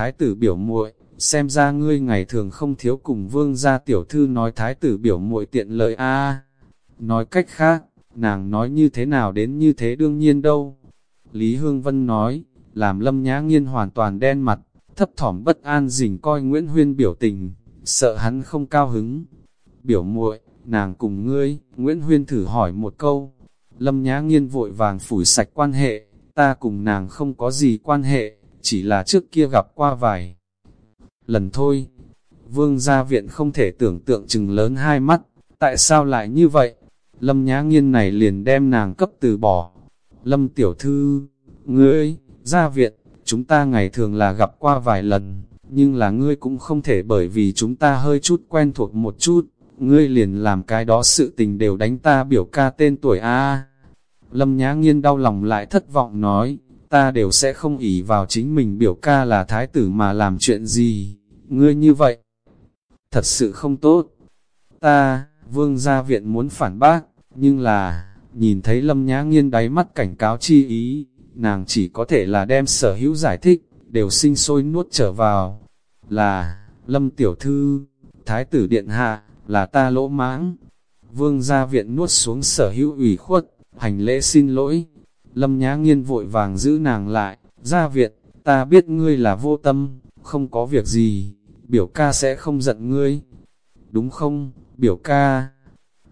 thái tử biểu muội xem ra ngươi ngày thường không thiếu cùng vương gia tiểu thư nói thái tử biểu muội tiện lợi a Nói cách khác, nàng nói như thế nào đến như thế đương nhiên đâu. Lý Hương Vân nói, làm lâm nhã nghiên hoàn toàn đen mặt, thấp thỏm bất an dình coi Nguyễn Huyên biểu tình, sợ hắn không cao hứng. Biểu muội nàng cùng ngươi, Nguyễn Huyên thử hỏi một câu. Lâm nhã nghiên vội vàng phủi sạch quan hệ, ta cùng nàng không có gì quan hệ, chỉ là trước kia gặp qua vài lần thôi. Vương gia viện không thể tưởng tượng chừng lớn hai mắt, tại sao lại như vậy? Lâm Nhã Nghiên này liền đem nàng cấp từ bỏ. Lâm Tiểu Thư, ngươi, gia viện, chúng ta ngày thường là gặp qua vài lần, nhưng là ngươi cũng không thể bởi vì chúng ta hơi chút quen thuộc một chút, ngươi liền làm cái đó sự tình đều đánh ta biểu ca tên tuổi A. Lâm Nhã Nghiên đau lòng lại thất vọng nói, ta đều sẽ không ỷ vào chính mình biểu ca là thái tử mà làm chuyện gì, ngươi như vậy. Thật sự không tốt. Ta, vương gia viện muốn phản bác, nhưng là, nhìn thấy lâm nhã nghiên đáy mắt cảnh cáo chi ý, nàng chỉ có thể là đem sở hữu giải thích, đều sinh sôi nuốt trở vào. Là, lâm tiểu thư, thái tử điện hạ, là ta lỗ mãng. Vương gia viện nuốt xuống sở hữu ủy khuất, hành lễ xin lỗi. Lâm nhã nghiên vội vàng giữ nàng lại, ra viện, ta biết ngươi là vô tâm, không có việc gì, biểu ca sẽ không giận ngươi. Đúng không, biểu ca?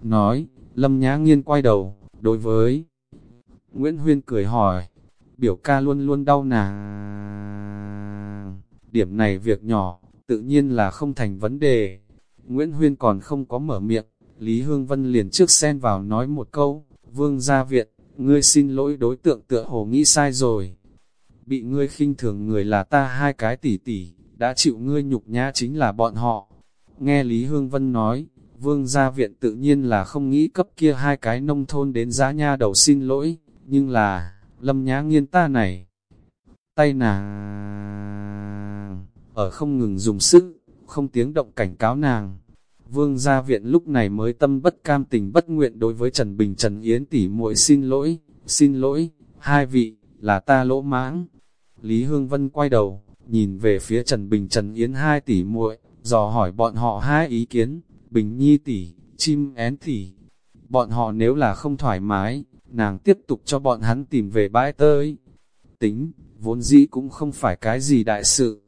Nói, Lâm Nhã Nghiên quay đầu, đối với Nguyễn Huyên cười hỏi, biểu ca luôn luôn đau nàng. Điểm này việc nhỏ, tự nhiên là không thành vấn đề. Nguyễn Huyên còn không có mở miệng, Lý Hương Vân liền trước xen vào nói một câu, Vương gia viện, ngươi xin lỗi đối tượng tựa hồ nghĩ sai rồi. Bị ngươi khinh thường người là ta hai cái tỷ tỷ, đã chịu ngươi nhục nhã chính là bọn họ. Nghe Lý Hương Vân nói, Vương gia viện tự nhiên là không nghĩ cấp kia hai cái nông thôn đến giá nha đầu xin lỗi, nhưng là, lâm nhá nghiên ta này, tay nàng, ở không ngừng dùng sức, không tiếng động cảnh cáo nàng. Vương gia viện lúc này mới tâm bất cam tình bất nguyện đối với Trần Bình Trần Yến tỷ muội xin lỗi, xin lỗi, hai vị, là ta lỗ mãng. Lý Hương Vân quay đầu, nhìn về phía Trần Bình Trần Yến hai tỷ muội, dò hỏi bọn họ hai ý kiến. Bình Nhi tỷ, chim én tỷ. Bọn họ nếu là không thoải mái, nàng tiếp tục cho bọn hắn tìm về bãi tới. Tính, vốn dĩ cũng không phải cái gì đại sự.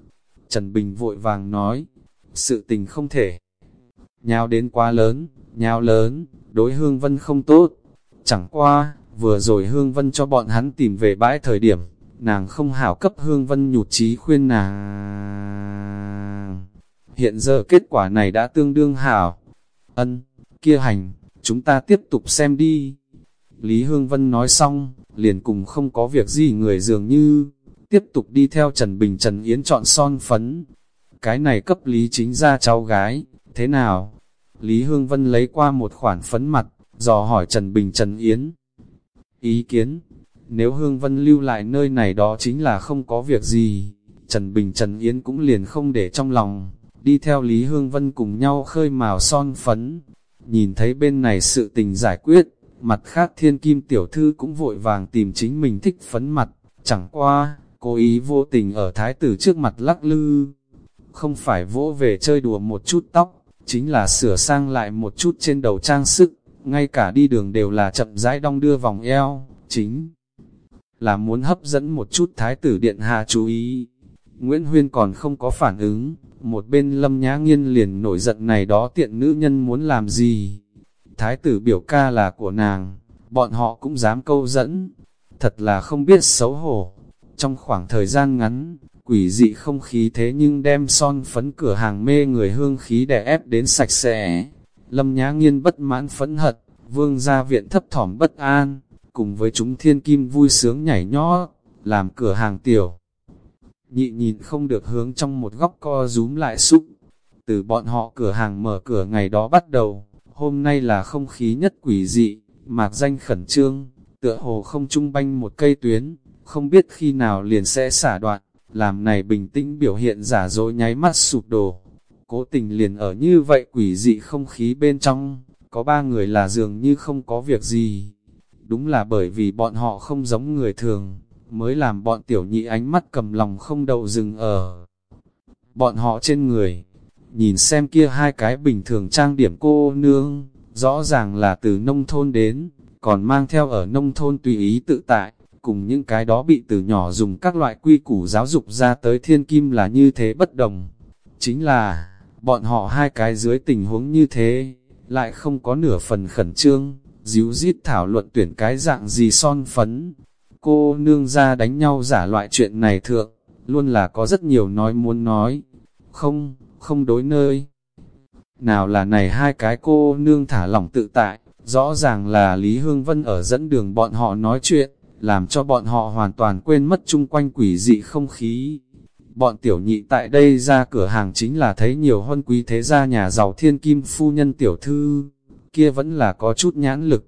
Trần Bình vội vàng nói, sự tình không thể. Nhào đến quá lớn, nhào lớn, đối Hương Vân không tốt. Chẳng qua, vừa rồi Hương Vân cho bọn hắn tìm về bãi thời điểm, nàng không hảo cấp Hương Vân nhụt chí khuyên nàng. Hiện giờ kết quả này đã tương đương hảo. Ân, kia hành, chúng ta tiếp tục xem đi. Lý Hương Vân nói xong, liền cùng không có việc gì người dường như, tiếp tục đi theo Trần Bình Trần Yến chọn son phấn. Cái này cấp Lý chính ra cháu gái, thế nào? Lý Hương Vân lấy qua một khoản phấn mặt, dò hỏi Trần Bình Trần Yến. Ý kiến, nếu Hương Vân lưu lại nơi này đó chính là không có việc gì, Trần Bình Trần Yến cũng liền không để trong lòng đi theo Lý Hương Vân cùng nhau khơi màu son phấn. Nhìn thấy bên này sự tình giải quyết, mặt khác thiên kim tiểu thư cũng vội vàng tìm chính mình thích phấn mặt, chẳng qua, cố ý vô tình ở thái tử trước mặt lắc lư. Không phải vỗ về chơi đùa một chút tóc, chính là sửa sang lại một chút trên đầu trang sức, ngay cả đi đường đều là chậm rãi đong đưa vòng eo, chính là muốn hấp dẫn một chút thái tử điện hạ chú ý. Nguyễn Huyên còn không có phản ứng, một bên lâm nhã nghiên liền nổi giận này đó tiện nữ nhân muốn làm gì. Thái tử biểu ca là của nàng, bọn họ cũng dám câu dẫn, thật là không biết xấu hổ. Trong khoảng thời gian ngắn, quỷ dị không khí thế nhưng đem son phấn cửa hàng mê người hương khí đè ép đến sạch sẽ. Lâm nhã nghiên bất mãn phẫn hận, vương gia viện thấp thỏm bất an, cùng với chúng thiên kim vui sướng nhảy nhót, làm cửa hàng tiểu nhị nhìn không được hướng trong một góc co rúm lại xúc. Từ bọn họ cửa hàng mở cửa ngày đó bắt đầu, hôm nay là không khí nhất quỷ dị, mạc danh khẩn trương, tựa hồ không trung banh một cây tuyến, không biết khi nào liền sẽ xả đoạn, làm này bình tĩnh biểu hiện giả dối nháy mắt sụp đổ. Cố tình liền ở như vậy quỷ dị không khí bên trong, có ba người là dường như không có việc gì. Đúng là bởi vì bọn họ không giống người thường, mới làm bọn tiểu nhị ánh mắt cầm lòng không đậu dừng ở. bọn họ trên người. Nhìn xem kia hai cái bình thường trang điểm cô nương, rõ ràng là từ nông thôn đến, còn mang theo ở nông thôn tùy ý tự tại, cùng những cái đó bị từ nhỏ dùng các loại quy củ giáo dục ra tới thiên kim là như thế bất đồng. Chính là, bọn họ hai cái dưới tình huống như thế, lại không có nửa phần khẩn trương, díu dít thảo luận tuyển cái dạng gì son phấn. Cô nương ra đánh nhau giả loại chuyện này thượng, luôn là có rất nhiều nói muốn nói. Không, không đối nơi. Nào là này hai cái cô nương thả lỏng tự tại, rõ ràng là Lý Hương Vân ở dẫn đường bọn họ nói chuyện, làm cho bọn họ hoàn toàn quên mất chung quanh quỷ dị không khí. Bọn tiểu nhị tại đây ra cửa hàng chính là thấy nhiều huân quý thế gia nhà giàu thiên kim phu nhân tiểu thư, kia vẫn là có chút nhãn lực.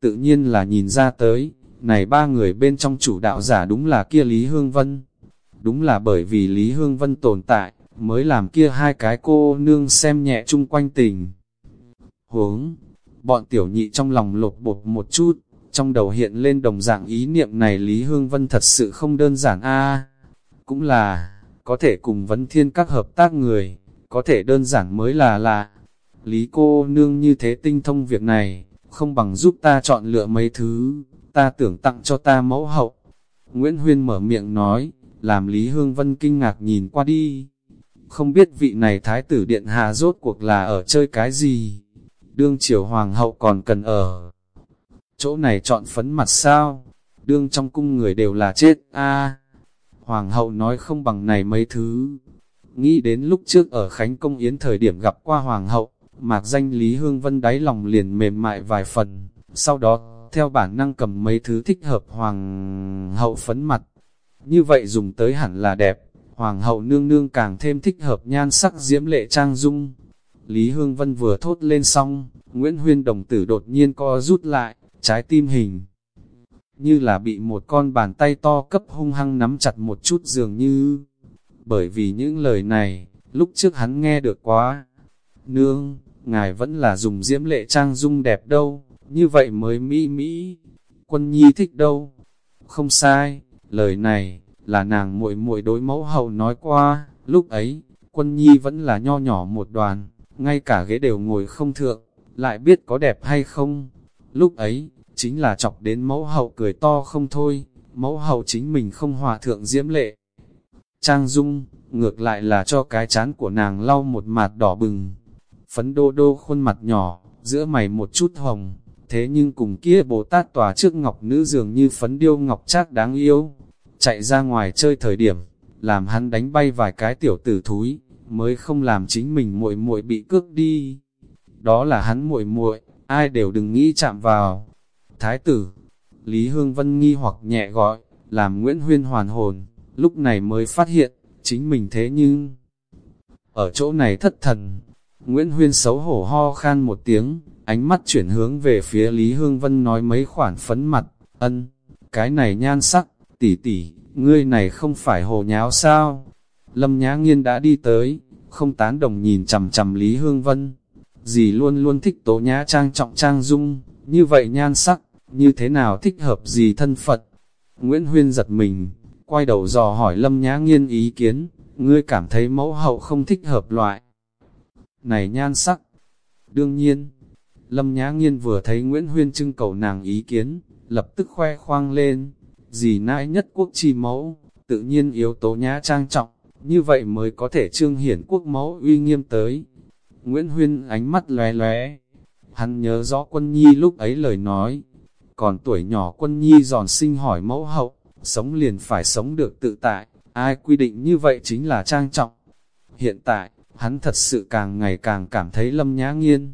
Tự nhiên là nhìn ra tới, này ba người bên trong chủ đạo giả đúng là kia Lý Hương Vân. Đúng là bởi vì Lý Hương Vân tồn tại, mới làm kia hai cái cô nương xem nhẹ chung quanh tình. Hướng, bọn tiểu nhị trong lòng lột bột một chút, trong đầu hiện lên đồng dạng ý niệm này Lý Hương Vân thật sự không đơn giản a Cũng là, có thể cùng vấn thiên các hợp tác người, có thể đơn giản mới là là Lý cô nương như thế tinh thông việc này, không bằng giúp ta chọn lựa mấy thứ, ta tưởng tặng cho ta mẫu hậu. Nguyễn Huyên mở miệng nói, làm Lý Hương Vân kinh ngạc nhìn qua đi. Không biết vị này thái tử điện hạ rốt cuộc là ở chơi cái gì? Đương triều hoàng hậu còn cần ở. Chỗ này chọn phấn mặt sao? Đương trong cung người đều là chết a Hoàng hậu nói không bằng này mấy thứ. Nghĩ đến lúc trước ở Khánh Công Yến thời điểm gặp qua Hoàng hậu, mạc danh Lý Hương Vân đáy lòng liền mềm mại vài phần, sau đó, theo bản năng cầm mấy thứ thích hợp Hoàng hậu phấn mặt. Như vậy dùng tới hẳn là đẹp, Hoàng hậu nương nương càng thêm thích hợp nhan sắc diễm lệ trang dung. Lý Hương Vân vừa thốt lên xong, Nguyễn Huyên đồng tử đột nhiên co rút lại, trái tim hình như là bị một con bàn tay to cấp hung hăng nắm chặt một chút dường như. Bởi vì những lời này, lúc trước hắn nghe được quá. Nương, ngài vẫn là dùng diễm lệ trang dung đẹp đâu, như vậy mới mỹ mỹ. Quân nhi thích đâu? Không sai, lời này, là nàng muội muội đối mẫu hậu nói qua, lúc ấy, quân nhi vẫn là nho nhỏ một đoàn, ngay cả ghế đều ngồi không thượng, lại biết có đẹp hay không. Lúc ấy, chính là chọc đến mẫu hậu cười to không thôi, mẫu hậu chính mình không hòa thượng diễm lệ. Trang dung, ngược lại là cho cái chán của nàng lau một mạt đỏ bừng, phấn đô đô khuôn mặt nhỏ, giữa mày một chút hồng, thế nhưng cùng kia Bồ Tát tòa trước ngọc nữ dường như phấn điêu ngọc trác đáng yêu, chạy ra ngoài chơi thời điểm, làm hắn đánh bay vài cái tiểu tử thúi, mới không làm chính mình muội muội bị cướp đi. Đó là hắn muội muội, ai đều đừng nghĩ chạm vào. Thái tử, Lý Hương Vân nghi hoặc nhẹ gọi, làm Nguyễn Huyên hoàn hồn, lúc này mới phát hiện, chính mình thế nhưng... Ở chỗ này thất thần, Nguyễn Huyên xấu hổ ho khan một tiếng, ánh mắt chuyển hướng về phía Lý Hương Vân nói mấy khoản phấn mặt, ân, cái này nhan sắc, tỷ tỷ, ngươi này không phải hồ nháo sao? Lâm Nhã Nghiên đã đi tới, không tán đồng nhìn chầm chầm Lý Hương Vân. Dì luôn luôn thích tố nhã trang trọng trang dung, như vậy nhan sắc, như thế nào thích hợp gì thân Phật. Nguyễn Huyên giật mình, quay đầu dò hỏi Lâm Nhã Nghiên ý kiến, ngươi cảm thấy mẫu hậu không thích hợp loại. Này nhan sắc, đương nhiên, Lâm Nhã Nghiên vừa thấy Nguyễn Huyên trưng cầu nàng ý kiến, lập tức khoe khoang lên, gì nãi nhất quốc chi mẫu, tự nhiên yếu tố nhã trang trọng, như vậy mới có thể trương hiển quốc mẫu uy nghiêm tới. Nguyễn Huyên ánh mắt lóe lóe, hắn nhớ rõ quân nhi lúc ấy lời nói, còn tuổi nhỏ quân nhi giòn sinh hỏi mẫu hậu, sống liền phải sống được tự tại, ai quy định như vậy chính là trang trọng. Hiện tại, hắn thật sự càng ngày càng cảm thấy lâm nhã nghiên.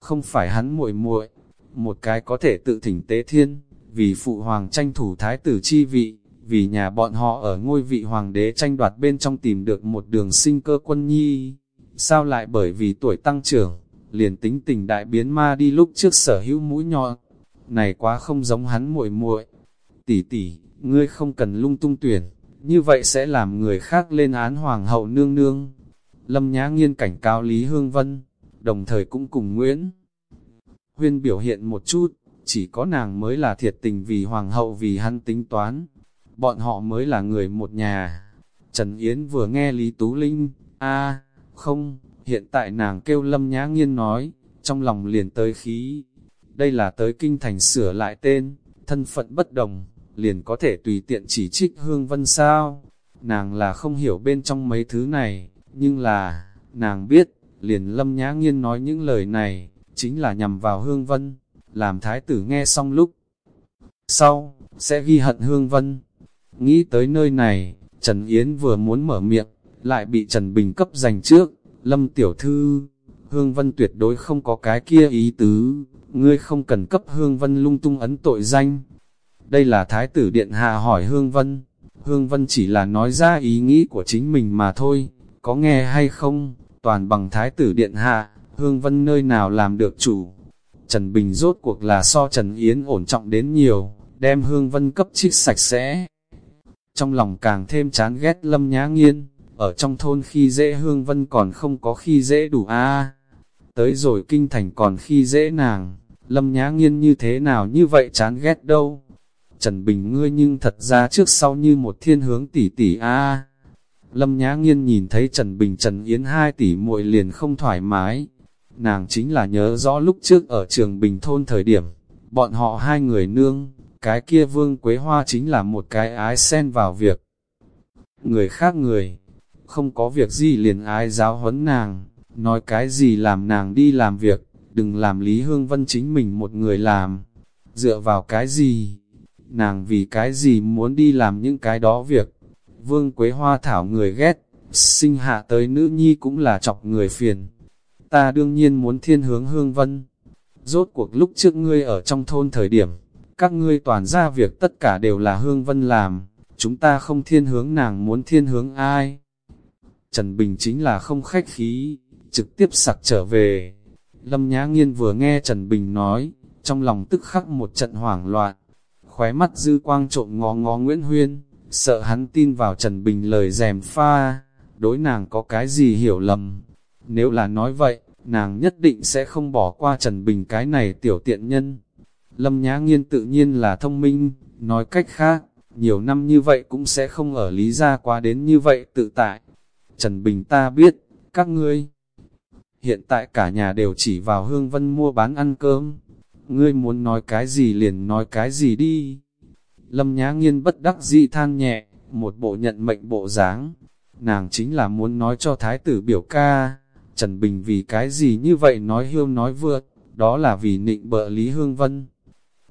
Không phải hắn muội muội một cái có thể tự thỉnh tế thiên, vì phụ hoàng tranh thủ thái tử chi vị, vì nhà bọn họ ở ngôi vị hoàng đế tranh đoạt bên trong tìm được một đường sinh cơ quân nhi. Sao lại bởi vì tuổi tăng trưởng, liền tính tình đại biến ma đi lúc trước sở hữu mũi nhọn, này quá không giống hắn muội muội. Tỷ tỷ, ngươi không cần lung tung tuyển, như vậy sẽ làm người khác lên án hoàng hậu nương nương. Lâm Nhã Nghiên cảnh cáo Lý Hương Vân, đồng thời cũng cùng Nguyễn Huyên biểu hiện một chút, chỉ có nàng mới là thiệt tình vì hoàng hậu vì hắn tính toán, bọn họ mới là người một nhà. Trần Yến vừa nghe Lý Tú Linh, a không, hiện tại nàng kêu Lâm Nhã Nghiên nói, trong lòng liền tới khí. Đây là tới kinh thành sửa lại tên, thân phận bất đồng, liền có thể tùy tiện chỉ trích Hương Vân sao. Nàng là không hiểu bên trong mấy thứ này, nhưng là, nàng biết, liền Lâm Nhã Nghiên nói những lời này, chính là nhằm vào Hương Vân, làm thái tử nghe xong lúc. Sau, sẽ ghi hận Hương Vân. Nghĩ tới nơi này, Trần Yến vừa muốn mở miệng, lại bị Trần Bình cấp giành trước, Lâm Tiểu Thư, Hương Vân tuyệt đối không có cái kia ý tứ, ngươi không cần cấp Hương Vân lung tung ấn tội danh. Đây là Thái tử Điện Hạ hỏi Hương Vân, Hương Vân chỉ là nói ra ý nghĩ của chính mình mà thôi, có nghe hay không, toàn bằng Thái tử Điện Hạ, Hương Vân nơi nào làm được chủ. Trần Bình rốt cuộc là so Trần Yến ổn trọng đến nhiều, đem Hương Vân cấp chiếc sạch sẽ. Trong lòng càng thêm chán ghét Lâm Nhã Nghiên, ở trong thôn khi dễ Hương Vân còn không có khi dễ đủ a Tới rồi kinh thành còn khi dễ nàng, Lâm Nhã Nghiên như thế nào như vậy chán ghét đâu. Trần Bình ngươi nhưng thật ra trước sau như một thiên hướng tỷ tỷ a Lâm Nhã Nghiên nhìn thấy Trần Bình Trần Yến hai tỷ muội liền không thoải mái. Nàng chính là nhớ rõ lúc trước ở trường Bình Thôn thời điểm, bọn họ hai người nương, cái kia Vương Quế Hoa chính là một cái ái xen vào việc. Người khác người, không có việc gì liền ái giáo huấn nàng, nói cái gì làm nàng đi làm việc, đừng làm Lý Hương Vân chính mình một người làm. Dựa vào cái gì? Nàng vì cái gì muốn đi làm những cái đó việc? Vương Quế Hoa thảo người ghét, sinh hạ tới nữ nhi cũng là chọc người phiền. Ta đương nhiên muốn thiên hướng Hương Vân. Rốt cuộc lúc trước ngươi ở trong thôn thời điểm, các ngươi toàn ra việc tất cả đều là Hương Vân làm, chúng ta không thiên hướng nàng muốn thiên hướng ai. Trần Bình chính là không khách khí, trực tiếp sặc trở về. Lâm Nhã Nghiên vừa nghe Trần Bình nói, trong lòng tức khắc một trận hoảng loạn, khóe mắt dư quang trộm ngó ngó Nguyễn Huyên, sợ hắn tin vào Trần Bình lời dèm pha, đối nàng có cái gì hiểu lầm. Nếu là nói vậy, nàng nhất định sẽ không bỏ qua Trần Bình cái này tiểu tiện nhân. Lâm Nhã Nghiên tự nhiên là thông minh, nói cách khác, nhiều năm như vậy cũng sẽ không ở lý gia quá đến như vậy tự tại. Trần Bình ta biết, các ngươi hiện tại cả nhà đều chỉ vào hương vân mua bán ăn cơm. Ngươi muốn nói cái gì liền nói cái gì đi. Lâm Nhã Nghiên bất đắc dĩ than nhẹ, một bộ nhận mệnh bộ dáng. Nàng chính là muốn nói cho thái tử biểu ca, Trần Bình vì cái gì như vậy nói hiêu nói vượt, đó là vì nịnh bợ Lý Hương Vân.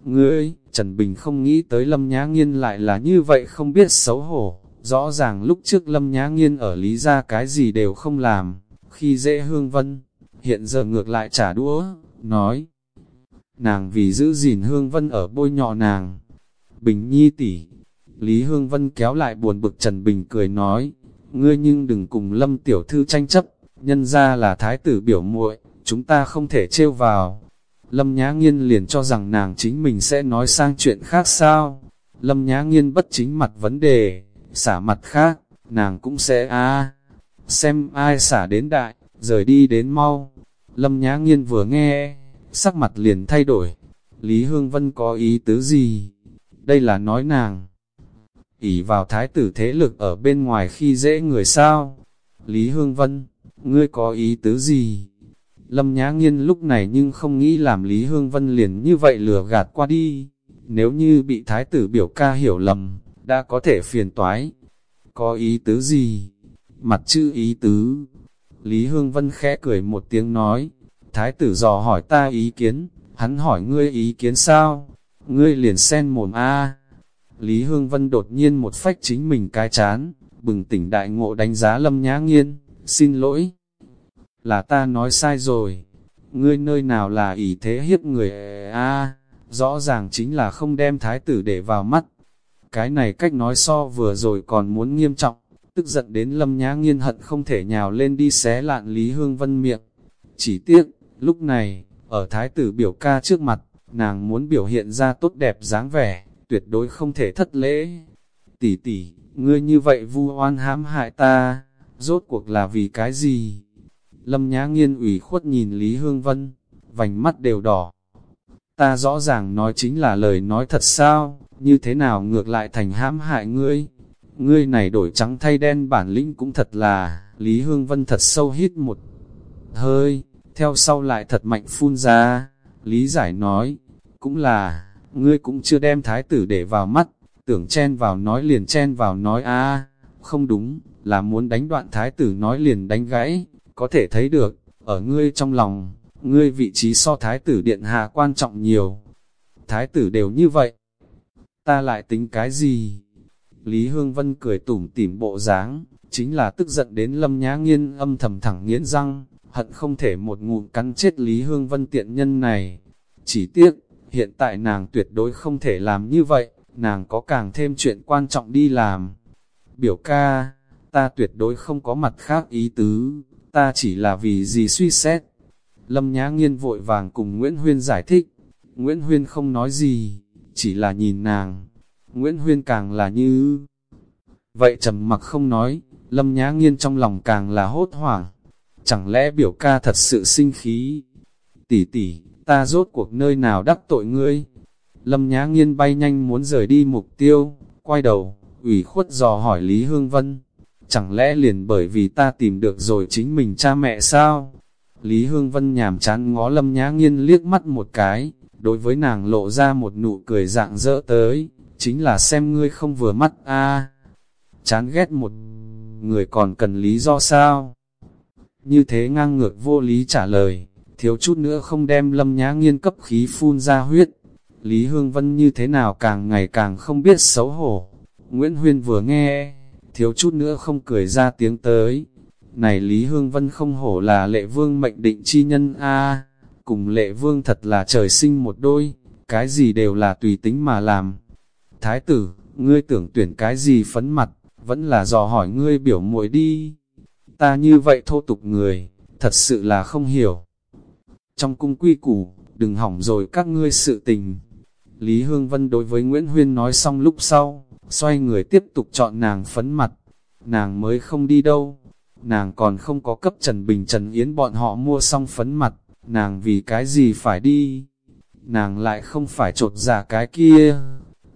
Ngươi, Trần Bình không nghĩ tới Lâm Nhã Nghiên lại là như vậy không biết xấu hổ. Rõ ràng lúc trước Lâm Nhã Nghiên ở Lý gia cái gì đều không làm, khi dễ Hương Vân, hiện giờ ngược lại trả đũa, nói. Nàng vì giữ gìn Hương Vân ở bôi nhọ nàng. Bình nhi tỷ Lý Hương Vân kéo lại buồn bực Trần Bình cười nói, ngươi nhưng đừng cùng Lâm Tiểu Thư tranh chấp, nhân ra là thái tử biểu muội chúng ta không thể trêu vào. Lâm Nhã Nghiên liền cho rằng nàng chính mình sẽ nói sang chuyện khác sao. Lâm Nhã Nghiên bất chính mặt vấn đề, xả mặt khác, nàng cũng sẽ a xem ai xả đến đại, rời đi đến mau. Lâm Nhã Nghiên vừa nghe, sắc mặt liền thay đổi. Lý Hương Vân có ý tứ gì? Đây là nói nàng. ỉ vào thái tử thế lực ở bên ngoài khi dễ người sao? Lý Hương Vân, ngươi có ý tứ gì? Lâm Nhã Nghiên lúc này nhưng không nghĩ làm Lý Hương Vân liền như vậy lừa gạt qua đi. Nếu như bị thái tử biểu ca hiểu lầm, đã có thể phiền toái. Có ý tứ gì? Mặt chữ ý tứ. Lý Hương Vân khẽ cười một tiếng nói, thái tử dò hỏi ta ý kiến, hắn hỏi ngươi ý kiến sao? Ngươi liền sen mồm a. Lý Hương Vân đột nhiên một phách chính mình cái chán, bừng tỉnh đại ngộ đánh giá lâm nhã nghiên, xin lỗi. Là ta nói sai rồi, ngươi nơi nào là ý thế hiếp người a rõ ràng chính là không đem thái tử để vào mắt. Cái này cách nói so vừa rồi còn muốn nghiêm trọng, tức giận đến lâm nhã nghiên hận không thể nhào lên đi xé lạn Lý Hương Vân miệng. Chỉ tiếc, lúc này, ở thái tử biểu ca trước mặt, nàng muốn biểu hiện ra tốt đẹp dáng vẻ, tuyệt đối không thể thất lễ. Tỷ tỷ, ngươi như vậy vu oan hãm hại ta, rốt cuộc là vì cái gì? Lâm Nhã Nghiên ủy khuất nhìn Lý Hương Vân, vành mắt đều đỏ. Ta rõ ràng nói chính là lời nói thật sao, như thế nào ngược lại thành hãm hại ngươi? ngươi này đổi trắng thay đen bản lĩnh cũng thật là, Lý Hương Vân thật sâu hít một hơi, theo sau lại thật mạnh phun ra, Lý giải nói, cũng là, ngươi cũng chưa đem thái tử để vào mắt, tưởng chen vào nói liền chen vào nói a không đúng, là muốn đánh đoạn thái tử nói liền đánh gãy, có thể thấy được, ở ngươi trong lòng, ngươi vị trí so thái tử điện hạ quan trọng nhiều. Thái tử đều như vậy, ta lại tính cái gì? Lý Hương Vân cười tủm tỉm bộ dáng, chính là tức giận đến lâm nhã nghiên âm thầm thẳng nghiến răng, hận không thể một ngụm cắn chết Lý Hương Vân tiện nhân này. Chỉ tiếc, hiện tại nàng tuyệt đối không thể làm như vậy, nàng có càng thêm chuyện quan trọng đi làm. Biểu ca, ta tuyệt đối không có mặt khác ý tứ, ta chỉ là vì gì suy xét. Lâm Nhã Nghiên vội vàng cùng Nguyễn Huyên giải thích, Nguyễn Huyên không nói gì, chỉ là nhìn nàng. Nguyễn Huyên càng là như... Vậy trầm mặc không nói, Lâm Nhã Nghiên trong lòng càng là hốt hoảng. Chẳng lẽ biểu ca thật sự sinh khí? Tỷ tỷ, ta rốt cuộc nơi nào đắc tội ngươi? Lâm Nhã Nghiên bay nhanh muốn rời đi mục tiêu, quay đầu, ủy khuất dò hỏi Lý Hương Vân. Chẳng lẽ liền bởi vì ta tìm được rồi chính mình cha mẹ sao? Lý Hương Vân nhàm chán ngó Lâm Nhã Nghiên liếc mắt một cái, đối với nàng lộ ra một nụ cười dạng dỡ tới, chính là xem ngươi không vừa mắt a Chán ghét một người còn cần lý do sao? Như thế ngang ngược vô lý trả lời, thiếu chút nữa không đem Lâm Nhã Nghiên cấp khí phun ra huyết. Lý Hương Vân như thế nào càng ngày càng không biết xấu hổ. Nguyễn Huyên vừa nghe, thiếu chút nữa không cười ra tiếng tới. Này Lý Hương Vân không hổ là lệ vương mệnh định chi nhân a cùng lệ vương thật là trời sinh một đôi, cái gì đều là tùy tính mà làm. Thái tử, ngươi tưởng tuyển cái gì phấn mặt, vẫn là dò hỏi ngươi biểu muội đi. Ta như vậy thô tục người, thật sự là không hiểu. Trong cung quy củ, đừng hỏng rồi các ngươi sự tình. Lý Hương Vân đối với Nguyễn Huyên nói xong lúc sau, xoay người tiếp tục chọn nàng phấn mặt. Nàng mới không đi đâu. Nàng còn không có cấp Trần Bình Trần Yến bọn họ mua xong phấn mặt. Nàng vì cái gì phải đi? Nàng lại không phải trột giả cái kia.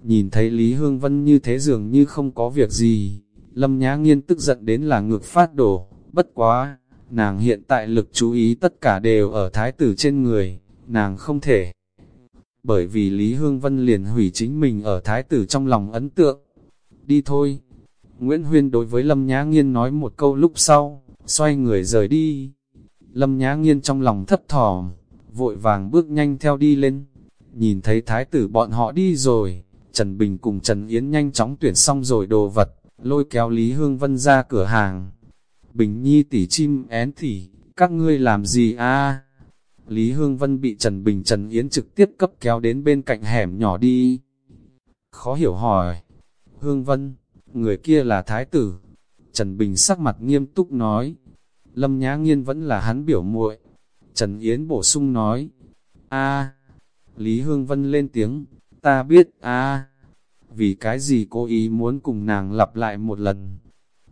Nhìn thấy Lý Hương Vân như thế dường như không có việc gì. Lâm Nhã Nghiên tức giận đến là ngược phát đổ. Bất quá, nàng hiện tại lực chú ý tất cả đều ở thái tử trên người. Nàng không thể bởi vì Lý Hương Vân liền hủy chính mình ở thái tử trong lòng ấn tượng. Đi thôi. Nguyễn Huyên đối với Lâm Nhã Nghiên nói một câu lúc sau, xoay người rời đi. Lâm Nhã Nghiên trong lòng thấp thỏm, vội vàng bước nhanh theo đi lên. Nhìn thấy thái tử bọn họ đi rồi, Trần Bình cùng Trần Yến nhanh chóng tuyển xong rồi đồ vật, lôi kéo Lý Hương Vân ra cửa hàng. Bình Nhi tỉ chim én tỉ, các ngươi làm gì a? Lý Hương Vân bị Trần Bình Trần Yến trực tiếp cấp kéo đến bên cạnh hẻm nhỏ đi. Khó hiểu hỏi. Hương Vân, người kia là thái tử. Trần Bình sắc mặt nghiêm túc nói. Lâm Nhã Nghiên vẫn là hắn biểu muội. Trần Yến bổ sung nói. a Lý Hương Vân lên tiếng. Ta biết a Vì cái gì cô ý muốn cùng nàng lặp lại một lần.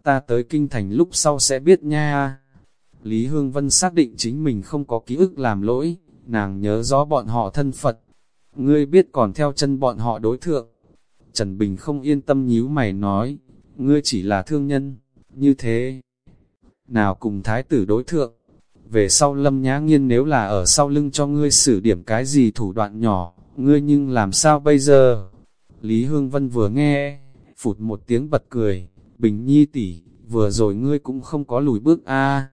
Ta tới kinh thành lúc sau sẽ biết nha. Lý Hương Vân xác định chính mình không có ký ức làm lỗi, nàng nhớ rõ bọn họ thân Phật. Ngươi biết còn theo chân bọn họ đối thượng. Trần Bình không yên tâm nhíu mày nói, ngươi chỉ là thương nhân, như thế. Nào cùng thái tử đối thượng, về sau lâm nhã nghiên nếu là ở sau lưng cho ngươi xử điểm cái gì thủ đoạn nhỏ, ngươi nhưng làm sao bây giờ? Lý Hương Vân vừa nghe, phụt một tiếng bật cười, Bình Nhi tỷ, vừa rồi ngươi cũng không có lùi bước a.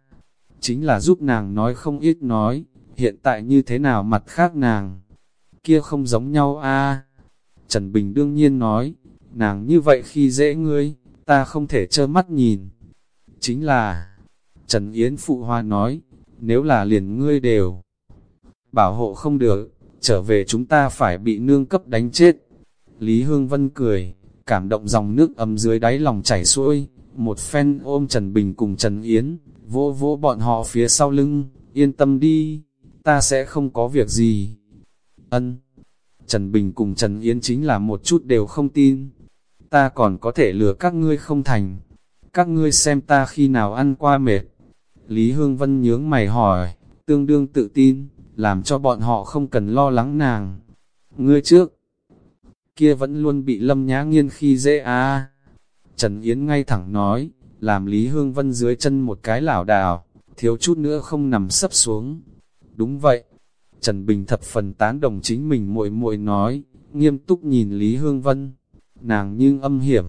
Chính là giúp nàng nói không ít nói, hiện tại như thế nào mặt khác nàng, kia không giống nhau a. Trần Bình đương nhiên nói, nàng như vậy khi dễ ngươi, ta không thể trơ mắt nhìn. Chính là, Trần Yến Phụ Hoa nói, nếu là liền ngươi đều, bảo hộ không được, trở về chúng ta phải bị nương cấp đánh chết. Lý Hương Vân cười, cảm động dòng nước ấm dưới đáy lòng chảy xuôi, một phen ôm Trần Bình cùng Trần Yến, vỗ vỗ bọn họ phía sau lưng, yên tâm đi, ta sẽ không có việc gì. Ân, Trần Bình cùng Trần Yến chính là một chút đều không tin, ta còn có thể lừa các ngươi không thành, các ngươi xem ta khi nào ăn qua mệt. Lý Hương Vân nhướng mày hỏi, tương đương tự tin, làm cho bọn họ không cần lo lắng nàng. Ngươi trước, kia vẫn luôn bị lâm nhã nghiên khi dễ à. Trần Yến ngay thẳng nói, làm Lý Hương Vân dưới chân một cái lảo đảo, thiếu chút nữa không nằm sấp xuống. Đúng vậy, Trần Bình thập phần tán đồng chính mình muội muội nói, nghiêm túc nhìn Lý Hương Vân, nàng nhưng âm hiểm.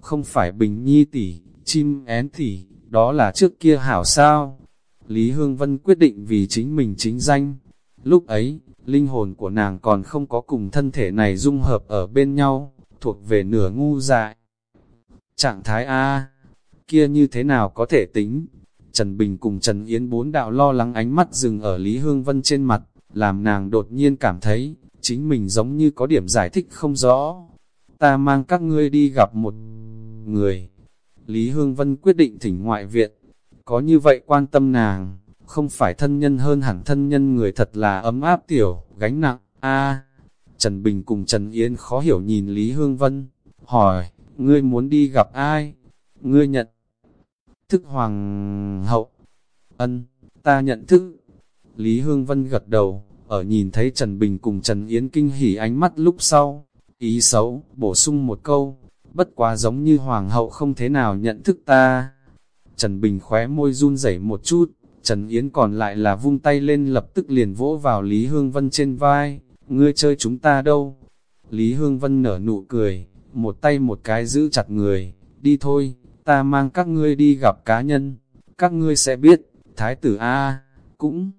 Không phải Bình Nhi tỷ, chim én tỷ, đó là trước kia hảo sao. Lý Hương Vân quyết định vì chính mình chính danh. Lúc ấy, linh hồn của nàng còn không có cùng thân thể này dung hợp ở bên nhau, thuộc về nửa ngu dại. Trạng thái A, kia như thế nào có thể tính? Trần Bình cùng Trần Yến bốn đạo lo lắng ánh mắt dừng ở Lý Hương Vân trên mặt, làm nàng đột nhiên cảm thấy, chính mình giống như có điểm giải thích không rõ. Ta mang các ngươi đi gặp một người. Lý Hương Vân quyết định thỉnh ngoại viện. Có như vậy quan tâm nàng, không phải thân nhân hơn hẳn thân nhân người thật là ấm áp tiểu, gánh nặng, a Trần Bình cùng Trần Yến khó hiểu nhìn Lý Hương Vân, hỏi, ngươi muốn đi gặp ai? Ngươi nhận thức hoàng hậu. Ân, ta nhận thức. Lý Hương Vân gật đầu, ở nhìn thấy Trần Bình cùng Trần Yến kinh hỉ ánh mắt lúc sau, ý xấu, bổ sung một câu, bất quá giống như hoàng hậu không thế nào nhận thức ta. Trần Bình khóe môi run rẩy một chút, Trần Yến còn lại là vung tay lên lập tức liền vỗ vào Lý Hương Vân trên vai, ngươi chơi chúng ta đâu. Lý Hương Vân nở nụ cười, một tay một cái giữ chặt người, đi thôi, ta mang các ngươi đi gặp cá nhân, các ngươi sẽ biết, Thái tử A, cũng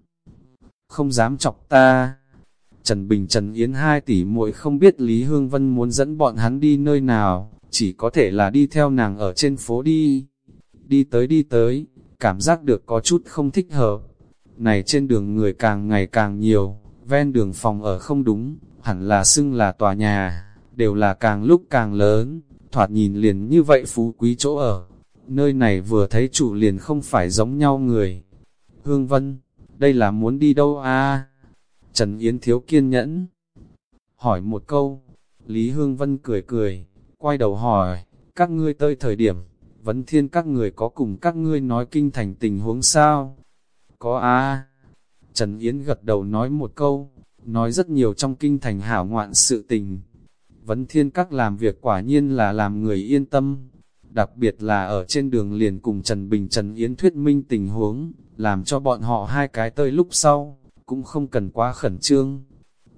không dám chọc ta. Trần Bình Trần Yến hai tỷ muội không biết Lý Hương Vân muốn dẫn bọn hắn đi nơi nào, chỉ có thể là đi theo nàng ở trên phố đi. Đi tới đi tới, cảm giác được có chút không thích hợp. Này trên đường người càng ngày càng nhiều, ven đường phòng ở không đúng, hẳn là xưng là tòa nhà, đều là càng lúc càng lớn, thoạt nhìn liền như vậy phú quý chỗ ở. Nơi này vừa thấy chủ liền không phải giống nhau người. Hương Vân, đây là muốn đi đâu a Trần Yến thiếu kiên nhẫn. Hỏi một câu, Lý Hương Vân cười cười, quay đầu hỏi, các ngươi tới thời điểm, vấn thiên các người có cùng các ngươi nói kinh thành tình huống sao? Có a Trần Yến gật đầu nói một câu, nói rất nhiều trong kinh thành hảo ngoạn sự tình. Vấn thiên các làm việc quả nhiên là làm người yên tâm, đặc biệt là ở trên đường liền cùng Trần Bình Trần Yến thuyết minh tình huống, làm cho bọn họ hai cái tơi lúc sau, cũng không cần quá khẩn trương.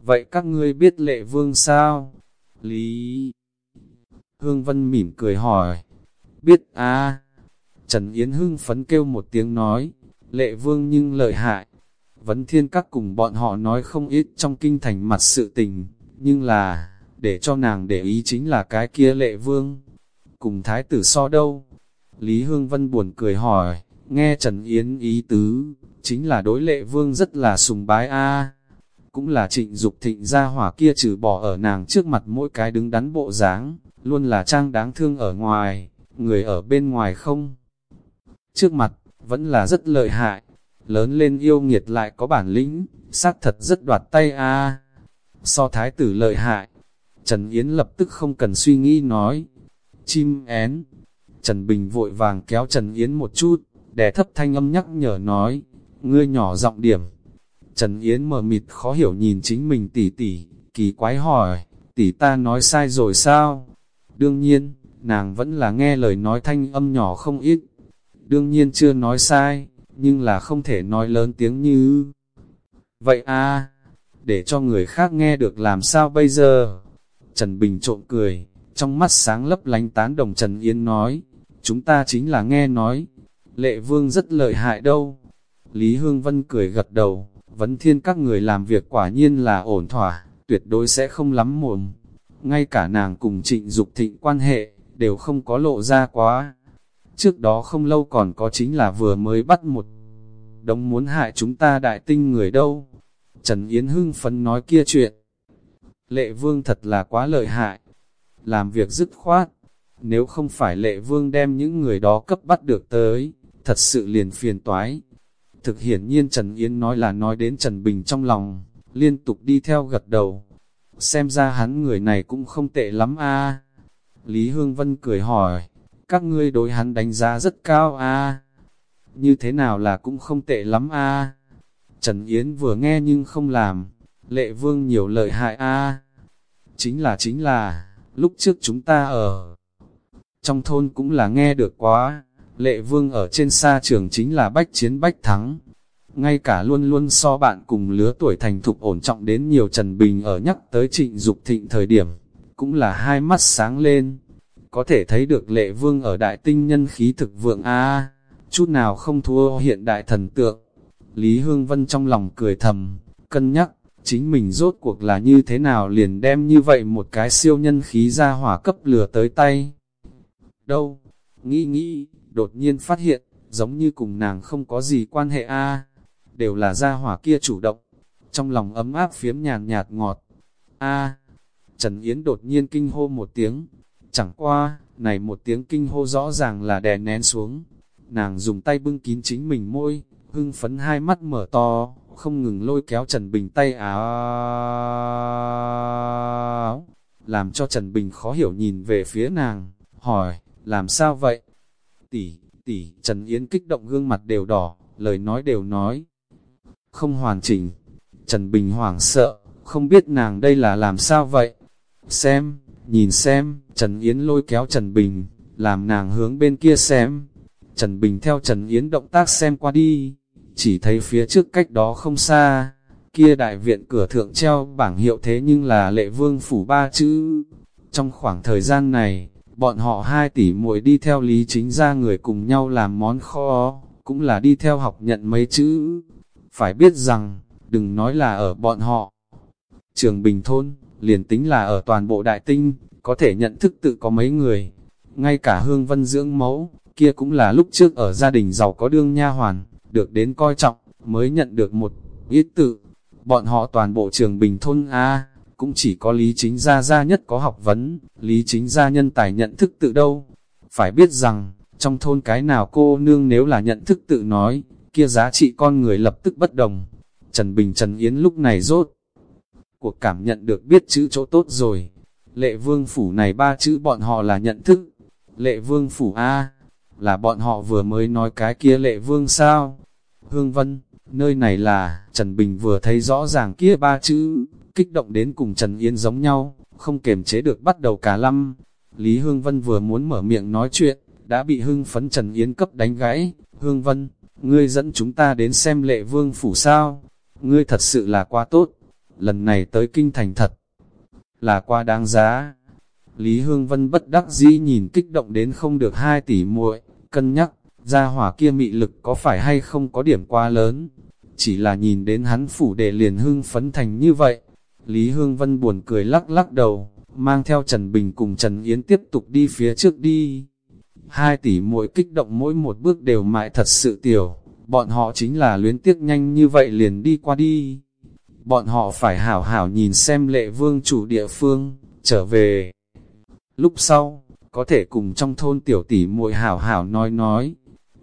Vậy các ngươi biết lệ vương sao? Lý Hương Vân mỉm cười hỏi. Biết a Trần Yến hưng phấn kêu một tiếng nói, lệ vương nhưng lợi hại. Vấn thiên các cùng bọn họ nói không ít trong kinh thành mặt sự tình, nhưng là, để cho nàng để ý chính là cái kia lệ vương. Cùng thái tử so đâu? Lý Hương Vân buồn cười hỏi, nghe Trần Yến ý tứ, chính là đối lệ vương rất là sùng bái a Cũng là trịnh Dục thịnh gia hỏa kia trừ bỏ ở nàng trước mặt mỗi cái đứng đắn bộ dáng luôn là trang đáng thương ở ngoài, người ở bên ngoài không. Trước mặt, vẫn là rất lợi hại, lớn lên yêu nghiệt lại có bản lĩnh, xác thật rất đoạt tay a So thái tử lợi hại, Trần Yến lập tức không cần suy nghĩ nói, chim én. Trần Bình vội vàng kéo Trần Yến một chút, đè thấp thanh âm nhắc nhở nói, ngươi nhỏ giọng điểm. Trần Yến mờ mịt khó hiểu nhìn chính mình tỉ tỉ, kỳ quái hỏi, tỉ ta nói sai rồi sao? Đương nhiên, nàng vẫn là nghe lời nói thanh âm nhỏ không ít. Đương nhiên chưa nói sai, nhưng là không thể nói lớn tiếng như... Vậy a để cho người khác nghe được làm sao bây giờ? Trần Bình trộm cười, trong mắt sáng lấp lánh tán đồng Trần Yến nói, chúng ta chính là nghe nói, lệ vương rất lợi hại đâu. Lý Hương Vân cười gật đầu, vấn thiên các người làm việc quả nhiên là ổn thỏa, tuyệt đối sẽ không lắm mồm. Ngay cả nàng cùng trịnh Dục thịnh quan hệ, đều không có lộ ra quá. Trước đó không lâu còn có chính là vừa mới bắt một đống muốn hại chúng ta đại tinh người đâu. Trần Yến hưng phấn nói kia chuyện. Lệ vương thật là quá lợi hại. Làm việc dứt khoát. Nếu không phải lệ vương đem những người đó cấp bắt được tới, thật sự liền phiền toái. Thực hiển nhiên Trần Yến nói là nói đến Trần Bình trong lòng, liên tục đi theo gật đầu. Xem ra hắn người này cũng không tệ lắm a. Lý Hương Vân cười hỏi, các ngươi đối hắn đánh giá rất cao a. Như thế nào là cũng không tệ lắm a. Trần Yến vừa nghe nhưng không làm, lệ vương nhiều lợi hại a. Chính là chính là, lúc trước chúng ta ở trong thôn cũng là nghe được quá, lệ vương ở trên xa trường chính là bách chiến bách thắng. Ngay cả luôn luôn so bạn cùng lứa tuổi thành thục ổn trọng đến nhiều Trần Bình ở nhắc tới trịnh Dục thịnh thời điểm, cũng là hai mắt sáng lên. Có thể thấy được lệ vương ở đại tinh nhân khí thực vượng a chút nào không thua hiện đại thần tượng. Lý Hương Vân trong lòng cười thầm, cân nhắc, chính mình rốt cuộc là như thế nào liền đem như vậy một cái siêu nhân khí ra hỏa cấp lừa tới tay. Đâu? Nghĩ nghĩ, đột nhiên phát hiện, giống như cùng nàng không có gì quan hệ a đều là gia hỏa kia chủ động. Trong lòng ấm áp phiếm nhàn nhạt ngọt. a Trần Yến đột nhiên kinh hô một tiếng. Chẳng qua, này một tiếng kinh hô rõ ràng là đè nén xuống. Nàng dùng tay bưng kín chính mình môi, hưng phấn hai mắt mở to, không ngừng lôi kéo Trần Bình tay áo. Làm cho Trần Bình khó hiểu nhìn về phía nàng, hỏi, làm sao vậy? Tỷ, tỷ, Trần Yến kích động gương mặt đều đỏ, lời nói đều nói. Không hoàn chỉnh. Trần Bình hoảng sợ, không biết nàng đây là làm sao vậy? Xem, nhìn xem, Trần Yến lôi kéo Trần Bình, làm nàng hướng bên kia xem. Trần Bình theo Trần Yến động tác xem qua đi, chỉ thấy phía trước cách đó không xa, kia đại viện cửa thượng treo bảng hiệu thế nhưng là lệ vương phủ ba chữ. Trong khoảng thời gian này, bọn họ hai tỷ muội đi theo lý chính ra người cùng nhau làm món kho, cũng là đi theo học nhận mấy chữ. Phải biết rằng, đừng nói là ở bọn họ. Trường Bình Thôn, liền tính là ở toàn bộ đại tinh, có thể nhận thức tự có mấy người. Ngay cả hương vân dưỡng mẫu, kia cũng là lúc trước ở gia đình giàu có đương nha hoàn, được đến coi trọng, mới nhận được một ít tự. Bọn họ toàn bộ trường Bình Thôn A, cũng chỉ có Lý Chính Gia Gia nhất có học vấn, Lý Chính Gia nhân tài nhận thức tự đâu. Phải biết rằng, trong thôn cái nào cô nương nếu là nhận thức tự nói, kia giá trị con người lập tức bất đồng. Trần Bình Trần Yến lúc này rốt, cuộc cảm nhận được biết chữ chỗ tốt rồi. Lệ vương phủ này ba chữ bọn họ là nhận thức. Lệ vương phủ A, là bọn họ vừa mới nói cái kia lệ vương sao? Hương Vân, nơi này là, Trần Bình vừa thấy rõ ràng kia ba chữ, kích động đến cùng Trần Yến giống nhau, không kềm chế được bắt đầu cả lâm. Lý Hương Vân vừa muốn mở miệng nói chuyện, đã bị hưng phấn Trần Yến cấp đánh gãy. Hương Vân, ngươi dẫn chúng ta đến xem lệ vương phủ sao? Ngươi thật sự là quá tốt, lần này tới kinh thành thật, là quá đáng giá. Lý Hương Vân bất đắc dĩ nhìn kích động đến không được hai tỷ muội, cân nhắc, ra hỏa kia mị lực có phải hay không có điểm quá lớn. Chỉ là nhìn đến hắn phủ để liền hưng phấn thành như vậy. Lý Hương Vân buồn cười lắc lắc đầu, mang theo Trần Bình cùng Trần Yến tiếp tục đi phía trước đi. Hai tỷ muội kích động mỗi một bước đều mại thật sự tiểu, bọn họ chính là luyến tiếc nhanh như vậy liền đi qua đi. Bọn họ phải hảo hảo nhìn xem lệ vương chủ địa phương, trở về. Lúc sau, có thể cùng trong thôn tiểu tỷ muội hảo hảo nói nói,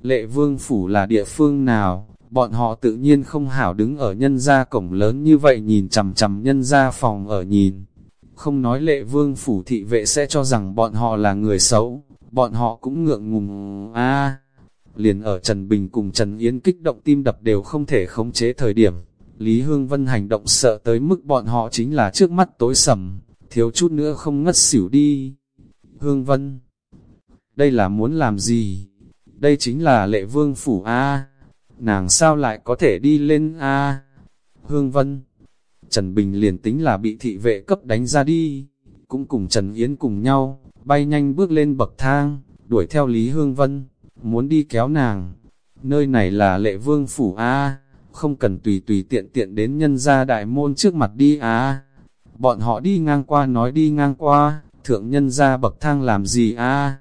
lệ vương phủ là địa phương nào, bọn họ tự nhiên không hảo đứng ở nhân gia cổng lớn như vậy nhìn chằm chằm nhân gia phòng ở nhìn. Không nói lệ vương phủ thị vệ sẽ cho rằng bọn họ là người xấu, bọn họ cũng ngượng ngùng a Liền ở Trần Bình cùng Trần Yến kích động tim đập đều không thể khống chế thời điểm. Lý Hương Vân hành động sợ tới mức bọn họ chính là trước mắt tối sầm, thiếu chút nữa không ngất xỉu đi. Hương Vân, đây là muốn làm gì? Đây chính là lệ vương phủ A. Nàng sao lại có thể đi lên A? Hương Vân, Trần Bình liền tính là bị thị vệ cấp đánh ra đi, cũng cùng Trần Yến cùng nhau, bay nhanh bước lên bậc thang, đuổi theo Lý Hương Vân, muốn đi kéo nàng. Nơi này là lệ vương phủ A, không cần tùy tùy tiện tiện đến nhân gia đại môn trước mặt đi A. Bọn họ đi ngang qua nói đi ngang qua, thượng nhân gia bậc thang làm gì A,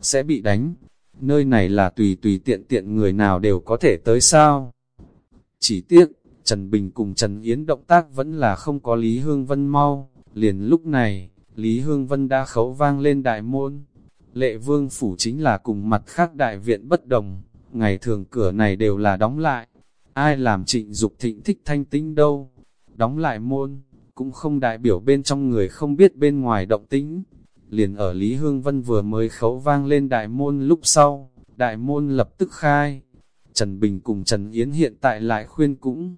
sẽ bị đánh. Nơi này là tùy tùy tiện tiện người nào đều có thể tới sao. Chỉ tiếc, Trần Bình cùng Trần Yến động tác vẫn là không có Lý Hương Vân mau, liền lúc này, Lý Hương Vân đã khấu vang lên đại môn. Lệ vương phủ chính là cùng mặt khác đại viện bất đồng, ngày thường cửa này đều là đóng lại. Ai làm trịnh Dục thịnh thích thanh tinh đâu? Đóng lại môn, cũng không đại biểu bên trong người không biết bên ngoài động tĩnh. Liền ở Lý Hương Vân vừa mới khấu vang lên đại môn lúc sau, đại môn lập tức khai. Trần Bình cùng Trần Yến hiện tại lại khuyên cũng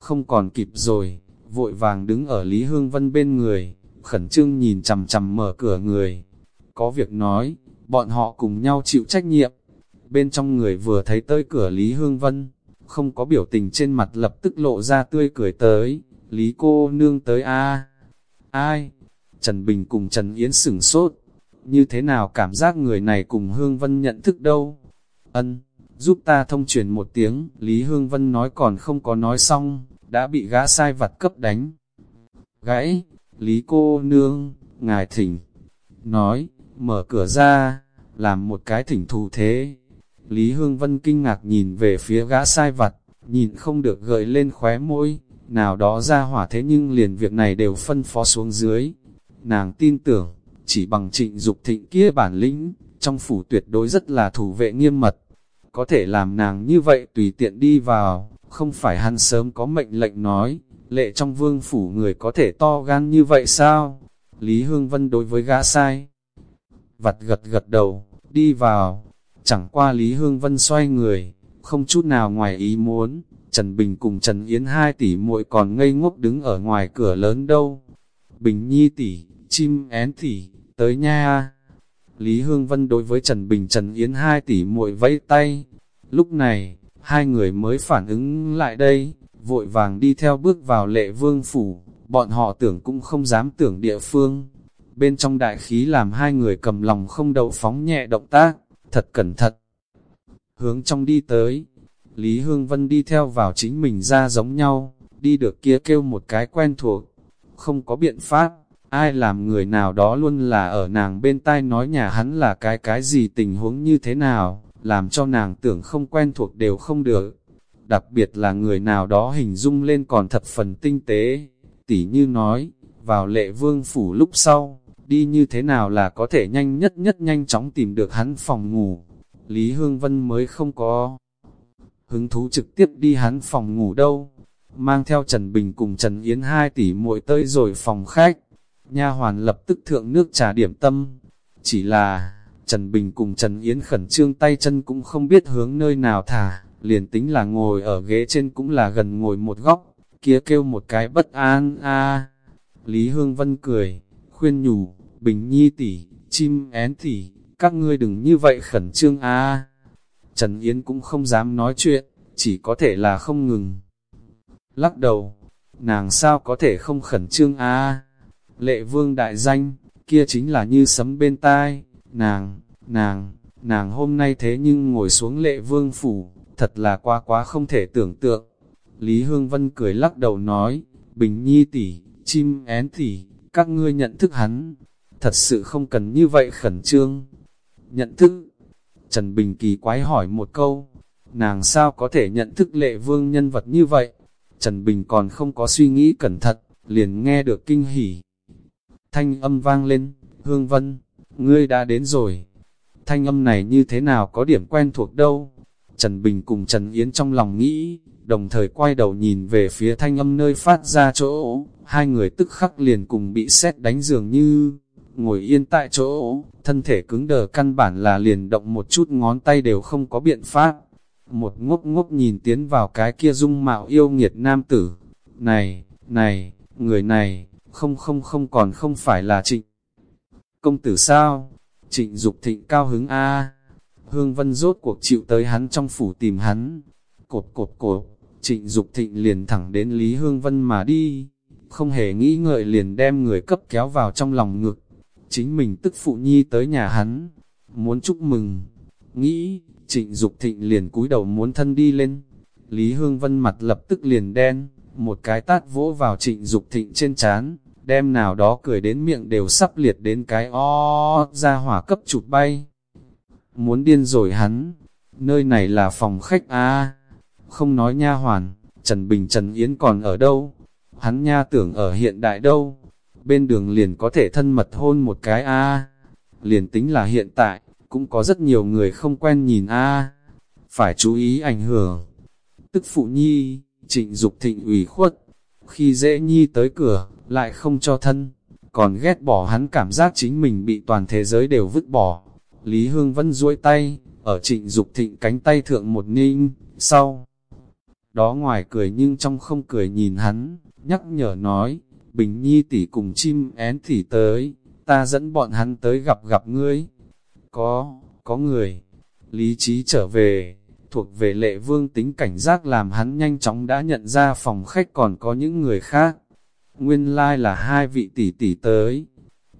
không còn kịp rồi, vội vàng đứng ở Lý Hương Vân bên người, khẩn trương nhìn chằm chằm mở cửa người. Có việc nói, bọn họ cùng nhau chịu trách nhiệm. Bên trong người vừa thấy tới cửa Lý Hương Vân, không có biểu tình trên mặt lập tức lộ ra tươi cười tới, Lý cô nương tới a Ai? Trần Bình cùng Trần Yến sửng sốt, như thế nào cảm giác người này cùng Hương Vân nhận thức đâu? Ân, giúp ta thông truyền một tiếng, Lý Hương Vân nói còn không có nói xong, đã bị gã sai vặt cấp đánh. Gãy, Lý cô nương, ngài thỉnh, nói, mở cửa ra, làm một cái thỉnh thù thế. Lý Hương Vân kinh ngạc nhìn về phía gã sai vặt, nhìn không được gợi lên khóe môi, nào đó ra hỏa thế nhưng liền việc này đều phân phó xuống dưới. Nàng tin tưởng, chỉ bằng trịnh dục thịnh kia bản lĩnh, trong phủ tuyệt đối rất là thủ vệ nghiêm mật. Có thể làm nàng như vậy tùy tiện đi vào, không phải hắn sớm có mệnh lệnh nói, lệ trong vương phủ người có thể to gan như vậy sao? Lý Hương Vân đối với gã sai. Vặt gật gật đầu, đi vào, chẳng qua Lý Hương Vân xoay người, không chút nào ngoài ý muốn, Trần Bình cùng Trần Yến hai tỷ muội còn ngây ngốc đứng ở ngoài cửa lớn đâu. Bình Nhi tỷ, chim én tỷ, tới nha. Lý Hương Vân đối với Trần Bình Trần Yến hai tỷ muội vẫy tay. Lúc này, hai người mới phản ứng lại đây, vội vàng đi theo bước vào lệ vương phủ, bọn họ tưởng cũng không dám tưởng địa phương. Bên trong đại khí làm hai người cầm lòng không đậu phóng nhẹ động tác, thật cẩn thận. Hướng trong đi tới, Lý Hương Vân đi theo vào chính mình ra giống nhau, đi được kia kêu một cái quen thuộc, không có biện pháp, ai làm người nào đó luôn là ở nàng bên tai nói nhà hắn là cái cái gì tình huống như thế nào, làm cho nàng tưởng không quen thuộc đều không được. Đặc biệt là người nào đó hình dung lên còn thập phần tinh tế, tỉ như nói, vào lệ vương phủ lúc sau, đi như thế nào là có thể nhanh nhất nhất nhanh chóng tìm được hắn phòng ngủ. Lý Hương Vân mới không có hứng thú trực tiếp đi hắn phòng ngủ đâu. Mang theo Trần Bình cùng Trần Yến hai tỷ muội tới rồi phòng khách. Nha hoàn lập tức thượng nước trà điểm tâm. Chỉ là, Trần Bình cùng Trần Yến khẩn trương tay chân cũng không biết hướng nơi nào thả, liền tính là ngồi ở ghế trên cũng là gần ngồi một góc, kia kêu một cái bất an a. Lý Hương Vân cười, khuyên nhủ, Bình Nhi tỷ, chim én tỷ, các ngươi đừng như vậy khẩn trương a. Trần Yến cũng không dám nói chuyện, chỉ có thể là không ngừng. Lắc đầu, nàng sao có thể không khẩn trương a? Lệ vương đại danh, kia chính là như sấm bên tai, nàng, nàng, nàng hôm nay thế nhưng ngồi xuống lệ vương phủ, thật là quá quá không thể tưởng tượng. Lý Hương Vân cười lắc đầu nói, Bình Nhi tỷ, chim én tỷ, các ngươi nhận thức hắn, thật sự không cần như vậy khẩn trương. Nhận thức, Trần Bình kỳ quái hỏi một câu, nàng sao có thể nhận thức lệ vương nhân vật như vậy? Trần Bình còn không có suy nghĩ cẩn thận, liền nghe được kinh hỉ. Thanh âm vang lên, Hương Vân, ngươi đã đến rồi. Thanh âm này như thế nào có điểm quen thuộc đâu? Trần Bình cùng Trần Yến trong lòng nghĩ, đồng thời quay đầu nhìn về phía thanh âm nơi phát ra chỗ, hai người tức khắc liền cùng bị xét đánh dường như ngồi yên tại chỗ, thân thể cứng đờ căn bản là liền động một chút ngón tay đều không có biện pháp. Một ngốc ngốc nhìn tiến vào cái kia dung mạo yêu nghiệt nam tử. Này, này, người này, không không không còn không phải là trịnh. Công tử sao? Trịnh Dục thịnh cao hứng A. Hương Vân rốt cuộc chịu tới hắn trong phủ tìm hắn. Cột cột cột, trịnh Dục thịnh liền thẳng đến Lý Hương Vân mà đi. Không hề nghĩ ngợi liền đem người cấp kéo vào trong lòng ngực. Chính mình tức phụ nhi tới nhà hắn, muốn chúc mừng, nghĩ, trịnh Dục thịnh liền cúi đầu muốn thân đi lên, Lý Hương Vân mặt lập tức liền đen, một cái tát vỗ vào trịnh Dục thịnh trên chán, đem nào đó cười đến miệng đều sắp liệt đến cái o ra hỏa cấp chụp bay. Muốn điên rồi hắn, nơi này là phòng khách a. Không nói nha hoàn, Trần Bình Trần Yến còn ở đâu, hắn nha tưởng ở hiện đại đâu, bên đường liền có thể thân mật hôn một cái a. Liền tính là hiện tại, cũng có rất nhiều người không quen nhìn a. Phải chú ý ảnh hưởng. Tức phụ nhi, trịnh Dục thịnh ủy khuất, khi dễ nhi tới cửa, lại không cho thân, còn ghét bỏ hắn cảm giác chính mình bị toàn thế giới đều vứt bỏ. Lý Hương Vân duỗi tay, ở trịnh Dục thịnh cánh tay thượng một ninh, sau. Đó ngoài cười nhưng trong không cười nhìn hắn, nhắc nhở nói, Bình Nhi tỷ cùng chim én tỷ tới, ta dẫn bọn hắn tới gặp gặp ngươi. có, có người, lý trí trở về, thuộc về lệ vương tính cảnh giác làm hắn nhanh chóng đã nhận ra phòng khách còn có những người khác. Nguyên lai like là hai vị tỷ tỷ tới.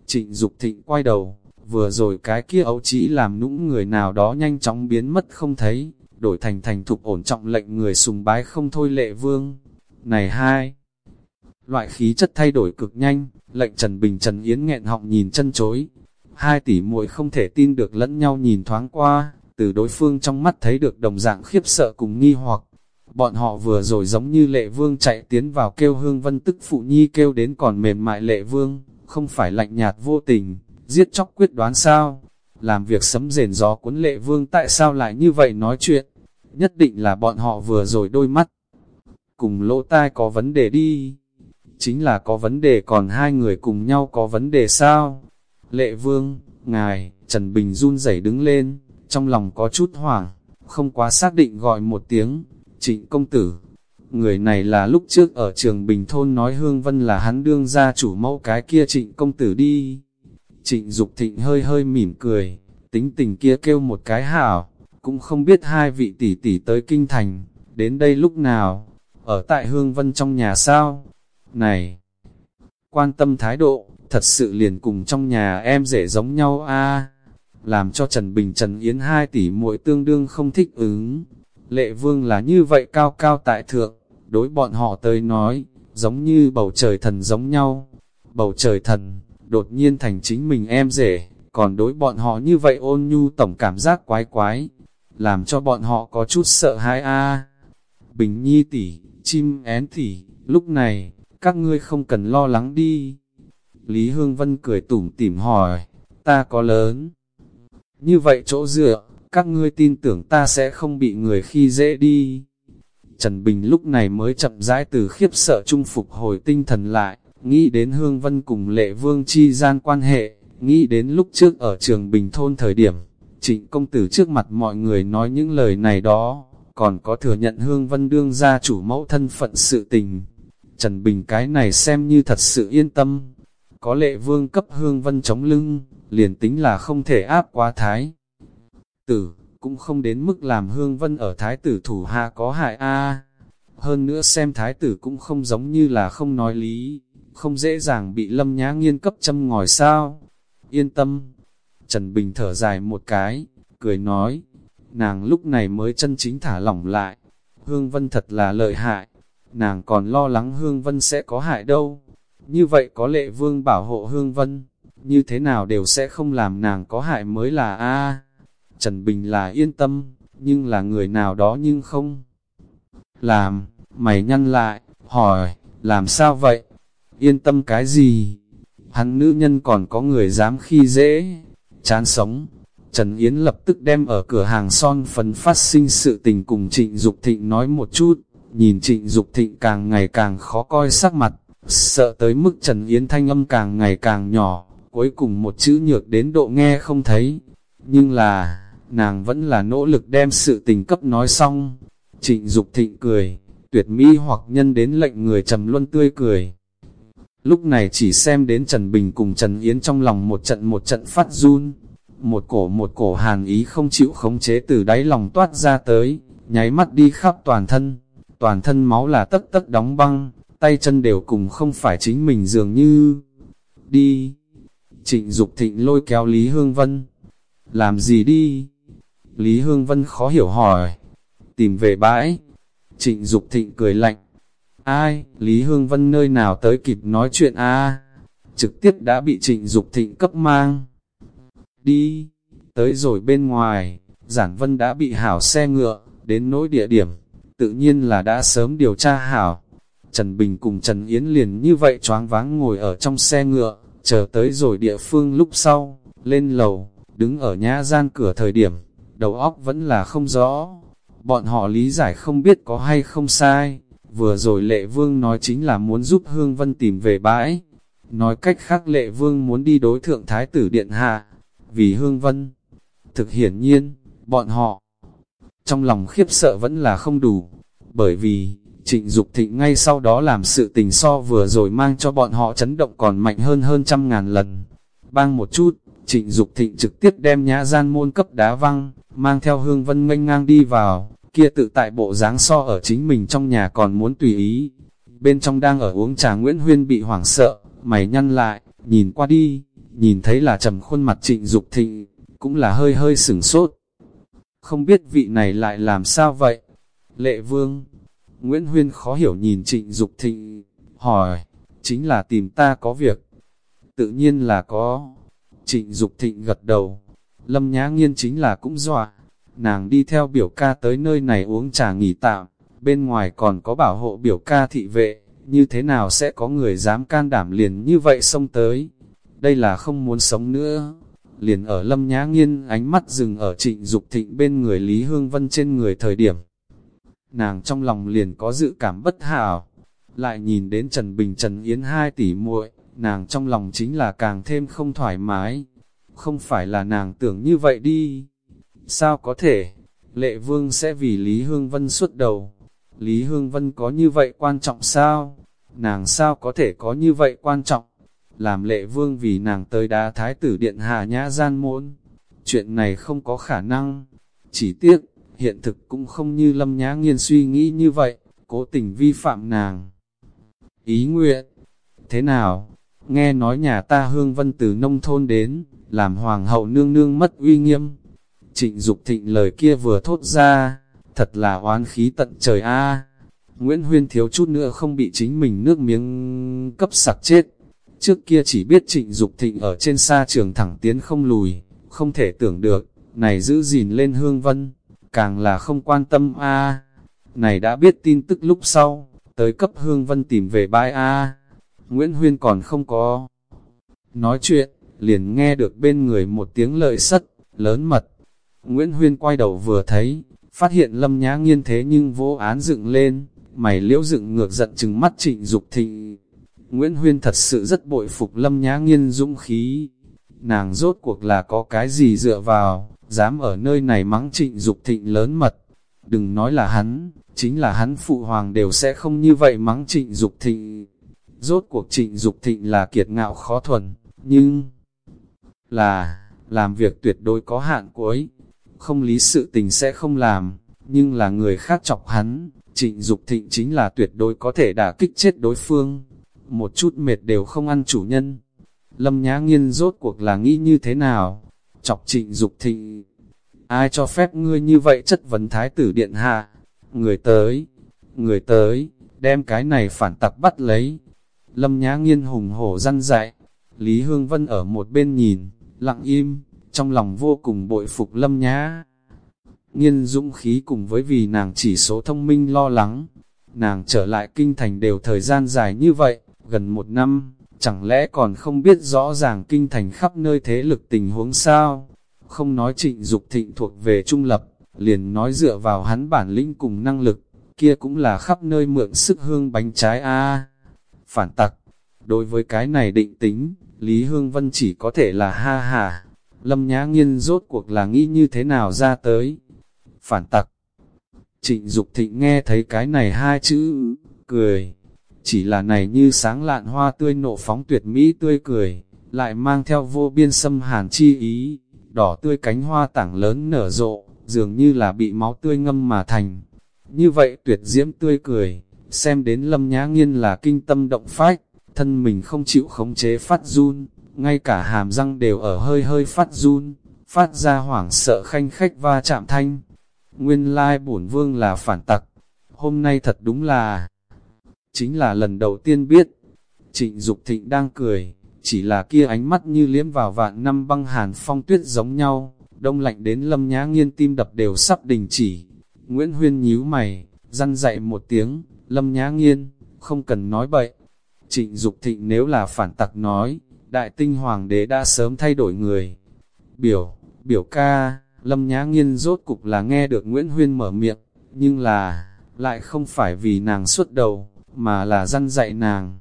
Trịnh Dục thịnh quay đầu, vừa rồi cái kia ấu chỉ làm nũng người nào đó nhanh chóng biến mất không thấy, đổi thành thành thục ổn trọng lệnh người sùng bái không thôi lệ vương. Này hai! Loại khí chất thay đổi cực nhanh, lệnh Trần Bình Trần Yến nghẹn họng nhìn chân chối. Hai tỷ muội không thể tin được lẫn nhau nhìn thoáng qua, từ đối phương trong mắt thấy được đồng dạng khiếp sợ cùng nghi hoặc. Bọn họ vừa rồi giống như lệ vương chạy tiến vào kêu hương vân tức phụ nhi kêu đến còn mềm mại lệ vương, không phải lạnh nhạt vô tình, giết chóc quyết đoán sao? Làm việc sấm rền gió cuốn lệ vương tại sao lại như vậy nói chuyện? Nhất định là bọn họ vừa rồi đôi mắt. Cùng lỗ tai có vấn đề đi. Chính là có vấn đề còn hai người cùng nhau có vấn đề sao? Lệ vương, ngài, Trần Bình run rẩy đứng lên, trong lòng có chút hoảng, không quá xác định gọi một tiếng, trịnh công tử. Người này là lúc trước ở trường Bình Thôn nói Hương Vân là hắn đương ra chủ mẫu cái kia trịnh công tử đi. Trịnh Dục thịnh hơi hơi mỉm cười, tính tình kia kêu một cái hảo, cũng không biết hai vị tỷ tỷ tới kinh thành, đến đây lúc nào, ở tại Hương Vân trong nhà sao? Này, quan tâm thái độ, thật sự liền cùng trong nhà em dễ giống nhau a à, làm cho Trần Bình Trần Yến hai tỷ muội tương đương không thích ứng. Lệ vương là như vậy cao cao tại thượng, đối bọn họ tới nói, giống như bầu trời thần giống nhau. Bầu trời thần, đột nhiên thành chính mình em rể, còn đối bọn họ như vậy ôn nhu tổng cảm giác quái quái, làm cho bọn họ có chút sợ hãi a. Bình nhi tỷ, chim én tỷ, lúc này, các ngươi không cần lo lắng đi. Lý Hương Vân cười tủm tỉm hỏi, ta có lớn. Như vậy chỗ dựa, các ngươi tin tưởng ta sẽ không bị người khi dễ đi. Trần Bình lúc này mới chậm rãi từ khiếp sợ trung phục hồi tinh thần lại, nghĩ đến Hương Vân cùng Lệ Vương chi gian quan hệ, nghĩ đến lúc trước ở trường Bình Thôn thời điểm, trịnh công tử trước mặt mọi người nói những lời này đó, còn có thừa nhận Hương Vân đương ra chủ mẫu thân phận sự tình. Trần Bình cái này xem như thật sự yên tâm, có Lệ Vương cấp Hương Vân chống lưng, liền tính là không thể áp quá thái. Tử, cũng không đến mức làm hương vân ở thái tử thủ hạ có hại a Hơn nữa xem thái tử cũng không giống như là không nói lý, không dễ dàng bị lâm nhã nghiên cấp châm ngòi sao. Yên tâm. Trần Bình thở dài một cái, cười nói, nàng lúc này mới chân chính thả lỏng lại. Hương Vân thật là lợi hại, nàng còn lo lắng Hương Vân sẽ có hại đâu. Như vậy có lệ vương bảo hộ Hương Vân như thế nào đều sẽ không làm nàng có hại mới là A. Trần Bình là yên tâm, nhưng là người nào đó nhưng không. Làm, mày nhăn lại, hỏi, làm sao vậy? Yên tâm cái gì? Hắn nữ nhân còn có người dám khi dễ, chán sống. Trần Yến lập tức đem ở cửa hàng son phấn phát sinh sự tình cùng Trịnh Dục Thịnh nói một chút, nhìn Trịnh Dục Thịnh càng ngày càng khó coi sắc mặt, sợ tới mức Trần Yến thanh âm càng ngày càng nhỏ, cuối cùng một chữ nhược đến độ nghe không thấy. Nhưng là, nàng vẫn là nỗ lực đem sự tình cấp nói xong. Trịnh Dục thịnh cười, tuyệt mỹ hoặc nhân đến lệnh người trầm luân tươi cười. Lúc này chỉ xem đến Trần Bình cùng Trần Yến trong lòng một trận một trận phát run. Một cổ một cổ hàn ý không chịu khống chế từ đáy lòng toát ra tới, nháy mắt đi khắp toàn thân. Toàn thân máu là tất tất đóng băng, tay chân đều cùng không phải chính mình dường như... Đi! Trịnh Dục Thịnh lôi kéo Lý Hương Vân. Làm gì đi? Lý Hương Vân khó hiểu hỏi. Tìm về bãi. Trịnh Dục Thịnh cười lạnh. Ai, Lý Hương Vân nơi nào tới kịp nói chuyện a Trực tiếp đã bị Trịnh Dục Thịnh cấp mang. Đi, tới rồi bên ngoài, Giản Vân đã bị hảo xe ngựa, đến nỗi địa điểm, tự nhiên là đã sớm điều tra hảo. Trần Bình cùng Trần Yến liền như vậy choáng váng ngồi ở trong xe ngựa, chờ tới rồi địa phương lúc sau, lên lầu, đứng ở nhã gian cửa thời điểm, đầu óc vẫn là không rõ. Bọn họ lý giải không biết có hay không sai, vừa rồi lệ vương nói chính là muốn giúp Hương Vân tìm về bãi. Nói cách khác lệ vương muốn đi đối thượng thái tử điện hạ, vì Hương Vân. Thực hiển nhiên, bọn họ trong lòng khiếp sợ vẫn là không đủ, bởi vì, Trịnh Dục Thịnh ngay sau đó làm sự tình so vừa rồi mang cho bọn họ chấn động còn mạnh hơn hơn trăm ngàn lần. Bang một chút, Trịnh Dục Thịnh trực tiếp đem nhã gian môn cấp đá văng, mang theo hương vân nganh ngang đi vào, kia tự tại bộ dáng so ở chính mình trong nhà còn muốn tùy ý. Bên trong đang ở uống trà Nguyễn Huyên bị hoảng sợ, mày nhăn lại, nhìn qua đi, nhìn thấy là trầm khuôn mặt trịnh Dục thịnh, cũng là hơi hơi sửng sốt. Không biết vị này lại làm sao vậy? Lệ vương, Nguyễn Huyên khó hiểu nhìn trịnh Dục thịnh, hỏi, chính là tìm ta có việc. Tự nhiên là có. Trịnh Dục thịnh gật đầu, lâm nhã nghiên chính là cũng dọa. Nàng đi theo biểu ca tới nơi này uống trà nghỉ tạm, bên ngoài còn có bảo hộ biểu ca thị vệ, như thế nào sẽ có người dám can đảm liền như vậy xông tới. Đây là không muốn sống nữa. Liền ở lâm nhã nghiên ánh mắt dừng ở trịnh Dục thịnh bên người Lý Hương Vân trên người thời điểm. Nàng trong lòng liền có dự cảm bất hảo, lại nhìn đến Trần Bình Trần Yến hai tỷ muội, nàng trong lòng chính là càng thêm không thoải mái. Không phải là nàng tưởng như vậy đi. Sao có thể? Lệ Vương sẽ vì Lý Hương Vân xuất đầu. Lý Hương Vân có như vậy quan trọng sao? Nàng sao có thể có như vậy quan trọng? Làm Lệ Vương vì nàng tới đá thái tử điện hạ nhã gian môn. Chuyện này không có khả năng. Chỉ tiếc, hiện thực cũng không như lâm nhã nghiên suy nghĩ như vậy, cố tình vi phạm nàng. Ý nguyện, thế nào? Nghe nói nhà ta hương vân từ nông thôn đến, làm hoàng hậu nương nương mất uy nghiêm. Trịnh Dục thịnh lời kia vừa thốt ra, thật là oán khí tận trời a. Nguyễn Huyên thiếu chút nữa không bị chính mình nước miếng cấp sặc chết. Trước kia chỉ biết trịnh Dục thịnh ở trên xa trường thẳng tiến không lùi, không thể tưởng được, này giữ gìn lên hương vân, càng là không quan tâm a. Này đã biết tin tức lúc sau, tới cấp hương vân tìm về bãi a. Nguyễn Huyên còn không có nói chuyện, liền nghe được bên người một tiếng lợi sất, lớn mật. Nguyễn Huyên quay đầu vừa thấy, phát hiện lâm nhã nghiên thế nhưng vô án dựng lên, mày liễu dựng ngược giận chừng mắt trịnh Dục thịnh. Nguyễn Huyên thật sự rất bội phục lâm nhã nghiên dũng khí. Nàng rốt cuộc là có cái gì dựa vào, dám ở nơi này mắng trịnh Dục thịnh lớn mật. Đừng nói là hắn, chính là hắn phụ hoàng đều sẽ không như vậy mắng trịnh Dục thịnh. Rốt cuộc trịnh Dục thịnh là kiệt ngạo khó thuần, nhưng là, làm việc tuyệt đối có hạn cuối, không lý sự tình sẽ không làm, nhưng là người khác chọc hắn, trịnh Dục thịnh chính là tuyệt đối có thể đả kích chết đối phương, một chút mệt đều không ăn chủ nhân. Lâm Nhã Nghiên rốt cuộc là nghĩ như thế nào? Chọc trịnh Dục thịnh, ai cho phép ngươi như vậy chất vấn thái tử điện hạ? Người tới, người tới, đem cái này phản tặc bắt lấy. Lâm Nhã Nghiên hùng hổ răn dạy, Lý Hương Vân ở một bên nhìn, lặng im, trong lòng vô cùng bội phục Lâm Nhã. Nghiên dũng khí cùng với vì nàng chỉ số thông minh lo lắng, nàng trở lại kinh thành đều thời gian dài như vậy, gần một năm, chẳng lẽ còn không biết rõ ràng kinh thành khắp nơi thế lực tình huống sao? Không nói trịnh Dục thịnh thuộc về trung lập, liền nói dựa vào hắn bản lĩnh cùng năng lực, kia cũng là khắp nơi mượn sức hương bánh trái a Phản tặc, đối với cái này định tính, Lý Hương Vân chỉ có thể là ha ha, Lâm Nhã Nghiên rốt cuộc là nghĩ như thế nào ra tới. Phản tặc. Trịnh Dục Thịnh nghe thấy cái này hai chữ, cười. Chỉ là này như sáng lạn hoa tươi nộ phóng tuyệt mỹ tươi cười, lại mang theo vô biên xâm hàn chi ý, đỏ tươi cánh hoa tảng lớn nở rộ, dường như là bị máu tươi ngâm mà thành. Như vậy tuyệt diễm tươi cười, xem đến lâm nhã nghiên là kinh tâm động phách, thân mình không chịu khống chế phát run, ngay cả hàm răng đều ở hơi hơi phát run, phát ra hoảng sợ khanh khách va chạm thanh. Nguyên lai bổn vương là phản tặc, hôm nay thật đúng là, chính là lần đầu tiên biết. Trịnh Dục Thịnh đang cười, chỉ là kia ánh mắt như liếm vào vạn năm băng hàn phong tuyết giống nhau, đông lạnh đến lâm nhá nghiên tim đập đều sắp đình chỉ. Nguyễn Huyên nhíu mày, răn dạy một tiếng, lâm nhá nghiên, không cần nói bậy. Trịnh Dục Thịnh nếu là phản tặc nói, đại tinh hoàng đế đã sớm thay đổi người. Biểu, biểu ca, lâm nhã nghiên rốt cục là nghe được Nguyễn Huyên mở miệng, nhưng là, lại không phải vì nàng xuất đầu, mà là răn dạy nàng.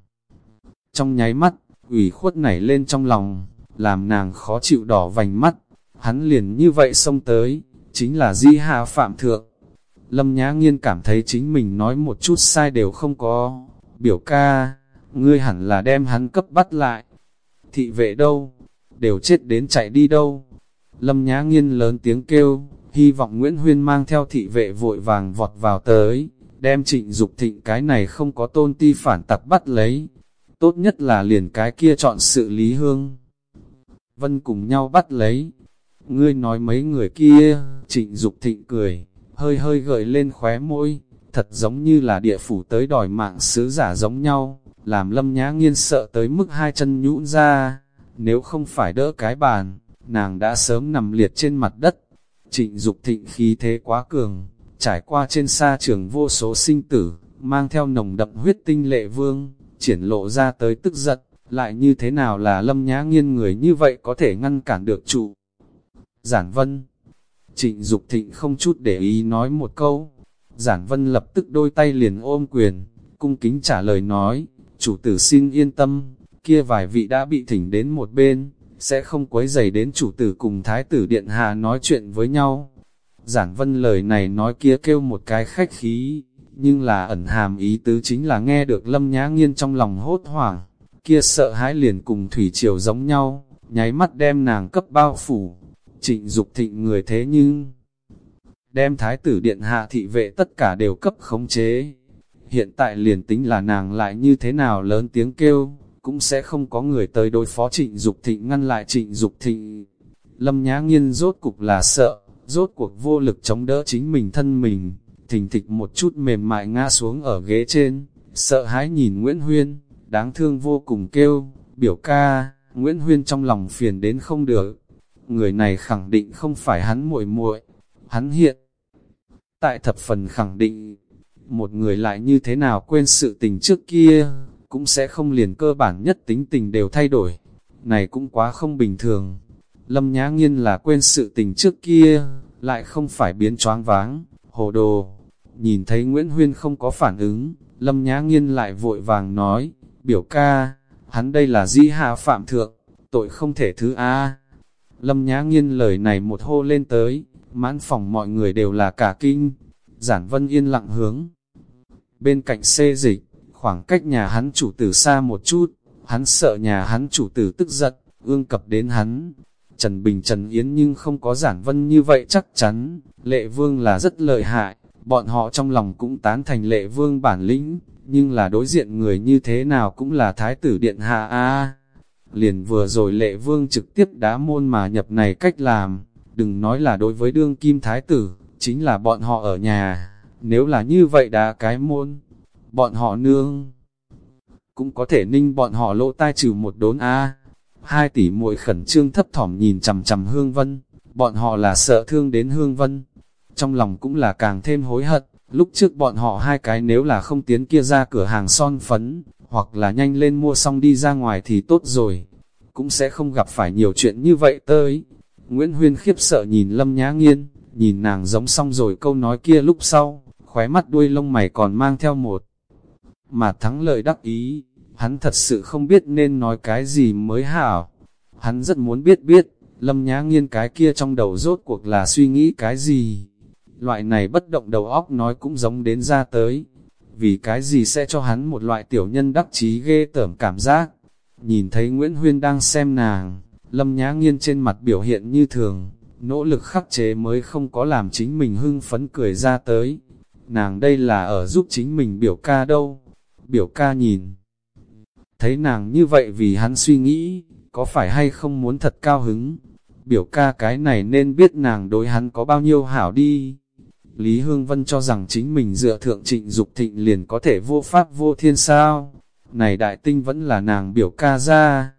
Trong nháy mắt, ủy khuất nảy lên trong lòng, làm nàng khó chịu đỏ vành mắt, hắn liền như vậy xông tới, chính là di hạ phạm thượng. Lâm Nhã Nghiên cảm thấy chính mình nói một chút sai đều không có, biểu ca, ngươi hẳn là đem hắn cấp bắt lại. Thị vệ đâu? đều chết đến chạy đi đâu. Lâm Nhã Nghiên lớn tiếng kêu, hy vọng Nguyễn Huyên mang theo thị vệ vội vàng vọt vào tới, đem trịnh Dục thịnh cái này không có tôn ti phản tặc bắt lấy. Tốt nhất là liền cái kia chọn sự lý hương. Vân cùng nhau bắt lấy. Ngươi nói mấy người kia, trịnh Dục thịnh cười, hơi hơi gợi lên khóe môi, thật giống như là địa phủ tới đòi mạng sứ giả giống nhau, làm lâm nhã nghiên sợ tới mức hai chân nhũn ra, nếu không phải đỡ cái bàn, nàng đã sớm nằm liệt trên mặt đất. Trịnh Dục thịnh khí thế quá cường, trải qua trên xa trường vô số sinh tử, mang theo nồng đậm huyết tinh lệ vương, triển lộ ra tới tức giận, lại như thế nào là lâm nhã nghiên người như vậy có thể ngăn cản được trụ. Giản Vân. Trịnh Dục thịnh không chút để ý nói một câu, Giản Vân lập tức đôi tay liền ôm quyền, cung kính trả lời nói, chủ tử xin yên tâm, kia vài vị đã bị thỉnh đến một bên, sẽ không quấy dày đến chủ tử cùng thái tử điện hạ nói chuyện với nhau. Giản Vân lời này nói kia kêu một cái khách khí, nhưng là ẩn hàm ý tứ chính là nghe được lâm nhã nghiên trong lòng hốt hoảng, kia sợ hãi liền cùng thủy triều giống nhau, nháy mắt đem nàng cấp bao phủ. Trịnh Dục thịnh người thế nhưng đem thái tử điện hạ thị vệ tất cả đều cấp khống chế. Hiện tại liền tính là nàng lại như thế nào lớn tiếng kêu, cũng sẽ không có người tới đối phó trịnh Dục thịnh ngăn lại trịnh Dục thịnh. Lâm Nhã Nghiên rốt cục là sợ, rốt cuộc vô lực chống đỡ chính mình thân mình, thình thịch một chút mềm mại ngã xuống ở ghế trên, sợ hãi nhìn Nguyễn Huyên, đáng thương vô cùng kêu, biểu ca, Nguyễn Huyên trong lòng phiền đến không được. Người này khẳng định không phải hắn muội muội, hắn hiện tại thập phần khẳng định, một người lại như thế nào quên sự tình trước kia, cũng sẽ không liền cơ bản nhất tính tình đều thay đổi. Này cũng quá không bình thường. Lâm Nhã Nghiên là quên sự tình trước kia, lại không phải biến choáng váng, hồ đồ. Nhìn thấy Nguyễn Huyên không có phản ứng, Lâm Nhã Nghiên lại vội vàng nói, biểu ca, hắn đây là di hạ phạm thượng, tội không thể thứ A. Lâm Nhã Nghiên lời này một hô lên tới, mãn phòng mọi người đều là cả kinh. Giản Vân yên lặng hướng. Bên cạnh xê dịch, khoảng cách nhà hắn chủ tử xa một chút, hắn sợ nhà hắn chủ tử tức giận, ương cập đến hắn. Trần Bình Trần Yến nhưng không có Giản Vân như vậy chắc chắn, lệ vương là rất lợi hại, bọn họ trong lòng cũng tán thành lệ vương bản lĩnh, nhưng là đối diện người như thế nào cũng là thái tử điện hạ a Liền vừa rồi lệ vương trực tiếp đá môn mà nhập này cách làm, đừng nói là đối với đương kim thái tử, chính là bọn họ ở nhà, nếu là như vậy đã cái môn, bọn họ nương, cũng có thể ninh bọn họ lỗ tai trừ một đốn a. Hai tỷ muội khẩn trương thấp thỏm nhìn chầm chầm Hương Vân, bọn họ là sợ thương đến Hương Vân, trong lòng cũng là càng thêm hối hận, lúc trước bọn họ hai cái nếu là không tiến kia ra cửa hàng son phấn, hoặc là nhanh lên mua xong đi ra ngoài thì tốt rồi, cũng sẽ không gặp phải nhiều chuyện như vậy tới. Nguyễn Huyên khiếp sợ nhìn Lâm Nhã Nghiên, nhìn nàng giống xong rồi câu nói kia lúc sau, khóe mắt đuôi lông mày còn mang theo một. Mà thắng lợi đắc ý, hắn thật sự không biết nên nói cái gì mới hảo. Hắn rất muốn biết biết, Lâm Nhã Nghiên cái kia trong đầu rốt cuộc là suy nghĩ cái gì. Loại này bất động đầu óc nói cũng giống đến ra tới. Vì cái gì sẽ cho hắn một loại tiểu nhân đắc chí ghê tởm cảm giác. Nhìn thấy Nguyễn Huyên đang xem nàng, Lâm Nhã Nghiên trên mặt biểu hiện như thường, nỗ lực khắc chế mới không có làm chính mình hưng phấn cười ra tới. Nàng đây là ở giúp chính mình biểu ca đâu. Biểu ca nhìn. Thấy nàng như vậy vì hắn suy nghĩ, có phải hay không muốn thật cao hứng. Biểu ca cái này nên biết nàng đối hắn có bao nhiêu hảo đi. Lý Hương Vân cho rằng chính mình dựa thượng trịnh Dục thịnh liền có thể vô pháp vô thiên sao. Này đại tinh vẫn là nàng biểu ca ra.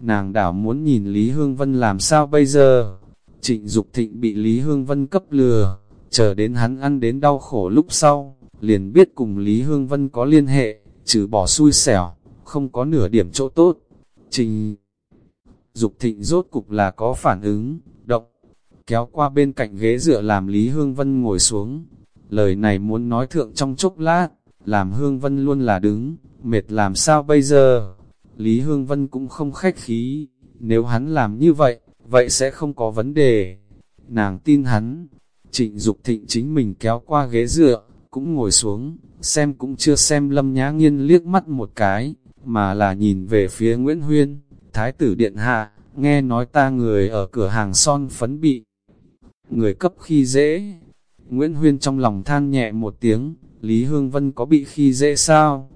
Nàng đảo muốn nhìn Lý Hương Vân làm sao bây giờ. Trịnh Dục thịnh bị Lý Hương Vân cấp lừa, chờ đến hắn ăn đến đau khổ lúc sau, liền biết cùng Lý Hương Vân có liên hệ, trừ bỏ xui xẻo, không có nửa điểm chỗ tốt. Trình Dục thịnh rốt cục là có phản ứng, động, kéo qua bên cạnh ghế dựa làm Lý Hương Vân ngồi xuống. Lời này muốn nói thượng trong chốc lát, làm Hương Vân luôn là đứng, mệt làm sao bây giờ? Lý Hương Vân cũng không khách khí, nếu hắn làm như vậy, vậy sẽ không có vấn đề. Nàng tin hắn, trịnh Dục thịnh chính mình kéo qua ghế dựa, cũng ngồi xuống, xem cũng chưa xem lâm nhã nghiên liếc mắt một cái, mà là nhìn về phía Nguyễn Huyên, Thái tử Điện Hạ, nghe nói ta người ở cửa hàng son phấn bị. Người cấp khi dễ. Nguyễn Huyên trong lòng than nhẹ một tiếng, Lý Hương Vân có bị khi dễ sao?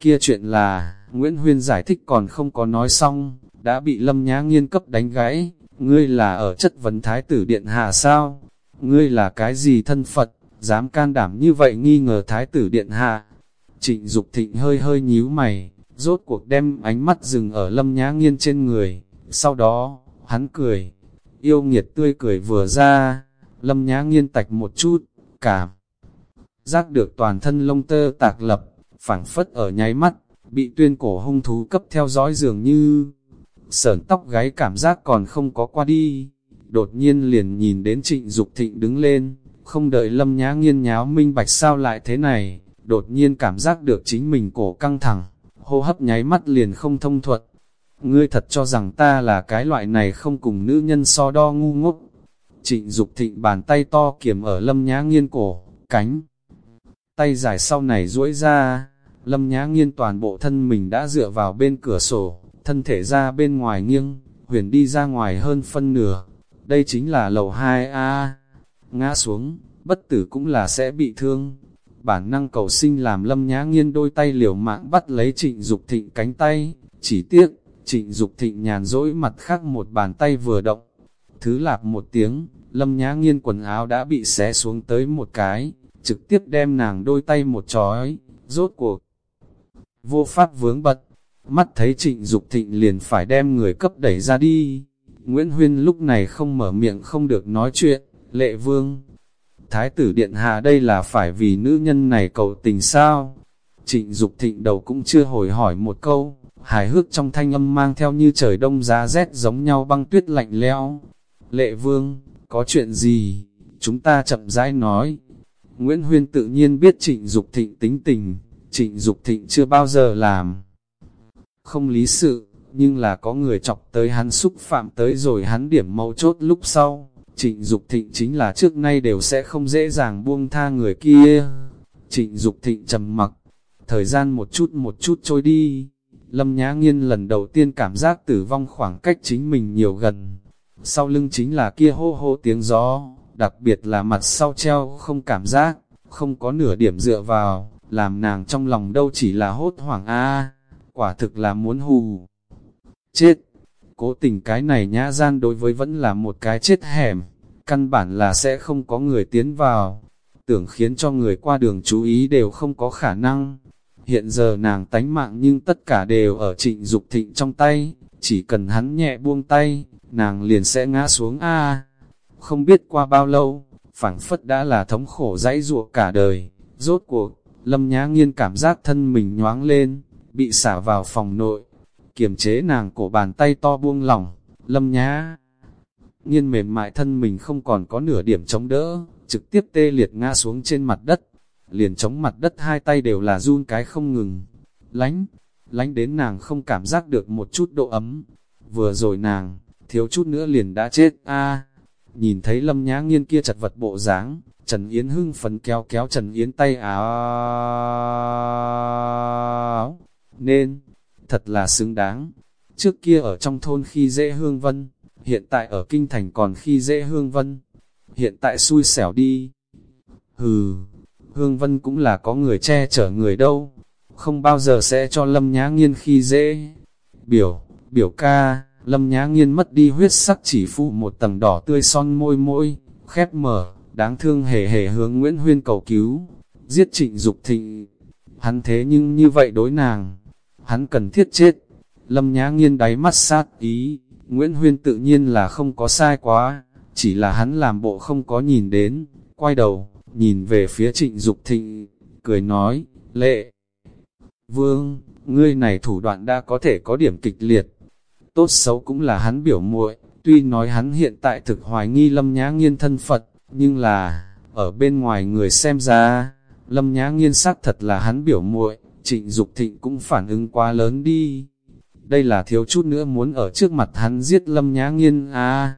Kia chuyện là, Nguyễn Huyên giải thích còn không có nói xong, đã bị Lâm Nhã Nghiên cấp đánh gãy. Ngươi là ở chất vấn thái tử điện hạ sao? Ngươi là cái gì thân Phật, dám can đảm như vậy nghi ngờ thái tử điện hạ? Trịnh Dục Thịnh hơi hơi nhíu mày, rốt cuộc đem ánh mắt dừng ở Lâm Nhã Nghiên trên người. Sau đó, hắn cười, yêu nghiệt tươi cười vừa ra, Lâm Nhã Nghiên tạch một chút, cảm. Giác được toàn thân lông tơ tạc lập, phảng phất ở nháy mắt, bị tuyên cổ hung thú cấp theo dõi dường như sởn tóc gáy cảm giác còn không có qua đi. Đột nhiên liền nhìn đến trịnh Dục thịnh đứng lên, không đợi lâm nhã nghiên nháo minh bạch sao lại thế này, đột nhiên cảm giác được chính mình cổ căng thẳng, hô hấp nháy mắt liền không thông thuật. Ngươi thật cho rằng ta là cái loại này không cùng nữ nhân so đo ngu ngốc. Trịnh Dục thịnh bàn tay to kiểm ở lâm nhã nghiên cổ, cánh. Tay dài sau này duỗi ra, lâm nhã nghiên toàn bộ thân mình đã dựa vào bên cửa sổ, thân thể ra bên ngoài nghiêng, huyền đi ra ngoài hơn phân nửa. Đây chính là lầu 2A. Ngã xuống, bất tử cũng là sẽ bị thương. Bản năng cầu sinh làm lâm nhã nghiên đôi tay liều mạng bắt lấy trịnh Dục thịnh cánh tay. Chỉ tiếc, trịnh Dục thịnh nhàn dỗi mặt khác một bàn tay vừa động. Thứ lạp một tiếng, lâm nhã nghiên quần áo đã bị xé xuống tới một cái, trực tiếp đem nàng đôi tay một chói, rốt cuộc. Vô pháp vướng bật, Mắt thấy trịnh Dục thịnh liền phải đem người cấp đẩy ra đi. Nguyễn Huyên lúc này không mở miệng không được nói chuyện, lệ vương. Thái tử Điện Hạ đây là phải vì nữ nhân này cầu tình sao? Trịnh Dục thịnh đầu cũng chưa hồi hỏi một câu, hài hước trong thanh âm mang theo như trời đông giá rét giống nhau băng tuyết lạnh lẽo. Lệ vương, có chuyện gì? Chúng ta chậm rãi nói. Nguyễn Huyên tự nhiên biết trịnh Dục thịnh tính tình, trịnh Dục thịnh chưa bao giờ làm không lý sự, nhưng là có người chọc tới hắn xúc phạm tới rồi hắn điểm mấu chốt lúc sau. Trịnh Dục Thịnh chính là trước nay đều sẽ không dễ dàng buông tha người kia. Trịnh Dục Thịnh trầm mặc, thời gian một chút một chút trôi đi. Lâm Nhã Nghiên lần đầu tiên cảm giác tử vong khoảng cách chính mình nhiều gần. Sau lưng chính là kia hô hô tiếng gió, đặc biệt là mặt sau treo không cảm giác, không có nửa điểm dựa vào, làm nàng trong lòng đâu chỉ là hốt hoảng a quả thực là muốn hù. Chết! Cố tình cái này nhã gian đối với vẫn là một cái chết hẻm, căn bản là sẽ không có người tiến vào, tưởng khiến cho người qua đường chú ý đều không có khả năng. Hiện giờ nàng tánh mạng nhưng tất cả đều ở trịnh Dục thịnh trong tay, chỉ cần hắn nhẹ buông tay, nàng liền sẽ ngã xuống a Không biết qua bao lâu, phảng phất đã là thống khổ dãy ruộng cả đời, rốt cuộc, lâm nhã nghiên cảm giác thân mình nhoáng lên, bị xả vào phòng nội, kiềm chế nàng cổ bàn tay to buông lỏng, lâm nhá. Nghiên mềm mại thân mình không còn có nửa điểm chống đỡ, trực tiếp tê liệt ngã xuống trên mặt đất, liền chống mặt đất hai tay đều là run cái không ngừng, lánh, lánh đến nàng không cảm giác được một chút độ ấm, vừa rồi nàng, thiếu chút nữa liền đã chết, a nhìn thấy lâm nhã nghiên kia chật vật bộ dáng Trần Yến hưng phấn kéo kéo Trần Yến tay. Áo, nên, thật là xứng đáng. Trước kia ở trong thôn khi dễ hương vân, hiện tại ở kinh thành còn khi dễ hương vân, hiện tại xui xẻo đi. Hừ, hương vân cũng là có người che chở người đâu, không bao giờ sẽ cho lâm nhá nghiên khi dễ. Biểu, biểu ca, lâm nhá nghiên mất đi huyết sắc chỉ phụ một tầng đỏ tươi son môi môi, khép mở, đáng thương hề hề hướng Nguyễn Huyên cầu cứu, giết trịnh Dục thịnh. Hắn thế nhưng như vậy đối nàng, hắn cần thiết chết. Lâm Nhã Nghiên đáy mắt sát ý, Nguyễn Huyên tự nhiên là không có sai quá, chỉ là hắn làm bộ không có nhìn đến, quay đầu, nhìn về phía trịnh Dục thịnh, cười nói, lệ. Vương, ngươi này thủ đoạn đã có thể có điểm kịch liệt, tốt xấu cũng là hắn biểu muội tuy nói hắn hiện tại thực hoài nghi Lâm Nhã Nghiên thân Phật, nhưng là, ở bên ngoài người xem ra, Lâm Nhã Nghiên xác thật là hắn biểu muội Trịnh Dục Thịnh cũng phản ứng quá lớn đi. Đây là thiếu chút nữa muốn ở trước mặt hắn giết Lâm Nhã Nghiên à.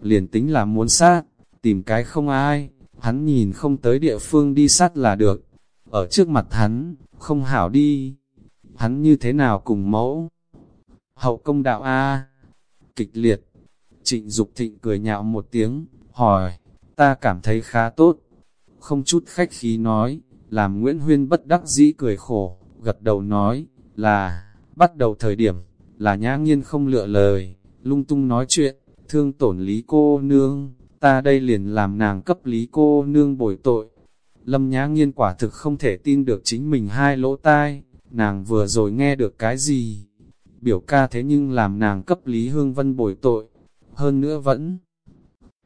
Liền tính là muốn sát, tìm cái không ai, hắn nhìn không tới địa phương đi sát là được. Ở trước mặt hắn, không hảo đi. Hắn như thế nào cùng mẫu? Hậu công đạo a kịch liệt. Trịnh Dục Thịnh cười nhạo một tiếng, hỏi, ta cảm thấy khá tốt. Không chút khách khí nói, làm Nguyễn Huyên bất đắc dĩ cười khổ, gật đầu nói, là, bắt đầu thời điểm, là nhã nghiên không lựa lời, lung tung nói chuyện, thương tổn lý cô nương, ta đây liền làm nàng cấp lý cô nương bồi tội. Lâm nhã nghiên quả thực không thể tin được chính mình hai lỗ tai, nàng vừa rồi nghe được cái gì. Biểu ca thế nhưng làm nàng cấp Lý Hương Vân bồi tội, hơn nữa vẫn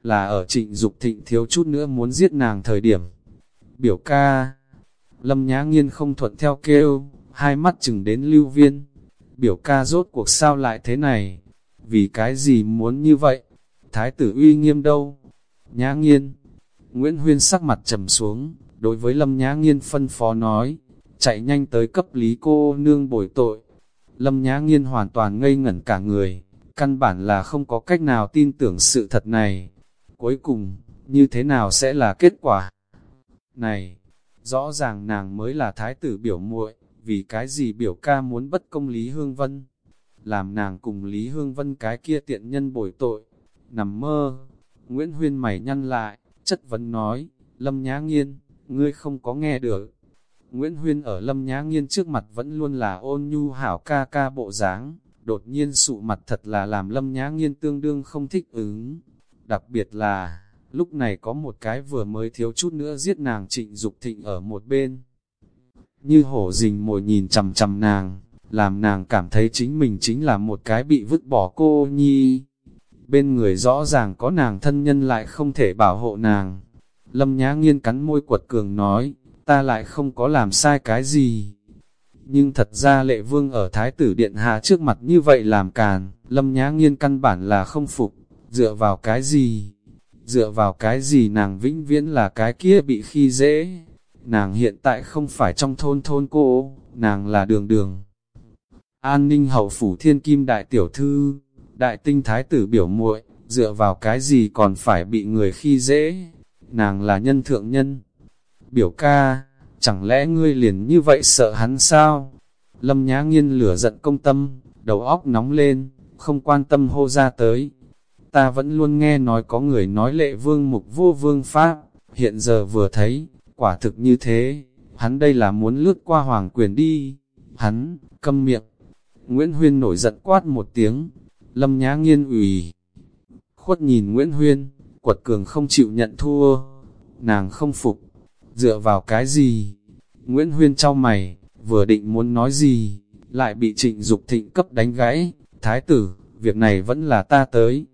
là ở trịnh Dục thịnh thiếu chút nữa muốn giết nàng thời điểm. Biểu ca, Lâm Nhã Nghiên không thuận theo kêu, hai mắt chừng đến lưu viên. Biểu ca rốt cuộc sao lại thế này? Vì cái gì muốn như vậy? Thái tử uy nghiêm đâu? Nhã Nghiên. Nguyễn Huyên sắc mặt trầm xuống, đối với Lâm Nhã Nghiên phân phó nói, chạy nhanh tới cấp lý cô nương bồi tội. Lâm Nhã Nghiên hoàn toàn ngây ngẩn cả người, căn bản là không có cách nào tin tưởng sự thật này. Cuối cùng, như thế nào sẽ là kết quả? Này, rõ ràng nàng mới là thái tử biểu muội, vì cái gì biểu ca muốn bất công Lý Hương Vân? Làm nàng cùng Lý Hương Vân cái kia tiện nhân bồi tội, nằm mơ. Nguyễn Huyên mày nhăn lại, chất vấn nói, Lâm Nhã Nghiên, ngươi không có nghe được. Nguyễn Huyên ở Lâm Nhã Nghiên trước mặt vẫn luôn là ôn nhu hảo ca ca bộ dáng, đột nhiên sụ mặt thật là làm Lâm Nhã Nghiên tương đương không thích ứng. Đặc biệt là, lúc này có một cái vừa mới thiếu chút nữa giết nàng trịnh Dục thịnh ở một bên. Như hổ rình mồi nhìn chầm chầm nàng, làm nàng cảm thấy chính mình chính là một cái bị vứt bỏ cô nhi. Bên người rõ ràng có nàng thân nhân lại không thể bảo hộ nàng. Lâm Nhã Nghiên cắn môi quật cường nói, ta lại không có làm sai cái gì. Nhưng thật ra lệ vương ở Thái tử Điện Hạ trước mặt như vậy làm càn, Lâm Nhã Nghiên căn bản là không phục, dựa vào cái gì? Dựa vào cái gì nàng vĩnh viễn là cái kia bị khi dễ? Nàng hiện tại không phải trong thôn thôn cô, nàng là đường đường. An ninh hậu phủ thiên kim đại tiểu thư, đại tinh thái tử biểu muội dựa vào cái gì còn phải bị người khi dễ? Nàng là nhân thượng nhân, biểu ca, chẳng lẽ ngươi liền như vậy sợ hắn sao? Lâm Nhã Nghiên lửa giận công tâm, đầu óc nóng lên, không quan tâm hô ra tới. Ta vẫn luôn nghe nói có người nói lệ vương mục vô vương pháp, hiện giờ vừa thấy, quả thực như thế, hắn đây là muốn lướt qua hoàng quyền đi. Hắn, câm miệng. Nguyễn Huyên nổi giận quát một tiếng, Lâm Nhã Nghiên ủy. Khuất nhìn Nguyễn Huyên, quật cường không chịu nhận thua, nàng không phục, dựa vào cái gì? Nguyễn Huyên trao mày, vừa định muốn nói gì, lại bị trịnh Dục thịnh cấp đánh gãy, thái tử, việc này vẫn là ta tới.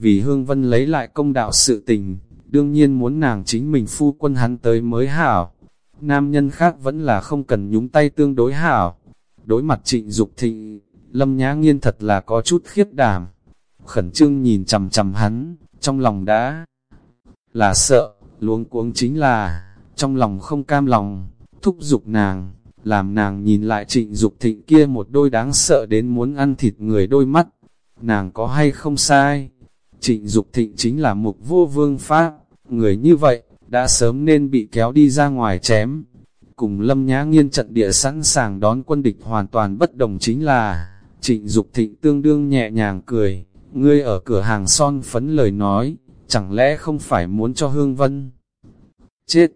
Vì Hương Vân lấy lại công đạo sự tình, đương nhiên muốn nàng chính mình phu quân hắn tới mới hảo. Nam nhân khác vẫn là không cần nhúng tay tương đối hảo. Đối mặt trịnh Dục thịnh, Lâm Nhã Nghiên thật là có chút khiếp đảm. Khẩn trương nhìn chầm chầm hắn, trong lòng đã là sợ, luống cuống chính là trong lòng không cam lòng, thúc giục nàng, làm nàng nhìn lại trịnh Dục thịnh kia một đôi đáng sợ đến muốn ăn thịt người đôi mắt. Nàng có hay không sai? Trịnh Dục thịnh chính là mục vô vương pháp, người như vậy, đã sớm nên bị kéo đi ra ngoài chém. Cùng lâm nhã nghiên trận địa sẵn sàng đón quân địch hoàn toàn bất đồng chính là, trịnh Dục thịnh tương đương nhẹ nhàng cười, ngươi ở cửa hàng son phấn lời nói, chẳng lẽ không phải muốn cho Hương Vân chết?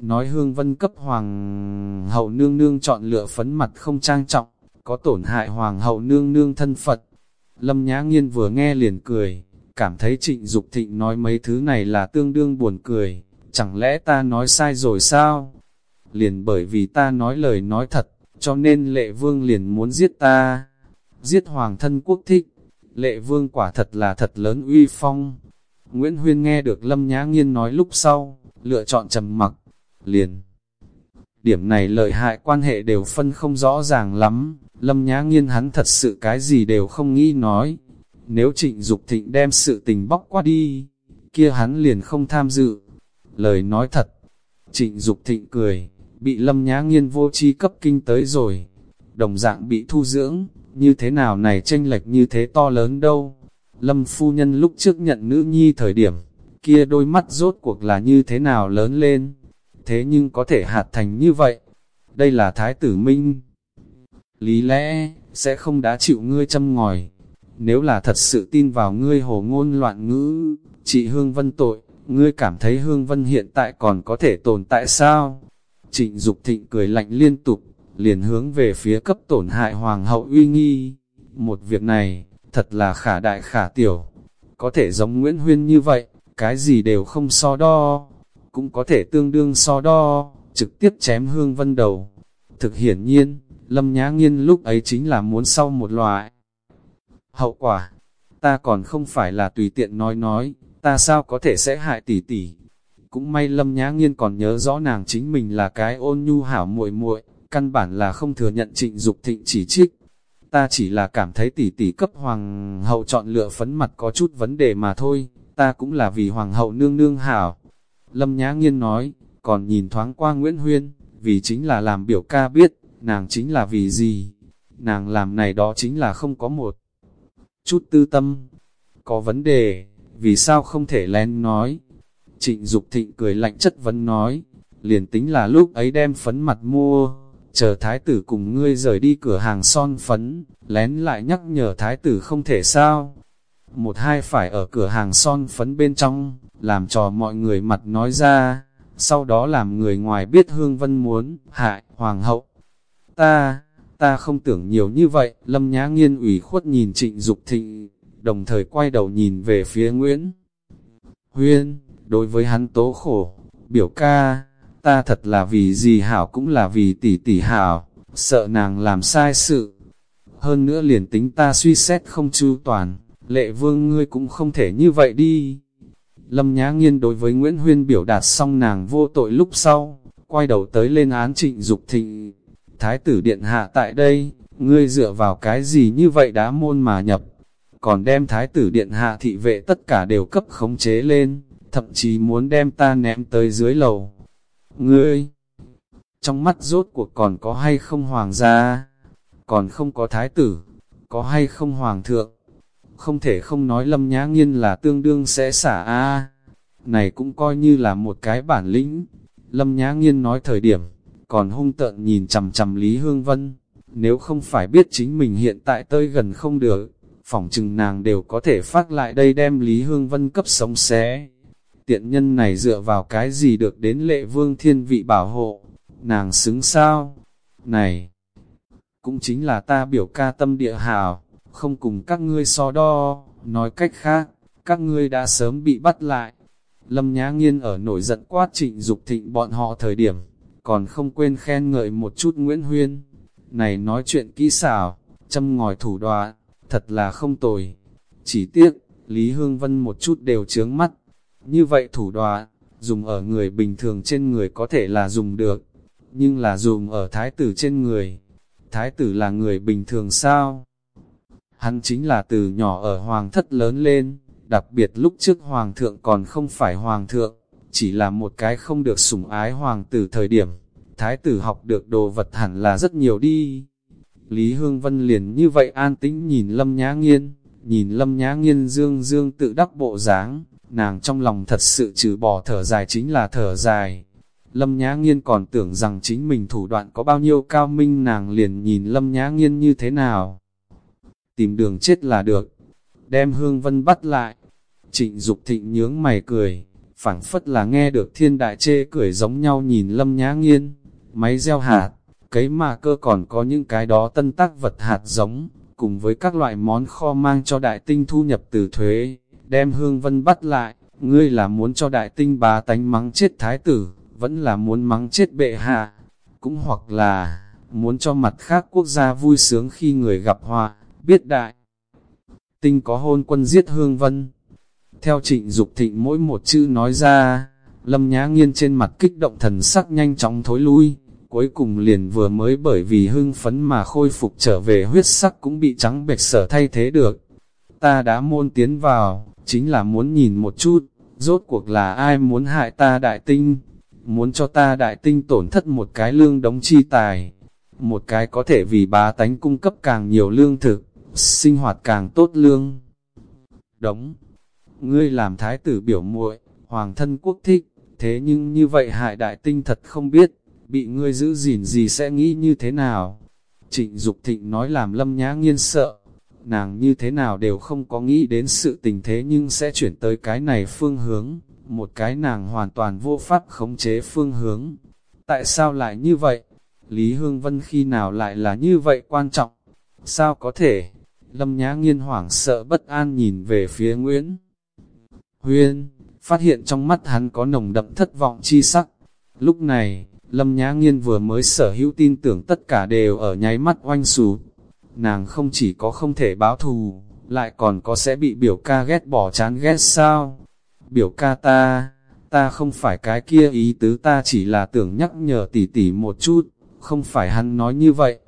nói hương vân cấp hoàng hậu nương nương chọn lựa phấn mặt không trang trọng, có tổn hại hoàng hậu nương nương thân Phật. Lâm Nhã Nghiên vừa nghe liền cười, cảm thấy trịnh Dục thịnh nói mấy thứ này là tương đương buồn cười, chẳng lẽ ta nói sai rồi sao? Liền bởi vì ta nói lời nói thật, cho nên lệ vương liền muốn giết ta, giết hoàng thân quốc thích, lệ vương quả thật là thật lớn uy phong. Nguyễn Huyên nghe được Lâm Nhã Nghiên nói lúc sau, lựa chọn trầm mặc, liền. Điểm này lợi hại quan hệ đều phân không rõ ràng lắm, lâm nhã nghiên hắn thật sự cái gì đều không nghĩ nói. Nếu trịnh Dục thịnh đem sự tình bóc qua đi, kia hắn liền không tham dự. Lời nói thật, trịnh Dục thịnh cười, bị lâm nhã nghiên vô chi cấp kinh tới rồi. Đồng dạng bị thu dưỡng, như thế nào này tranh lệch như thế to lớn đâu. Lâm phu nhân lúc trước nhận nữ nhi thời điểm, kia đôi mắt rốt cuộc là như thế nào lớn lên thế nhưng có thể hạt thành như vậy. Đây là Thái tử Minh. Lý lẽ, sẽ không đá chịu ngươi châm ngòi nếu là thật sự tin vào ngươi hồ ngôn loạn ngữ, chị Hương Vân tội, ngươi cảm thấy Hương Vân hiện tại còn có thể tồn tại sao? Trịnh Dục Thịnh cười lạnh liên tục, liền hướng về phía cấp tổn hại hoàng hậu uy nghi. Một việc này, thật là khả đại khả tiểu. Có thể giống Nguyễn Huyên như vậy, cái gì đều không so đo, cũng có thể tương đương so đo, trực tiếp chém Hương Vân đầu. Thực hiển nhiên, Lâm Nhã Nghiên lúc ấy chính là muốn sau một loại. Hậu quả, ta còn không phải là tùy tiện nói nói, ta sao có thể sẽ hại tỷ tỷ. Cũng may Lâm Nhã Nghiên còn nhớ rõ nàng chính mình là cái ôn nhu hảo muội muội, căn bản là không thừa nhận trịnh Dục thịnh chỉ trích. Ta chỉ là cảm thấy tỷ tỷ cấp hoàng hậu chọn lựa phấn mặt có chút vấn đề mà thôi, ta cũng là vì hoàng hậu nương nương hảo. Lâm Nhã Nghiên nói, còn nhìn thoáng qua Nguyễn Huyên, vì chính là làm biểu ca biết, nàng chính là vì gì. Nàng làm này đó chính là không có một chút tư tâm. Có vấn đề, vì sao không thể lén nói? Trịnh Dục Thịnh cười lạnh chất vấn nói, liền tính là lúc ấy đem phấn mặt mua, chờ thái tử cùng ngươi rời đi cửa hàng son phấn, lén lại nhắc nhở thái tử không thể sao. Một hai phải ở cửa hàng son phấn bên trong, làm trò mọi người mặt nói ra, sau đó làm người ngoài biết Hương Vân muốn, hại, hoàng hậu. Ta, ta không tưởng nhiều như vậy, Lâm Nhã Nghiên ủy khuất nhìn trịnh Dục thịnh, đồng thời quay đầu nhìn về phía Nguyễn. Huyên, đối với hắn tố khổ, biểu ca, ta thật là vì gì hảo cũng là vì tỷ tỷ hảo, sợ nàng làm sai sự. Hơn nữa liền tính ta suy xét không chu toàn, lệ vương ngươi cũng không thể như vậy đi. Lâm Nhã Nghiên đối với Nguyễn Huyên biểu đạt xong nàng vô tội lúc sau, quay đầu tới lên án trịnh Dục thịnh. Thái tử điện hạ tại đây, ngươi dựa vào cái gì như vậy đá môn mà nhập, còn đem thái tử điện hạ thị vệ tất cả đều cấp khống chế lên, thậm chí muốn đem ta ném tới dưới lầu. Ngươi, trong mắt rốt cuộc còn có hay không hoàng gia, còn không có thái tử, có hay không hoàng thượng, không thể không nói lâm nhã nghiên là tương đương sẽ xả a này cũng coi như là một cái bản lĩnh. Lâm nhã nghiên nói thời điểm, còn hung tợn nhìn chằm chằm Lý Hương Vân, nếu không phải biết chính mình hiện tại tới gần không được, phỏng chừng nàng đều có thể phát lại đây đem Lý Hương Vân cấp sống xé. Tiện nhân này dựa vào cái gì được đến lệ vương thiên vị bảo hộ, nàng xứng sao? Này, cũng chính là ta biểu ca tâm địa hào, không cùng các ngươi so đo, nói cách khác, các ngươi đã sớm bị bắt lại. Lâm Nhã Nghiên ở nổi giận quát trịnh Dục thịnh bọn họ thời điểm, còn không quên khen ngợi một chút Nguyễn Huyên. Này nói chuyện kỹ xảo, châm ngòi thủ đoạn, thật là không tồi. Chỉ tiếc, Lý Hương Vân một chút đều chướng mắt. Như vậy thủ đoạn, dùng ở người bình thường trên người có thể là dùng được, nhưng là dùng ở thái tử trên người. Thái tử là người bình thường sao? Hắn chính là từ nhỏ ở hoàng thất lớn lên, đặc biệt lúc trước hoàng thượng còn không phải hoàng thượng, chỉ là một cái không được sủng ái hoàng tử thời điểm. Thái tử học được đồ vật hẳn là rất nhiều đi. Lý Hương Vân liền như vậy an tĩnh nhìn Lâm Nhã Nghiên, nhìn Lâm Nhã Nghiên dương dương tự đắc bộ dáng, nàng trong lòng thật sự trừ bỏ thở dài chính là thở dài. Lâm Nhã Nghiên còn tưởng rằng chính mình thủ đoạn có bao nhiêu cao minh nàng liền nhìn Lâm Nhã Nghiên như thế nào. Tìm đường chết là được, đem Hương Vân bắt lại. Trịnh Dục thịnh nhướng mày cười, phảng phất là nghe được thiên đại chê cười giống nhau nhìn Lâm Nhã Nghiên, máy gieo hạt, cấy mà cơ còn có những cái đó tân tác vật hạt giống, cùng với các loại món kho mang cho đại tinh thu nhập từ thuế, đem hương vân bắt lại, ngươi là muốn cho đại tinh bá tánh mắng chết thái tử, vẫn là muốn mắng chết bệ hạ, cũng hoặc là muốn cho mặt khác quốc gia vui sướng khi người gặp họa, biết đại. Tinh có hôn quân giết hương vân. Theo trịnh Dục thịnh mỗi một chữ nói ra, lâm nhá nghiên trên mặt kích động thần sắc nhanh chóng thối lui, cuối cùng liền vừa mới bởi vì hưng phấn mà khôi phục trở về huyết sắc cũng bị trắng bệch sở thay thế được. Ta đã môn tiến vào, chính là muốn nhìn một chút, rốt cuộc là ai muốn hại ta đại tinh, muốn cho ta đại tinh tổn thất một cái lương đóng chi tài, một cái có thể vì bá tánh cung cấp càng nhiều lương thực, sinh hoạt càng tốt lương. Đóng, ngươi làm thái tử biểu muội, hoàng thân quốc thích, thế nhưng như vậy hại đại tinh thật không biết bị ngươi giữ gìn gì sẽ nghĩ như thế nào? Trịnh Dục Thịnh nói làm lâm nhã nghiên sợ, nàng như thế nào đều không có nghĩ đến sự tình thế nhưng sẽ chuyển tới cái này phương hướng, một cái nàng hoàn toàn vô pháp khống chế phương hướng. Tại sao lại như vậy? Lý Hương Vân khi nào lại là như vậy quan trọng? Sao có thể? Lâm Nhã Nghiên hoảng sợ bất an nhìn về phía Nguyễn. Huyên, phát hiện trong mắt hắn có nồng đậm thất vọng chi sắc. Lúc này, Lâm Nhã Nghiên vừa mới sở hữu tin tưởng tất cả đều ở nháy mắt oanh sụp. Nàng không chỉ có không thể báo thù, lại còn có sẽ bị biểu ca ghét bỏ chán ghét sao? Biểu ca ta, ta không phải cái kia ý tứ ta chỉ là tưởng nhắc nhở tỉ tỉ một chút, không phải hắn nói như vậy.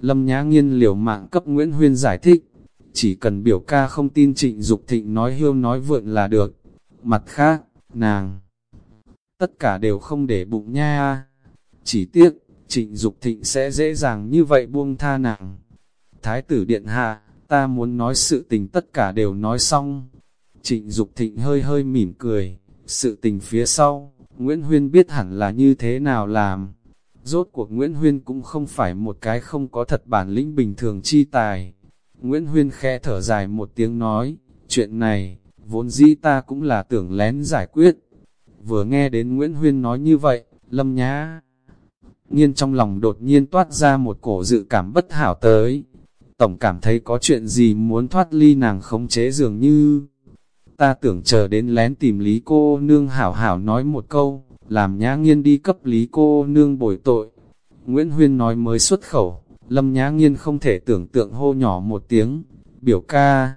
Lâm Nhã Nghiên liều mạng cấp Nguyễn Huyên giải thích, chỉ cần biểu ca không tin trịnh Dục thịnh nói hiêu nói vượn là được. Mặt khác, nàng, tất cả đều không để bụng nha. Chỉ tiếc, trịnh Dục thịnh sẽ dễ dàng như vậy buông tha nàng. Thái tử điện hạ, ta muốn nói sự tình tất cả đều nói xong. Trịnh Dục thịnh hơi hơi mỉm cười, sự tình phía sau, Nguyễn Huyên biết hẳn là như thế nào làm. Rốt cuộc Nguyễn Huyên cũng không phải một cái không có thật bản lĩnh bình thường chi tài. Nguyễn Huyên khe thở dài một tiếng nói, chuyện này, vốn dĩ ta cũng là tưởng lén giải quyết. Vừa nghe đến Nguyễn Huyên nói như vậy, lâm nhá. Nhiên trong lòng đột nhiên toát ra một cổ dự cảm bất hảo tới. Tổng cảm thấy có chuyện gì muốn thoát ly nàng khống chế dường như. Ta tưởng chờ đến lén tìm Lý cô nương hảo hảo nói một câu, làm nhã nghiên đi cấp Lý cô nương bồi tội. Nguyễn Huyên nói mới xuất khẩu, Lâm Nhã Nghiên không thể tưởng tượng hô nhỏ một tiếng, biểu ca.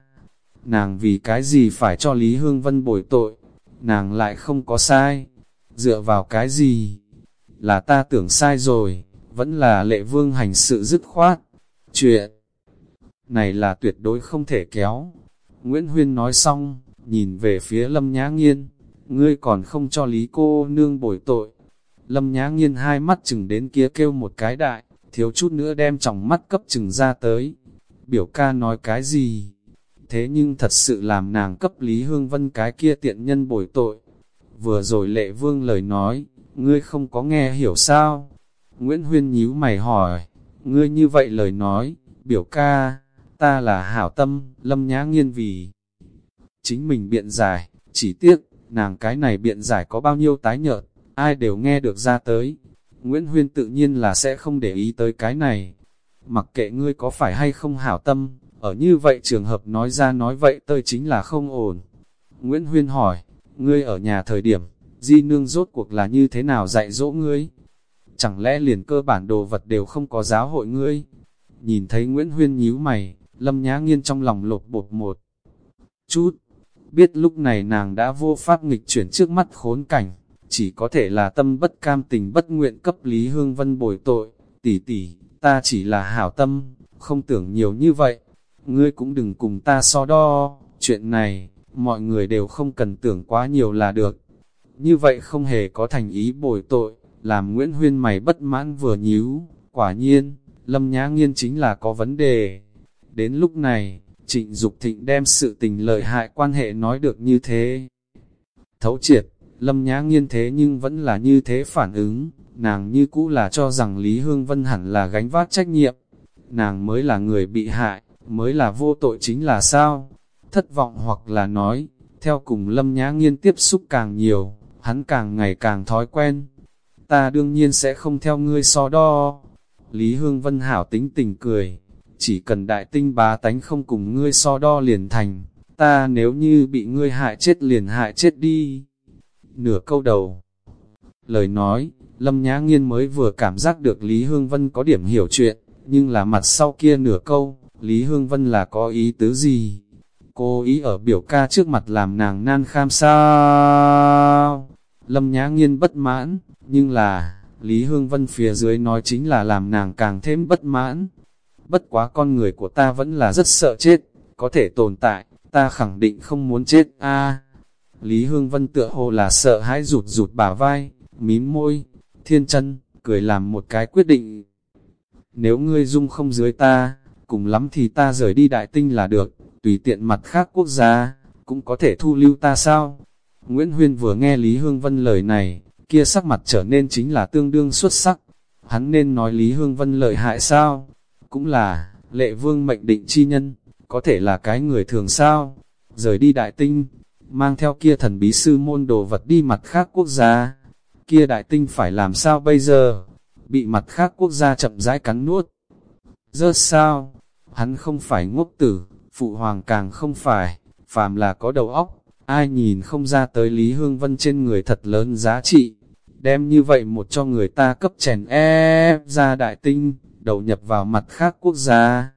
Nàng vì cái gì phải cho Lý Hương Vân bồi tội, nàng lại không có sai. Dựa vào cái gì? Là ta tưởng sai rồi, vẫn là lệ vương hành sự dứt khoát. Chuyện này là tuyệt đối không thể kéo. Nguyễn Huyên nói xong, nhìn về phía Lâm Nhã Nghiên, ngươi còn không cho Lý cô nương bồi tội. Lâm Nhã Nghiên hai mắt chừng đến kia kêu một cái đại, thiếu chút nữa đem trọng mắt cấp chừng ra tới. Biểu ca nói cái gì? Thế nhưng thật sự làm nàng cấp Lý Hương Vân cái kia tiện nhân bồi tội. Vừa rồi lệ vương lời nói, ngươi không có nghe hiểu sao? Nguyễn Huyên nhíu mày hỏi, ngươi như vậy lời nói, biểu ca, ta là hảo tâm, lâm nhã nghiên vì. Chính mình biện giải, chỉ tiếc, nàng cái này biện giải có bao nhiêu tái nhợt, ai đều nghe được ra tới, Nguyễn Huyên tự nhiên là sẽ không để ý tới cái này. Mặc kệ ngươi có phải hay không hảo tâm, ở như vậy trường hợp nói ra nói vậy tơi chính là không ổn. Nguyễn Huyên hỏi, ngươi ở nhà thời điểm, di nương rốt cuộc là như thế nào dạy dỗ ngươi? Chẳng lẽ liền cơ bản đồ vật đều không có giáo hội ngươi? Nhìn thấy Nguyễn Huyên nhíu mày, lâm nhá nghiên trong lòng lột bột một chút. Biết lúc này nàng đã vô pháp nghịch chuyển trước mắt khốn cảnh, chỉ có thể là tâm bất cam tình bất nguyện cấp Lý Hương Vân bồi tội, tỷ tỷ, ta chỉ là hảo tâm, không tưởng nhiều như vậy, ngươi cũng đừng cùng ta so đo, chuyện này, mọi người đều không cần tưởng quá nhiều là được. Như vậy không hề có thành ý bồi tội, làm Nguyễn Huyên mày bất mãn vừa nhíu, quả nhiên, Lâm Nhã Nghiên chính là có vấn đề. Đến lúc này, Trịnh Dục Thịnh đem sự tình lợi hại quan hệ nói được như thế. Thấu triệt, Lâm Nhã Nghiên thế nhưng vẫn là như thế phản ứng, nàng như cũ là cho rằng Lý Hương Vân hẳn là gánh vác trách nhiệm. Nàng mới là người bị hại, mới là vô tội chính là sao? Thất vọng hoặc là nói, theo cùng Lâm Nhã Nghiên tiếp xúc càng nhiều, hắn càng ngày càng thói quen. Ta đương nhiên sẽ không theo ngươi so đo. Lý Hương Vân hảo tính tình cười, chỉ cần đại tinh bá tánh không cùng ngươi so đo liền thành, ta nếu như bị ngươi hại chết liền hại chết đi nửa câu đầu. Lời nói, Lâm Nhã Nghiên mới vừa cảm giác được Lý Hương Vân có điểm hiểu chuyện, nhưng là mặt sau kia nửa câu, Lý Hương Vân là có ý tứ gì? Cô ý ở biểu ca trước mặt làm nàng nan kham sao? Lâm Nhã Nghiên bất mãn, nhưng là, Lý Hương Vân phía dưới nói chính là làm nàng càng thêm bất mãn. Bất quá con người của ta vẫn là rất sợ chết, có thể tồn tại, ta khẳng định không muốn chết a Lý Hương Vân tựa hồ là sợ hãi rụt rụt bả vai, mím môi, thiên chân, cười làm một cái quyết định. Nếu ngươi dung không dưới ta, cùng lắm thì ta rời đi đại tinh là được, tùy tiện mặt khác quốc gia, cũng có thể thu lưu ta sao? Nguyễn Huyên vừa nghe Lý Hương Vân lời này, kia sắc mặt trở nên chính là tương đương xuất sắc. Hắn nên nói Lý Hương Vân lợi hại sao? Cũng là, lệ vương mệnh định chi nhân, có thể là cái người thường sao, rời đi đại tinh, mang theo kia thần bí sư môn đồ vật đi mặt khác quốc gia, kia đại tinh phải làm sao bây giờ, bị mặt khác quốc gia chậm rãi cắn nuốt. Rớt sao, hắn không phải ngốc tử, phụ hoàng càng không phải, phàm là có đầu óc, ai nhìn không ra tới Lý Hương Vân trên người thật lớn giá trị, đem như vậy một cho người ta cấp chèn e ra đại tinh, đầu nhập vào mặt khác quốc gia.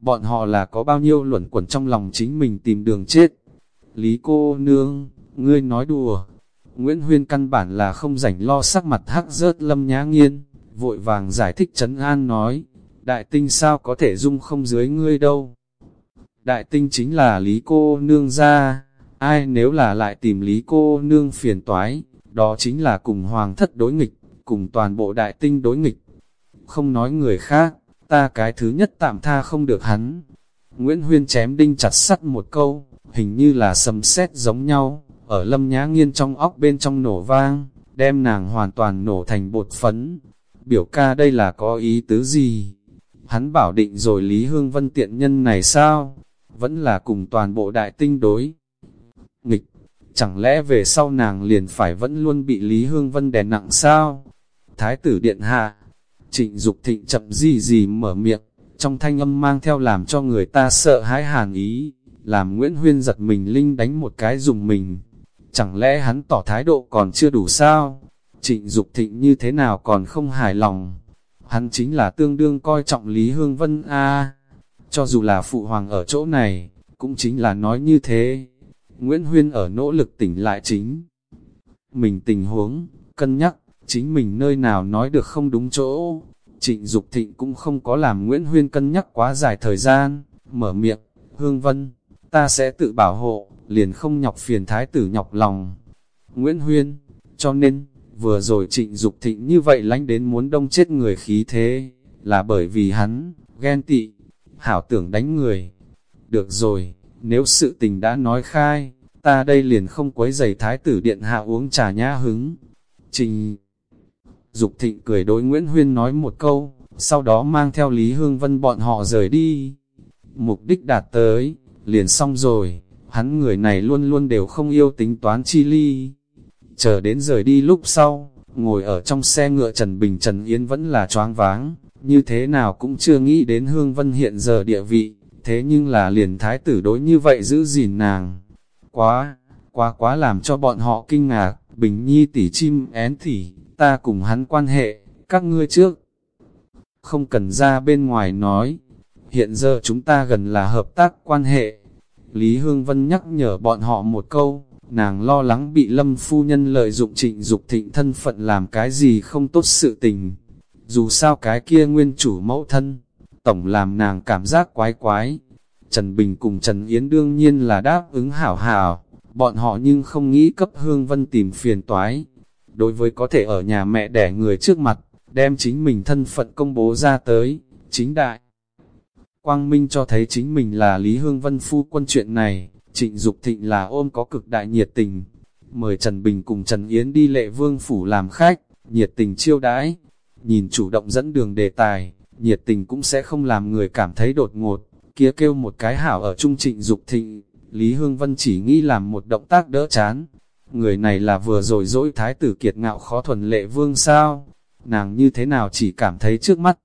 Bọn họ là có bao nhiêu luẩn quẩn trong lòng chính mình tìm đường chết. Lý cô nương, ngươi nói đùa. Nguyễn Huyên căn bản là không rảnh lo sắc mặt hắc rớt lâm nhã nghiên, vội vàng giải thích trấn an nói, đại tinh sao có thể dung không dưới ngươi đâu. Đại tinh chính là Lý cô nương ra, ai nếu là lại tìm Lý cô nương phiền toái, đó chính là cùng hoàng thất đối nghịch, cùng toàn bộ đại tinh đối nghịch. Không nói người khác, ta cái thứ nhất tạm tha không được hắn. Nguyễn Huyên chém đinh chặt sắt một câu, hình như là sầm sét giống nhau, ở lâm nhã nghiên trong óc bên trong nổ vang, đem nàng hoàn toàn nổ thành bột phấn. Biểu ca đây là có ý tứ gì? Hắn bảo định rồi Lý Hương Vân tiện nhân này sao? Vẫn là cùng toàn bộ đại tinh đối. Nghịch, chẳng lẽ về sau nàng liền phải vẫn luôn bị Lý Hương Vân đè nặng sao? Thái tử điện hạ, trịnh Dục thịnh chậm gì gì mở miệng, trong thanh âm mang theo làm cho người ta sợ hãi hàn ý, làm Nguyễn Huyên giật mình linh đánh một cái dùng mình. Chẳng lẽ hắn tỏ thái độ còn chưa đủ sao? Trịnh Dục thịnh như thế nào còn không hài lòng? Hắn chính là tương đương coi trọng Lý Hương Vân A. Cho dù là phụ hoàng ở chỗ này, cũng chính là nói như thế. Nguyễn Huyên ở nỗ lực tỉnh lại chính. Mình tình huống, cân nhắc, chính mình nơi nào nói được không đúng chỗ. Trịnh Dục Thịnh cũng không có làm Nguyễn Huyên cân nhắc quá dài thời gian, mở miệng, Hương Vân, ta sẽ tự bảo hộ, liền không nhọc phiền thái tử nhọc lòng. Nguyễn Huyên, cho nên, vừa rồi trịnh Dục Thịnh như vậy lánh đến muốn đông chết người khí thế, là bởi vì hắn, ghen tị, hảo tưởng đánh người. Được rồi, nếu sự tình đã nói khai, ta đây liền không quấy giày thái tử điện hạ uống trà nhã hứng. Trình Dục thịnh cười đối Nguyễn Huyên nói một câu, sau đó mang theo Lý Hương Vân bọn họ rời đi. Mục đích đạt tới, liền xong rồi, hắn người này luôn luôn đều không yêu tính toán chi ly. Chờ đến rời đi lúc sau, ngồi ở trong xe ngựa Trần Bình Trần Yến vẫn là choáng váng, như thế nào cũng chưa nghĩ đến Hương Vân hiện giờ địa vị, thế nhưng là liền thái tử đối như vậy giữ gìn nàng. Quá, quá quá làm cho bọn họ kinh ngạc, Bình Nhi tỉ chim én tỉ, ta cùng hắn quan hệ, các ngươi trước. Không cần ra bên ngoài nói, hiện giờ chúng ta gần là hợp tác quan hệ. Lý Hương Vân nhắc nhở bọn họ một câu, nàng lo lắng bị lâm phu nhân lợi dụng trịnh dục thịnh thân phận làm cái gì không tốt sự tình. Dù sao cái kia nguyên chủ mẫu thân, tổng làm nàng cảm giác quái quái. Trần Bình cùng Trần Yến đương nhiên là đáp ứng hảo hảo, bọn họ nhưng không nghĩ cấp Hương Vân tìm phiền toái. Đối với có thể ở nhà mẹ đẻ người trước mặt, đem chính mình thân phận công bố ra tới, chính đại. Quang Minh cho thấy chính mình là Lý Hương Vân phu quân chuyện này, trịnh Dục thịnh là ôm có cực đại nhiệt tình. Mời Trần Bình cùng Trần Yến đi lệ vương phủ làm khách, nhiệt tình chiêu đãi, nhìn chủ động dẫn đường đề tài, nhiệt tình cũng sẽ không làm người cảm thấy đột ngột, kia kêu một cái hảo ở trung trịnh Dục thịnh, Lý Hương Vân chỉ nghĩ làm một động tác đỡ chán. Người này là vừa rồi dỗi thái tử kiệt ngạo khó thuần lệ vương sao? Nàng như thế nào chỉ cảm thấy trước mắt?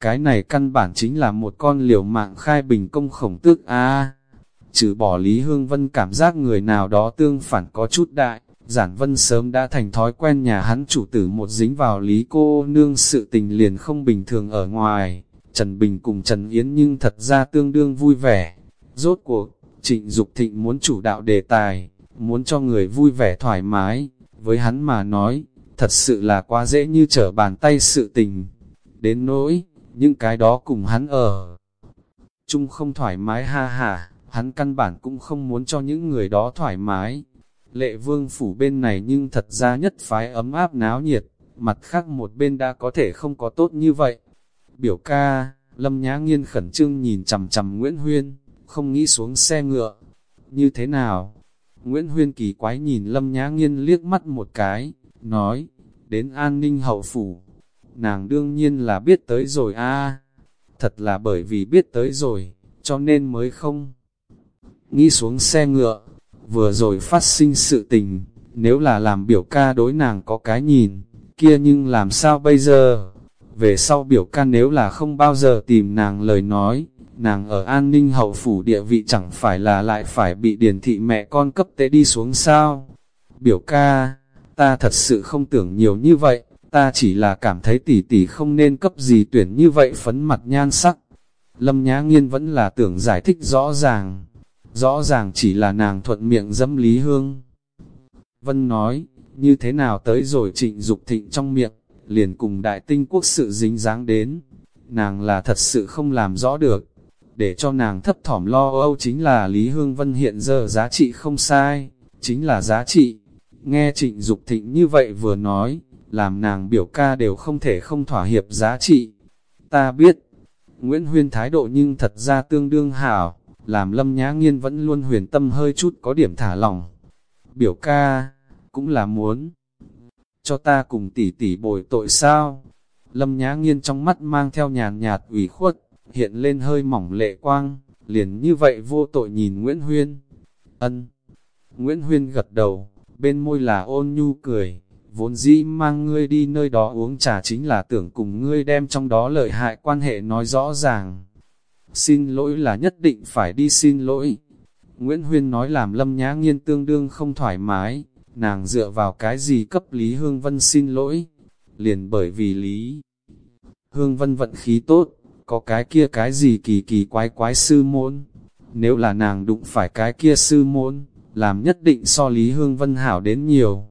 Cái này căn bản chính là một con liều mạng khai bình công khổng tước a Trừ bỏ Lý Hương Vân cảm giác người nào đó tương phản có chút đại, Giản Vân sớm đã thành thói quen nhà hắn chủ tử một dính vào Lý cô nương sự tình liền không bình thường ở ngoài. Trần Bình cùng Trần Yến nhưng thật ra tương đương vui vẻ. Rốt cuộc, Trịnh Dục Thịnh muốn chủ đạo đề tài, muốn cho người vui vẻ thoải mái, với hắn mà nói, thật sự là quá dễ như trở bàn tay sự tình. Đến nỗi, những cái đó cùng hắn ở. Chung không thoải mái ha ha, hắn căn bản cũng không muốn cho những người đó thoải mái. Lệ vương phủ bên này nhưng thật ra nhất phái ấm áp náo nhiệt, mặt khác một bên đã có thể không có tốt như vậy. Biểu ca, Lâm Nhã Nghiên khẩn trương nhìn chầm chầm Nguyễn Huyên, không nghĩ xuống xe ngựa. Như thế nào? Nguyễn Huyên kỳ quái nhìn Lâm Nhã Nghiên liếc mắt một cái, nói, đến an ninh hậu phủ. Nàng đương nhiên là biết tới rồi a Thật là bởi vì biết tới rồi, cho nên mới không. Nghĩ xuống xe ngựa, vừa rồi phát sinh sự tình, nếu là làm biểu ca đối nàng có cái nhìn, kia nhưng làm sao bây giờ? Về sau biểu ca nếu là không bao giờ tìm nàng lời nói, nàng ở an ninh hậu phủ địa vị chẳng phải là lại phải bị điển thị mẹ con cấp tế đi xuống sao? Biểu ca, ta thật sự không tưởng nhiều như vậy, ta chỉ là cảm thấy tỷ tỷ không nên cấp gì tuyển như vậy phấn mặt nhan sắc. Lâm Nhã Nghiên vẫn là tưởng giải thích rõ ràng, rõ ràng chỉ là nàng thuận miệng dẫm Lý Hương. Vân nói, như thế nào tới rồi trịnh Dục thịnh trong miệng, liền cùng đại tinh quốc sự dính dáng đến. Nàng là thật sự không làm rõ được, để cho nàng thấp thỏm lo âu chính là Lý Hương Vân hiện giờ giá trị không sai, chính là giá trị. Nghe trịnh Dục thịnh như vậy vừa nói, làm nàng biểu ca đều không thể không thỏa hiệp giá trị. Ta biết, Nguyễn Huyên thái độ nhưng thật ra tương đương hảo, làm lâm nhã nghiên vẫn luôn huyền tâm hơi chút có điểm thả lỏng. Biểu ca, cũng là muốn cho ta cùng tỷ tỷ bồi tội sao? Lâm nhã nghiên trong mắt mang theo nhàn nhạt ủy khuất, hiện lên hơi mỏng lệ quang, liền như vậy vô tội nhìn Nguyễn Huyên. Ân. Nguyễn Huyên gật đầu, bên môi là ôn nhu cười, vốn dĩ mang ngươi đi nơi đó uống trà chính là tưởng cùng ngươi đem trong đó lợi hại quan hệ nói rõ ràng. Xin lỗi là nhất định phải đi xin lỗi. Nguyễn Huyên nói làm lâm nhã nghiên tương đương không thoải mái, nàng dựa vào cái gì cấp Lý Hương Vân xin lỗi, liền bởi vì Lý Hương Vân vận khí tốt, có cái kia cái gì kỳ kỳ quái quái sư môn, nếu là nàng đụng phải cái kia sư môn, làm nhất định so Lý Hương Vân hảo đến nhiều.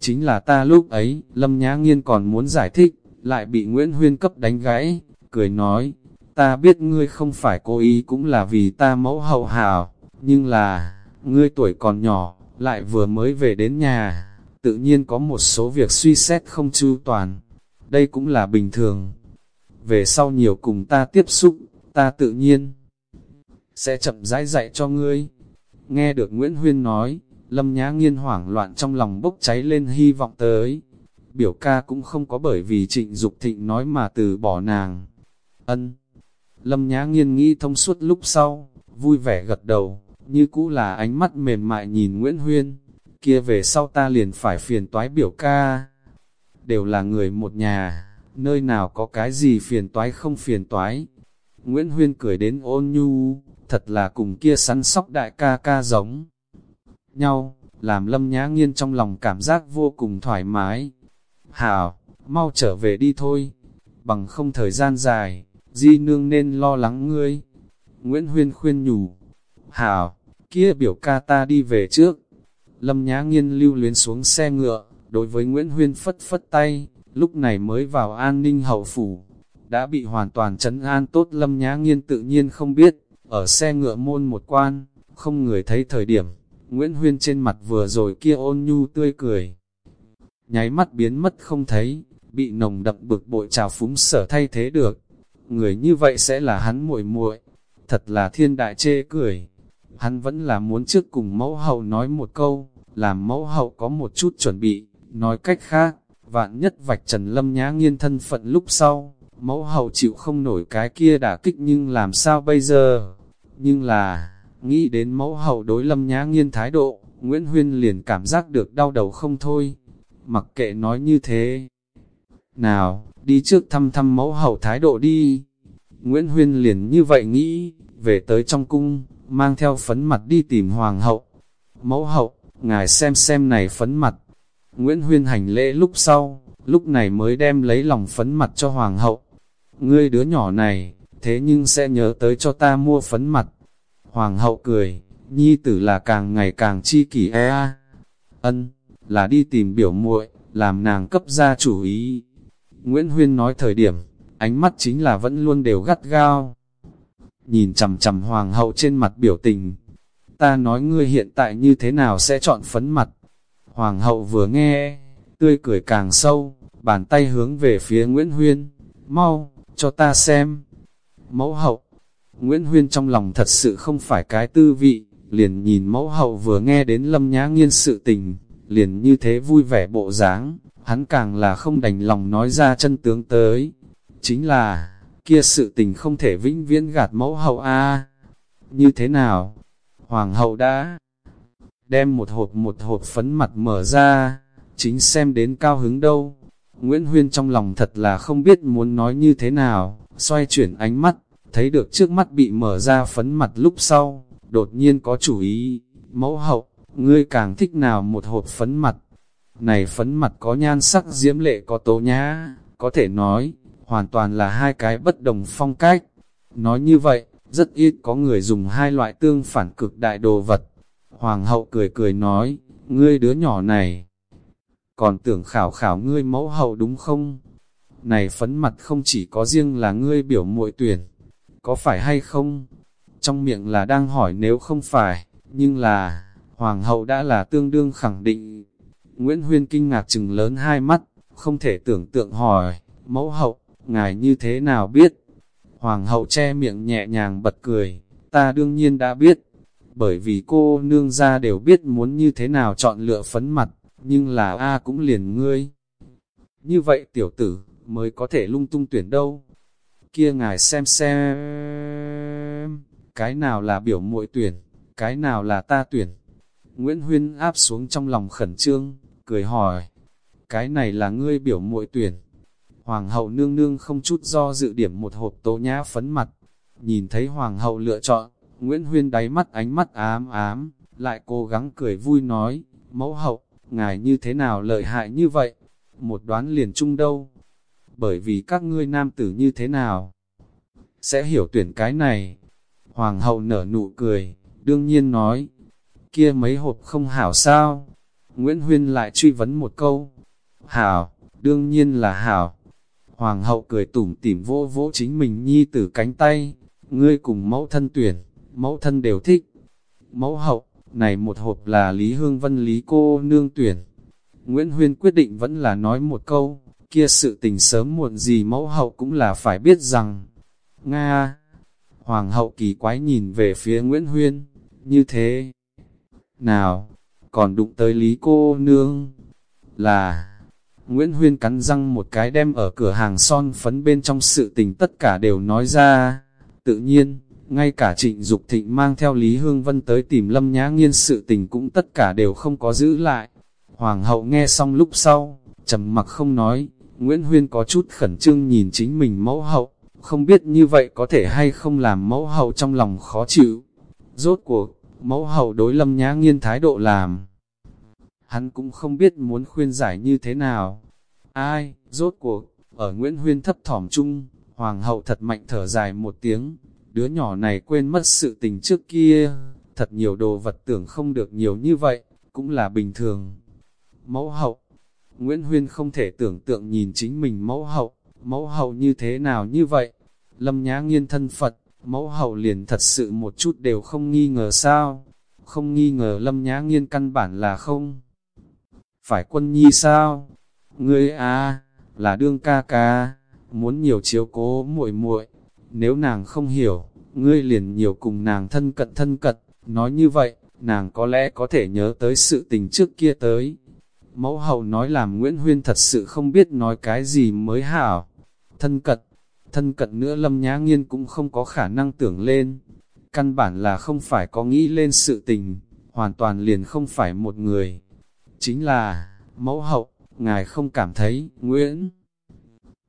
Chính là ta lúc ấy, Lâm Nhã Nghiên còn muốn giải thích, lại bị Nguyễn Huyên cấp đánh gãy, cười nói, ta biết ngươi không phải cố ý cũng là vì ta mẫu hậu hảo, nhưng là, ngươi tuổi còn nhỏ, lại vừa mới về đến nhà, tự nhiên có một số việc suy xét không chu toàn, đây cũng là bình thường. Về sau nhiều cùng ta tiếp xúc, ta tự nhiên sẽ chậm rãi dạy cho ngươi. Nghe được Nguyễn Huyên nói, Lâm Nhã Nghiên hoảng loạn trong lòng bốc cháy lên hy vọng tới. Biểu ca cũng không có bởi vì trịnh Dục thịnh nói mà từ bỏ nàng. Ân. Lâm Nhã Nghiên nghĩ thông suốt lúc sau, vui vẻ gật đầu, như cũ là ánh mắt mềm mại nhìn Nguyễn Huyên, kia về sau ta liền phải phiền toái biểu ca. Đều là người một nhà, nơi nào có cái gì phiền toái không phiền toái. Nguyễn Huyên cười đến ôn nhu, thật là cùng kia săn sóc đại ca ca giống nhau, làm lâm nhã nghiên trong lòng cảm giác vô cùng thoải mái. Hảo, mau trở về đi thôi, bằng không thời gian dài, di nương nên lo lắng ngươi. Nguyễn Huyên khuyên nhủ, Hảo, kia biểu ca ta đi về trước. Lâm Nhã Nghiên lưu luyến xuống xe ngựa, đối với Nguyễn Huyên phất phất tay, lúc này mới vào an ninh hậu phủ. Đã bị hoàn toàn chấn an tốt Lâm Nhã Nghiên tự nhiên không biết, ở xe ngựa môn một quan, không người thấy thời điểm, Nguyễn Huyên trên mặt vừa rồi kia ôn nhu tươi cười. Nháy mắt biến mất không thấy, bị nồng đậm bực bội trào phúng sở thay thế được. Người như vậy sẽ là hắn muội muội. Thật là thiên đại chê cười. Hắn vẫn là muốn trước cùng mẫu hậu nói một câu, làm mẫu hậu có một chút chuẩn bị, nói cách khác, vạn nhất vạch trần lâm nhã nghiên thân phận lúc sau, mẫu hậu chịu không nổi cái kia đả kích nhưng làm sao bây giờ? Nhưng là, nghĩ đến mẫu hậu đối lâm nhã nghiên thái độ, Nguyễn Huyên liền cảm giác được đau đầu không thôi, mặc kệ nói như thế. Nào, đi trước thăm thăm mẫu hậu thái độ đi. Nguyễn Huyên liền như vậy nghĩ, về tới trong cung, mang theo phấn mặt đi tìm hoàng hậu. Mẫu hậu, ngài xem xem này phấn mặt. Nguyễn Huyên hành lễ lúc sau, lúc này mới đem lấy lòng phấn mặt cho hoàng hậu. Ngươi đứa nhỏ này, thế nhưng sẽ nhớ tới cho ta mua phấn mặt. Hoàng hậu cười, nhi tử là càng ngày càng chi kỷ e a. Ân, là đi tìm biểu muội, làm nàng cấp ra chủ ý. Nguyễn Huyên nói thời điểm, ánh mắt chính là vẫn luôn đều gắt gao nhìn chầm chầm hoàng hậu trên mặt biểu tình. Ta nói ngươi hiện tại như thế nào sẽ chọn phấn mặt. Hoàng hậu vừa nghe, tươi cười càng sâu, bàn tay hướng về phía Nguyễn Huyên. Mau, cho ta xem. Mẫu hậu, Nguyễn Huyên trong lòng thật sự không phải cái tư vị, liền nhìn mẫu hậu vừa nghe đến lâm nhã nghiên sự tình, liền như thế vui vẻ bộ dáng, hắn càng là không đành lòng nói ra chân tướng tới. Chính là, kia sự tình không thể vĩnh viễn gạt mẫu hậu a như thế nào? Hoàng hậu đã đem một hộp một hộp phấn mặt mở ra, chính xem đến cao hứng đâu. Nguyễn Huyên trong lòng thật là không biết muốn nói như thế nào, xoay chuyển ánh mắt, thấy được trước mắt bị mở ra phấn mặt lúc sau, đột nhiên có chủ ý, mẫu hậu, ngươi càng thích nào một hộp phấn mặt. Này phấn mặt có nhan sắc diễm lệ có tố nhã, có thể nói, hoàn toàn là hai cái bất đồng phong cách. Nói như vậy, rất ít có người dùng hai loại tương phản cực đại đồ vật. Hoàng hậu cười cười nói, ngươi đứa nhỏ này, còn tưởng khảo khảo ngươi mẫu hậu đúng không? Này phấn mặt không chỉ có riêng là ngươi biểu muội tuyển, có phải hay không? Trong miệng là đang hỏi nếu không phải, nhưng là, hoàng hậu đã là tương đương khẳng định. Nguyễn Huyên kinh ngạc chừng lớn hai mắt, không thể tưởng tượng hỏi, mẫu hậu, ngài như thế nào biết? Hoàng hậu che miệng nhẹ nhàng bật cười, ta đương nhiên đã biết, bởi vì cô nương ra đều biết muốn như thế nào chọn lựa phấn mặt, nhưng là A cũng liền ngươi. Như vậy tiểu tử, mới có thể lung tung tuyển đâu. Kia ngài xem xem, cái nào là biểu muội tuyển, cái nào là ta tuyển. Nguyễn Huyên áp xuống trong lòng khẩn trương, cười hỏi, cái này là ngươi biểu muội tuyển. Hoàng hậu nương nương không chút do dự điểm một hộp tố nhã phấn mặt, nhìn thấy hoàng hậu lựa chọn, Nguyễn Huyên đáy mắt ánh mắt ám ám, lại cố gắng cười vui nói, mẫu hậu, ngài như thế nào lợi hại như vậy? Một đoán liền chung đâu? Bởi vì các ngươi nam tử như thế nào? Sẽ hiểu tuyển cái này. Hoàng hậu nở nụ cười, đương nhiên nói, kia mấy hộp không hảo sao? Nguyễn Huyên lại truy vấn một câu, hảo, đương nhiên là hảo. Hoàng hậu cười tủm tỉm vô vỗ chính mình nhi tử cánh tay, ngươi cùng mẫu thân tuyển, mẫu thân đều thích. Mẫu hậu, này một hộp là Lý Hương Vân Lý cô nương tuyển. Nguyễn Huyên quyết định vẫn là nói một câu, kia sự tình sớm muộn gì mẫu hậu cũng là phải biết rằng. Nga! Hoàng hậu kỳ quái nhìn về phía Nguyễn Huyên, như thế. Nào, còn đụng tới Lý cô nương, là... Nguyễn Huyên cắn răng một cái đem ở cửa hàng son phấn bên trong sự tình tất cả đều nói ra. Tự nhiên, ngay cả trịnh Dục thịnh mang theo Lý Hương Vân tới tìm Lâm Nhã Nghiên sự tình cũng tất cả đều không có giữ lại. Hoàng hậu nghe xong lúc sau, trầm mặc không nói, Nguyễn Huyên có chút khẩn trương nhìn chính mình mẫu hậu, không biết như vậy có thể hay không làm mẫu hậu trong lòng khó chịu. Rốt cuộc, mẫu hậu đối Lâm Nhã Nghiên thái độ làm. Hắn cũng không biết muốn khuyên giải như thế nào. Ai, rốt cuộc, ở Nguyễn Huyên thấp thỏm chung, Hoàng hậu thật mạnh thở dài một tiếng, đứa nhỏ này quên mất sự tình trước kia, thật nhiều đồ vật tưởng không được nhiều như vậy, cũng là bình thường. Mẫu hậu, Nguyễn Huyên không thể tưởng tượng nhìn chính mình mẫu hậu, mẫu hậu như thế nào như vậy, lâm nhã nghiên thân Phật, mẫu hậu liền thật sự một chút đều không nghi ngờ sao, không nghi ngờ lâm nhã nghiên căn bản là không. Phải quân nhi sao? Ngươi à, là đương ca ca, muốn nhiều chiếu cố muội muội nếu nàng không hiểu, ngươi liền nhiều cùng nàng thân cận thân cận, nói như vậy, nàng có lẽ có thể nhớ tới sự tình trước kia tới. Mẫu hậu nói làm Nguyễn Huyên thật sự không biết nói cái gì mới hảo. Thân cận, thân cận nữa Lâm Nhã Nghiên cũng không có khả năng tưởng lên. Căn bản là không phải có nghĩ lên sự tình, hoàn toàn liền không phải một người. Chính là, mẫu hậu, ngài không cảm thấy, Nguyễn.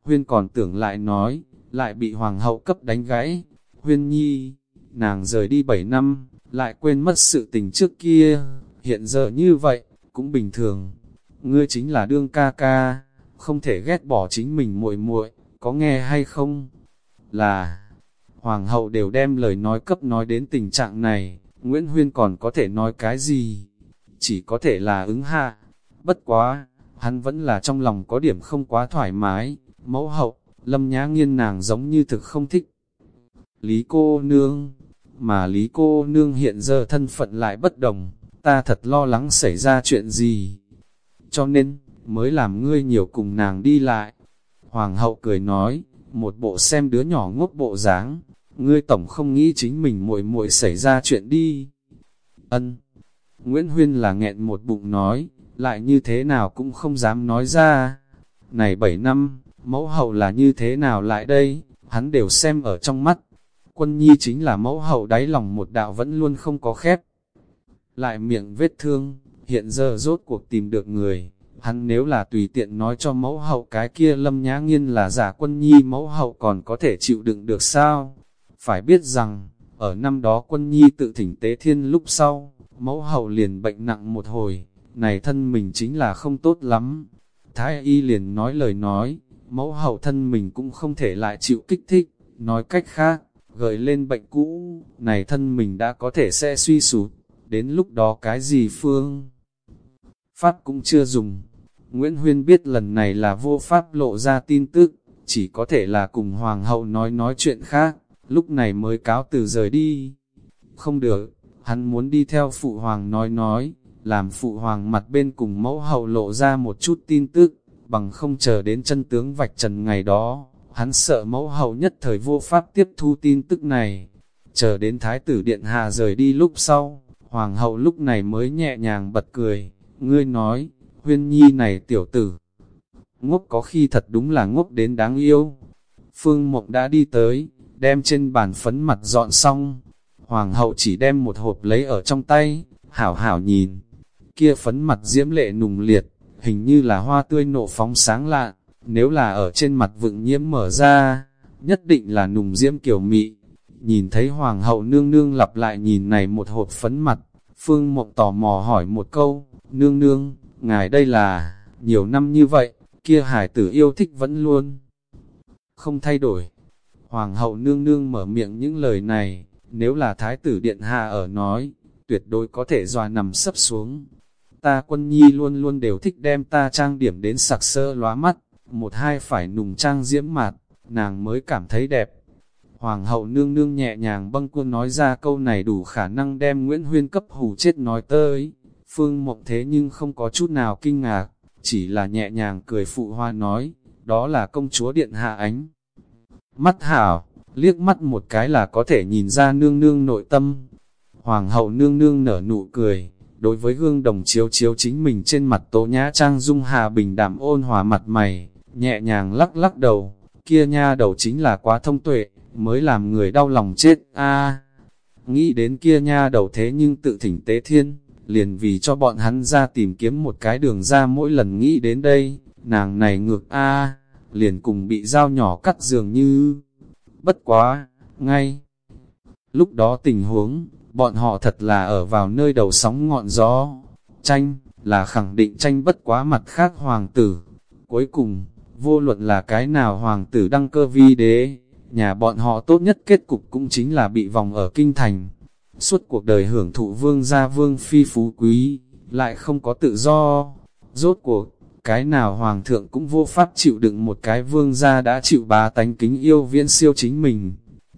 Huyên còn tưởng lại nói, lại bị hoàng hậu cấp đánh gãy. Huyên nhi, nàng rời đi 7 năm, lại quên mất sự tình trước kia, hiện giờ như vậy, cũng bình thường. Ngươi chính là đương ca ca, không thể ghét bỏ chính mình muội muội, có nghe hay không? Là, hoàng hậu đều đem lời nói cấp nói đến tình trạng này, Nguyễn Huyên còn có thể nói cái gì? Chỉ có thể là ứng hạ. Bất quá, hắn vẫn là trong lòng có điểm không quá thoải mái, mẫu hậu, Lâm Nhã Nghiên nàng giống như thực không thích. Lý cô nương, mà Lý cô nương hiện giờ thân phận lại bất đồng, ta thật lo lắng xảy ra chuyện gì. Cho nên, mới làm ngươi nhiều cùng nàng đi lại. Hoàng hậu cười nói, một bộ xem đứa nhỏ ngốc bộ dáng, ngươi tổng không nghĩ chính mình muội muội xảy ra chuyện đi. Ân. Nguyễn Huyên là nghẹn một bụng nói, lại như thế nào cũng không dám nói ra. Này bảy năm, mẫu hậu là như thế nào lại đây, hắn đều xem ở trong mắt. quân nhi chính là mẫu hậu đáy lòng một đạo vẫn luôn không có khép. Lại miệng vết thương, hiện giờ rốt cuộc tìm được người, hắn nếu là tùy tiện nói cho mẫu hậu cái kia lâm nhã nghiên là giả quân nhi mẫu hậu còn có thể chịu đựng được sao? Phải biết rằng, ở năm đó quân nhi tự thỉnh tế thiên lúc sau, mẫu hậu liền bệnh nặng một hồi, này thân mình chính là không tốt lắm. Thái y liền nói lời nói, mẫu hậu thân mình cũng không thể lại chịu kích thích, nói cách khác, gợi lên bệnh cũ, này thân mình đã có thể sẽ suy sụp, đến lúc đó cái gì phương. Pháp cũng chưa dùng. Nguyễn Huyên biết lần này là vô pháp lộ ra tin tức, chỉ có thể là cùng hoàng hậu nói nói chuyện khác, lúc này mới cáo từ rời đi. Không được, hắn muốn đi theo phụ hoàng nói nói, làm phụ hoàng mặt bên cùng mẫu hậu lộ ra một chút tin tức, bằng không chờ đến chân tướng vạch trần ngày đó, hắn sợ mẫu hậu nhất thời vô pháp tiếp thu tin tức này. Chờ đến thái tử điện hạ rời đi lúc sau, hoàng hậu lúc này mới nhẹ nhàng bật cười, ngươi nói, huyên nhi này tiểu tử. Ngốc có khi thật đúng là ngốc đến đáng yêu. Phương Mộng đã đi tới, đem trên bàn phấn mặt dọn xong. Hoàng hậu chỉ đem một hộp lấy ở trong tay, hảo hảo nhìn. Kia phấn mặt diễm lệ nùng liệt, hình như là hoa tươi nộ phóng sáng lạ, nếu là ở trên mặt vựng nhiễm mở ra, nhất định là nùng diễm kiểu mị. Nhìn thấy hoàng hậu nương nương lặp lại nhìn này một hộp phấn mặt, phương mộng tò mò hỏi một câu, nương nương, ngài đây là, nhiều năm như vậy, kia hải tử yêu thích vẫn luôn. Không thay đổi. Hoàng hậu nương nương mở miệng những lời này, nếu là thái tử điện hạ ở nói, tuyệt đối có thể dòa nằm sấp xuống. Ta quân nhi luôn luôn đều thích đem ta trang điểm đến sặc sơ lóa mắt, một hai phải nùng trang diễm mạt, nàng mới cảm thấy đẹp. Hoàng hậu nương nương nhẹ nhàng bâng quân nói ra câu này đủ khả năng đem Nguyễn Huyên cấp hù chết nói tới. Phương mộng thế nhưng không có chút nào kinh ngạc, chỉ là nhẹ nhàng cười phụ hoa nói, đó là công chúa điện hạ ánh. Mắt hảo, liếc mắt một cái là có thể nhìn ra nương nương nội tâm. Hoàng hậu nương nương nở nụ cười, đối với gương đồng chiếu chiếu chính mình trên mặt tố nhã trang dung hà bình đảm ôn hòa mặt mày, nhẹ nhàng lắc lắc đầu, kia nha đầu chính là quá thông tuệ, mới làm người đau lòng chết, a Nghĩ đến kia nha đầu thế nhưng tự thỉnh tế thiên, liền vì cho bọn hắn ra tìm kiếm một cái đường ra mỗi lần nghĩ đến đây, nàng này ngược a liền cùng bị dao nhỏ cắt dường như, bất quá, ngay. Lúc đó tình huống, bọn họ thật là ở vào nơi đầu sóng ngọn gió, tranh, là khẳng định tranh bất quá mặt khác hoàng tử. Cuối cùng, vô luận là cái nào hoàng tử đăng cơ vi đế, nhà bọn họ tốt nhất kết cục cũng chính là bị vòng ở kinh thành. Suốt cuộc đời hưởng thụ vương gia vương phi phú quý, lại không có tự do. Rốt cuộc, cái nào hoàng thượng cũng vô pháp chịu đựng một cái vương gia đã chịu bá tánh kính yêu viễn siêu chính mình.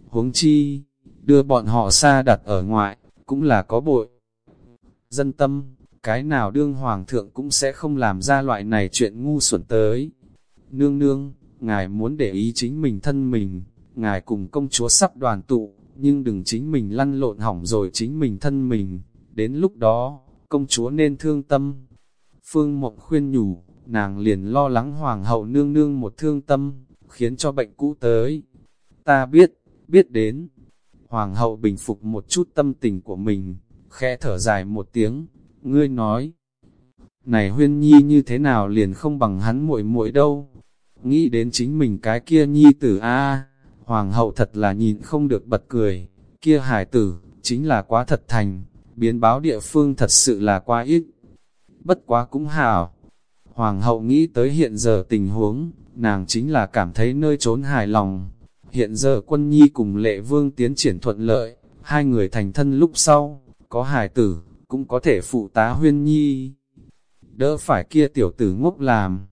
Huống chi, đưa bọn họ xa đặt ở ngoại, cũng là có bội. Dân tâm, cái nào đương hoàng thượng cũng sẽ không làm ra loại này chuyện ngu xuẩn tới. Nương nương, ngài muốn để ý chính mình thân mình, ngài cùng công chúa sắp đoàn tụ, nhưng đừng chính mình lăn lộn hỏng rồi chính mình thân mình, đến lúc đó, công chúa nên thương tâm. Phương Mộng khuyên nhủ, nàng liền lo lắng hoàng hậu nương nương một thương tâm, khiến cho bệnh cũ tới. Ta biết, biết đến. Hoàng hậu bình phục một chút tâm tình của mình, khẽ thở dài một tiếng, ngươi nói. Này huyên nhi như thế nào liền không bằng hắn muội muội đâu. Nghĩ đến chính mình cái kia nhi tử a Hoàng hậu thật là nhìn không được bật cười, kia hải tử, chính là quá thật thành, biến báo địa phương thật sự là quá ít. Bất quá cũng hảo. Hoàng hậu nghĩ tới hiện giờ tình huống, nàng chính là cảm thấy nơi trốn hài lòng. Hiện giờ quân nhi cùng lệ vương tiến triển thuận lợi, hai người thành thân lúc sau, có hài tử, cũng có thể phụ tá huyên nhi. Đỡ phải kia tiểu tử ngốc làm.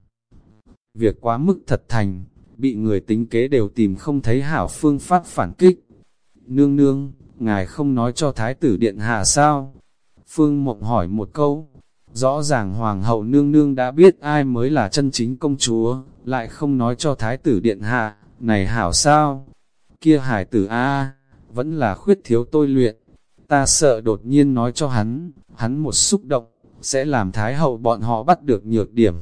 Việc quá mức thật thành, bị người tính kế đều tìm không thấy hảo phương pháp phản kích. Nương nương, ngài không nói cho thái tử điện hạ sao? Phương Mộng hỏi một câu, rõ ràng hoàng hậu nương nương đã biết ai mới là chân chính công chúa, lại không nói cho thái tử điện hạ, này hảo sao? Kia hải tử A, vẫn là khuyết thiếu tôi luyện, ta sợ đột nhiên nói cho hắn, hắn một xúc động, sẽ làm thái hậu bọn họ bắt được nhược điểm.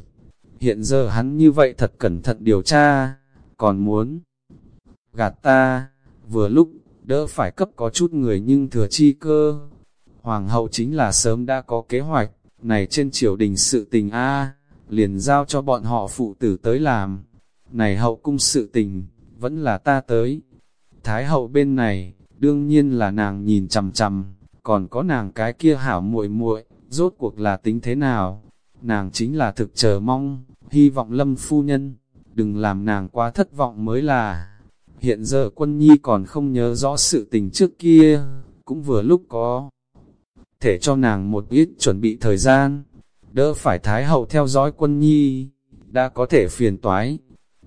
Hiện giờ hắn như vậy thật cẩn thận điều tra, còn muốn gạt ta, vừa lúc, đỡ phải cấp có chút người nhưng thừa chi cơ. Hoàng hậu chính là sớm đã có kế hoạch, này trên triều đình sự tình A, liền giao cho bọn họ phụ tử tới làm. Này hậu cung sự tình, vẫn là ta tới. Thái hậu bên này, đương nhiên là nàng nhìn chằm chằm, còn có nàng cái kia hảo muội muội, rốt cuộc là tính thế nào? Nàng chính là thực chờ mong, hy vọng lâm phu nhân, đừng làm nàng quá thất vọng mới là. Hiện giờ quân nhi còn không nhớ rõ sự tình trước kia, cũng vừa lúc có thể cho nàng một ít chuẩn bị thời gian, đỡ phải Thái Hậu theo dõi quân nhi, đã có thể phiền toái.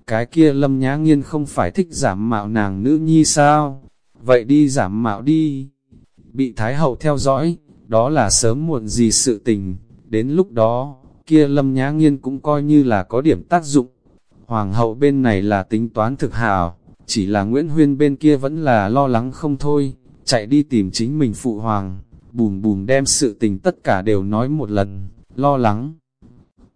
Cái kia lâm nhã nghiên không phải thích giảm mạo nàng nữ nhi sao? Vậy đi giảm mạo đi. Bị Thái Hậu theo dõi, đó là sớm muộn gì sự tình, đến lúc đó, kia lâm nhã nghiên cũng coi như là có điểm tác dụng. Hoàng hậu bên này là tính toán thực hào, chỉ là Nguyễn Huyên bên kia vẫn là lo lắng không thôi, chạy đi tìm chính mình phụ hoàng, bùm bùm đem sự tình tất cả đều nói một lần, lo lắng.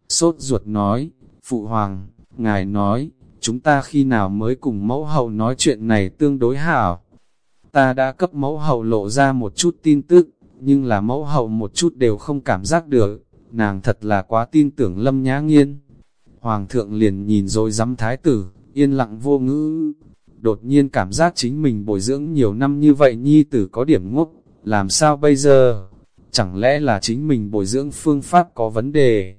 Sốt ruột nói, phụ hoàng, ngài nói, chúng ta khi nào mới cùng mẫu hậu nói chuyện này tương đối hảo. Ta đã cấp mẫu hậu lộ ra một chút tin tức, nhưng là mẫu hậu một chút đều không cảm giác được, nàng thật là quá tin tưởng lâm nhã nghiên. Hoàng thượng liền nhìn rồi dám thái tử, yên lặng vô ngữ, đột nhiên cảm giác chính mình bồi dưỡng nhiều năm như vậy nhi tử có điểm ngốc, làm sao bây giờ? Chẳng lẽ là chính mình bồi dưỡng phương pháp có vấn đề?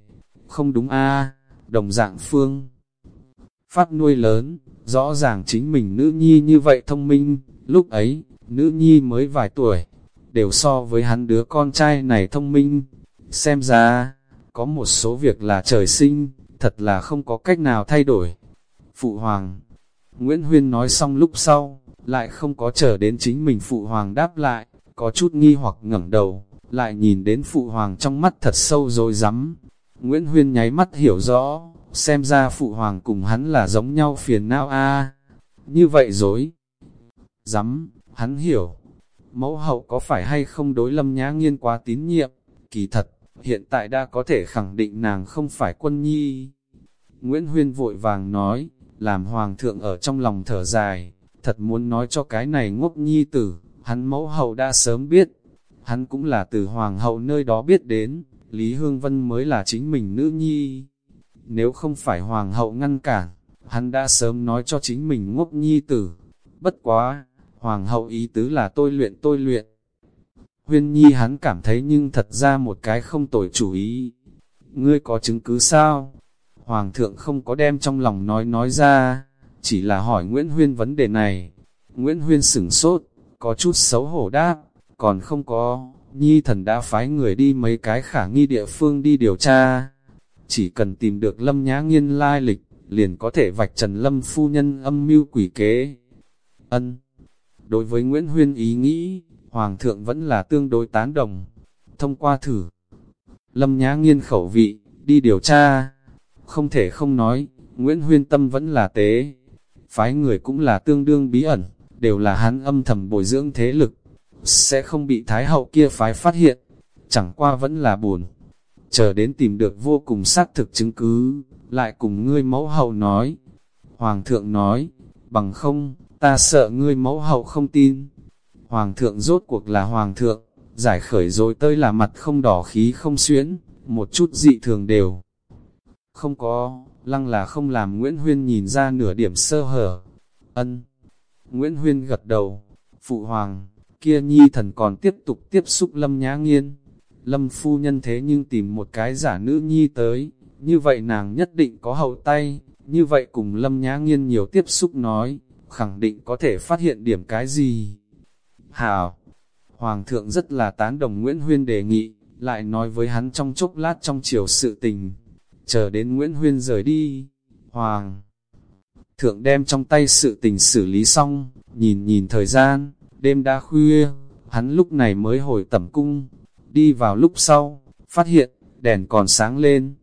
Không đúng a đồng dạng phương. Pháp nuôi lớn, rõ ràng chính mình nữ nhi như vậy thông minh, lúc ấy, nữ nhi mới vài tuổi, đều so với hắn đứa con trai này thông minh. Xem ra, có một số việc là trời sinh, thật là không có cách nào thay đổi. Phụ Hoàng Nguyễn Huyên nói xong lúc sau, lại không có chờ đến chính mình Phụ Hoàng đáp lại, có chút nghi hoặc ngẩng đầu, lại nhìn đến Phụ Hoàng trong mắt thật sâu rồi rắm Nguyễn Huyên nháy mắt hiểu rõ, xem ra Phụ Hoàng cùng hắn là giống nhau phiền não a Như vậy dối. Rắm, hắn hiểu. Mẫu hậu có phải hay không đối lâm nhã nghiên quá tín nhiệm? Kỳ thật, hiện tại đã có thể khẳng định nàng không phải quân nhi. Nguyễn Huyên vội vàng nói, làm hoàng thượng ở trong lòng thở dài, thật muốn nói cho cái này ngốc nhi tử, hắn mẫu hậu đã sớm biết, hắn cũng là từ hoàng hậu nơi đó biết đến, Lý Hương Vân mới là chính mình nữ nhi. Nếu không phải hoàng hậu ngăn cản, hắn đã sớm nói cho chính mình ngốc nhi tử. Bất quá, hoàng hậu ý tứ là tôi luyện tôi luyện. Huyên nhi hắn cảm thấy nhưng thật ra một cái không tồi chủ ý. Ngươi có chứng cứ sao? Hoàng thượng không có đem trong lòng nói nói ra, chỉ là hỏi Nguyễn Huyên vấn đề này. Nguyễn Huyên sửng sốt, có chút xấu hổ đáp, còn không có, nhi thần đã phái người đi mấy cái khả nghi địa phương đi điều tra. Chỉ cần tìm được lâm nhã nghiên lai lịch, liền có thể vạch trần lâm phu nhân âm mưu quỷ kế. Ân Đối với Nguyễn Huyên ý nghĩ, Hoàng thượng vẫn là tương đối tán đồng. Thông qua thử, lâm nhã nghiên khẩu vị, đi điều tra. Không thể không nói, Nguyễn Huyên tâm vẫn là tế. Phái người cũng là tương đương bí ẩn đều là hắn âm thầm bồi dưỡng thế lực, sẽ không bị Thái Hậu kia phái phát hiện, chẳng qua vẫn là buồn. Chờ đến tìm được vô cùng xác thực chứng cứ, lại cùng ngươi mẫu hậu nói. Hoàng thượng nói, bằng không, ta sợ ngươi mẫu hậu không tin. Hoàng thượng rốt cuộc là hoàng thượng, giải khởi rồi tơi là mặt không đỏ khí không xuyến, một chút dị thường đều. Không có, lăng là không làm Nguyễn Huyên nhìn ra nửa điểm sơ hở. Ân Nguyễn Huyên gật đầu, phụ hoàng, kia nhi thần còn tiếp tục tiếp xúc lâm nhã nghiên. Lâm phu nhân thế nhưng tìm một cái giả nữ nhi tới, như vậy nàng nhất định có hậu tay, như vậy cùng lâm nhã nghiên nhiều tiếp xúc nói, khẳng định có thể phát hiện điểm cái gì. Hảo, Hoàng thượng rất là tán đồng Nguyễn Huyên đề nghị, lại nói với hắn trong chốc lát trong chiều sự tình, chờ đến Nguyễn Huyên rời đi, Hoàng Thượng đem trong tay sự tình xử lý xong, nhìn nhìn thời gian, đêm đã khuya, hắn lúc này mới hồi tẩm cung, đi vào lúc sau, phát hiện, đèn còn sáng lên,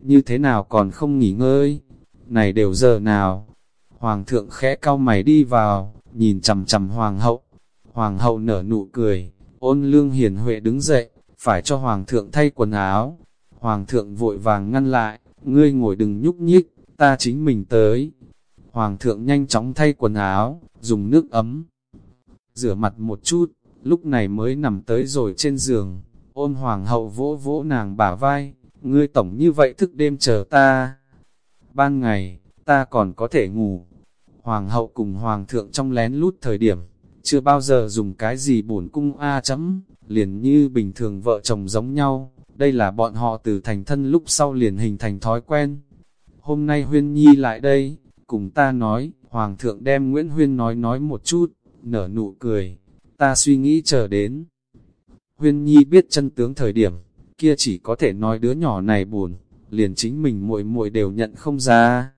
như thế nào còn không nghỉ ngơi, này đều giờ nào, hoàng thượng khẽ cao mày đi vào, nhìn chầm chầm hoàng hậu, hoàng hậu nở nụ cười, ôn lương hiền huệ đứng dậy, phải cho hoàng thượng thay quần áo, hoàng thượng vội vàng ngăn lại, ngươi ngồi đừng nhúc nhích, ta chính mình tới, Hoàng thượng nhanh chóng thay quần áo, dùng nước ấm. rửa mặt một chút, lúc này mới nằm tới rồi trên giường, ôm hoàng hậu vỗ vỗ nàng bả vai, ngươi tổng như vậy thức đêm chờ ta. Ban ngày, ta còn có thể ngủ. Hoàng hậu cùng hoàng thượng trong lén lút thời điểm, chưa bao giờ dùng cái gì bổn cung a chấm, liền như bình thường vợ chồng giống nhau, đây là bọn họ từ thành thân lúc sau liền hình thành thói quen. Hôm nay Huyên Nhi lại đây, cùng ta nói, Hoàng thượng đem Nguyễn Huyên nói nói một chút, nở nụ cười, ta suy nghĩ chờ đến. Huyên Nhi biết chân tướng thời điểm, kia chỉ có thể nói đứa nhỏ này buồn, liền chính mình muội muội đều nhận không ra.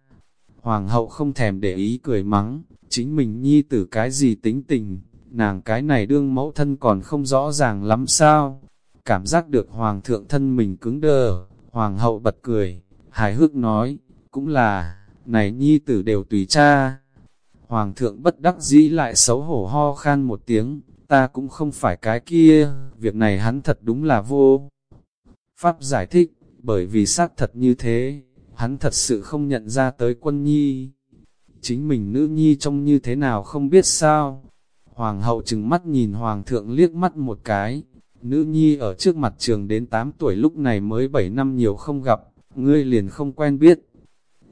Hoàng hậu không thèm để ý cười mắng, chính mình Nhi tử cái gì tính tình, nàng cái này đương mẫu thân còn không rõ ràng lắm sao. Cảm giác được hoàng thượng thân mình cứng đờ, hoàng hậu bật cười, hài hước nói, cũng là, này Nhi tử đều tùy cha. Hoàng thượng bất đắc dĩ lại xấu hổ ho khan một tiếng, ta cũng không phải cái kia, việc này hắn thật đúng là vô. Pháp giải thích, bởi vì xác thật như thế, hắn thật sự không nhận ra tới quân nhi. Chính mình nữ nhi trông như thế nào không biết sao. Hoàng hậu chừng mắt nhìn hoàng thượng liếc mắt một cái, nữ nhi ở trước mặt trường đến 8 tuổi lúc này mới 7 năm nhiều không gặp, ngươi liền không quen biết.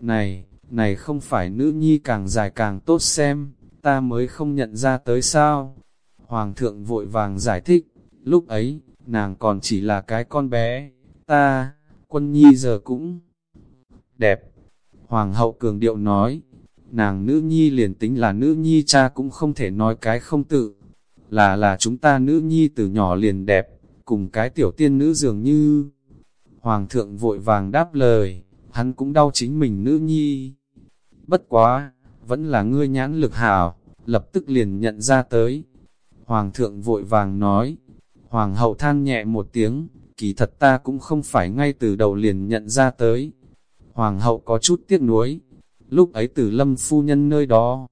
Này, này không phải nữ nhi càng dài càng tốt xem, ta mới không nhận ra tới sao. Hoàng thượng vội vàng giải thích, lúc ấy, nàng còn chỉ là cái con bé, ta, quân nhi giờ cũng đẹp. Hoàng hậu cường điệu nói, nàng nữ nhi liền tính là nữ nhi cha cũng không thể nói cái không tự, là là chúng ta nữ nhi từ nhỏ liền đẹp, cùng cái tiểu tiên nữ dường như. Hoàng thượng vội vàng đáp lời, hắn cũng đau chính mình nữ nhi. Bất quá, vẫn là ngươi nhãn lực hảo, lập tức liền nhận ra tới. Hoàng thượng vội vàng nói, Hoàng hậu than nhẹ một tiếng, kỳ thật ta cũng không phải ngay từ đầu liền nhận ra tới. Hoàng hậu có chút tiếc nuối, lúc ấy từ lâm phu nhân nơi đó.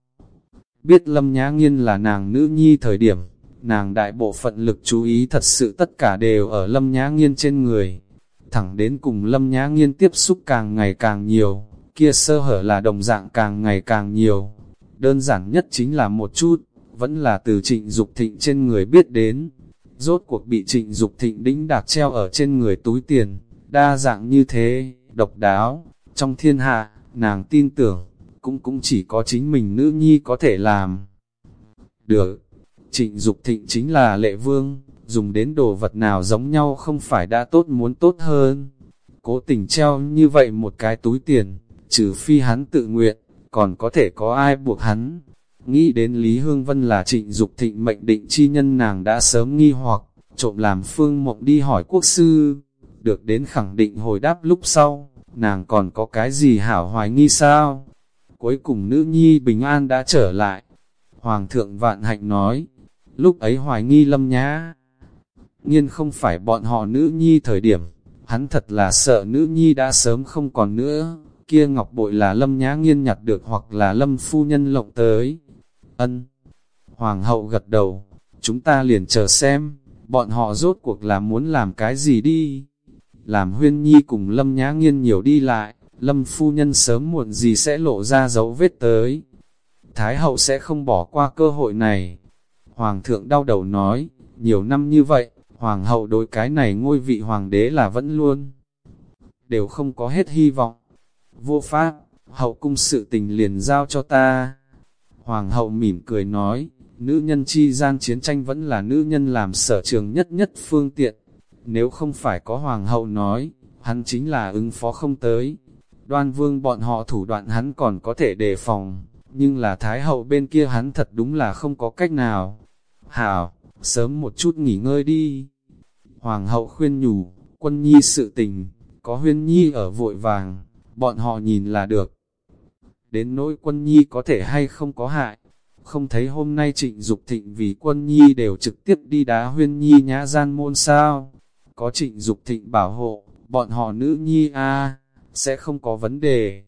Biết lâm nhã nghiên là nàng nữ nhi thời điểm, nàng đại bộ phận lực chú ý thật sự tất cả đều ở lâm nhã nghiên trên người. Thẳng đến cùng lâm nhã nghiên tiếp xúc càng ngày càng nhiều, kia sơ hở là đồng dạng càng ngày càng nhiều. Đơn giản nhất chính là một chút, vẫn là từ trịnh Dục thịnh trên người biết đến. Rốt cuộc bị trịnh Dục thịnh đĩnh đạc treo ở trên người túi tiền, đa dạng như thế, độc đáo, trong thiên hạ, nàng tin tưởng, cũng cũng chỉ có chính mình nữ nhi có thể làm. Được, trịnh Dục thịnh chính là lệ vương, dùng đến đồ vật nào giống nhau không phải đã tốt muốn tốt hơn. Cố tình treo như vậy một cái túi tiền, trừ phi hắn tự nguyện, còn có thể có ai buộc hắn. Nghĩ đến Lý Hương Vân là trịnh Dục thịnh mệnh định chi nhân nàng đã sớm nghi hoặc, trộm làm phương mộng đi hỏi quốc sư, được đến khẳng định hồi đáp lúc sau, nàng còn có cái gì hảo hoài nghi sao? Cuối cùng nữ nhi bình an đã trở lại. Hoàng thượng vạn hạnh nói, lúc ấy hoài nghi lâm nhá. Nhiên không phải bọn họ nữ nhi thời điểm, hắn thật là sợ nữ nhi đã sớm không còn nữa, kia ngọc bội là lâm nhã nghiên nhặt được hoặc là lâm phu nhân lộng tới. Ân. Hoàng hậu gật đầu, chúng ta liền chờ xem, bọn họ rốt cuộc là muốn làm cái gì đi. Làm huyên nhi cùng lâm nhã nghiên nhiều đi lại, lâm phu nhân sớm muộn gì sẽ lộ ra dấu vết tới. Thái hậu sẽ không bỏ qua cơ hội này. Hoàng thượng đau đầu nói, nhiều năm như vậy, hoàng hậu đối cái này ngôi vị hoàng đế là vẫn luôn. Đều không có hết hy vọng vô pháp, hậu cung sự tình liền giao cho ta. Hoàng hậu mỉm cười nói, nữ nhân chi gian chiến tranh vẫn là nữ nhân làm sở trường nhất nhất phương tiện. Nếu không phải có hoàng hậu nói, hắn chính là ứng phó không tới. Đoan vương bọn họ thủ đoạn hắn còn có thể đề phòng, nhưng là thái hậu bên kia hắn thật đúng là không có cách nào. Hảo, sớm một chút nghỉ ngơi đi. Hoàng hậu khuyên nhủ, quân nhi sự tình, có huyên nhi ở vội vàng, bọn họ nhìn là được. Đến nỗi quân nhi có thể hay không có hại, không thấy hôm nay trịnh Dục thịnh vì quân nhi đều trực tiếp đi đá huyên nhi nhã gian môn sao. Có trịnh Dục thịnh bảo hộ, bọn họ nữ nhi a sẽ không có vấn đề.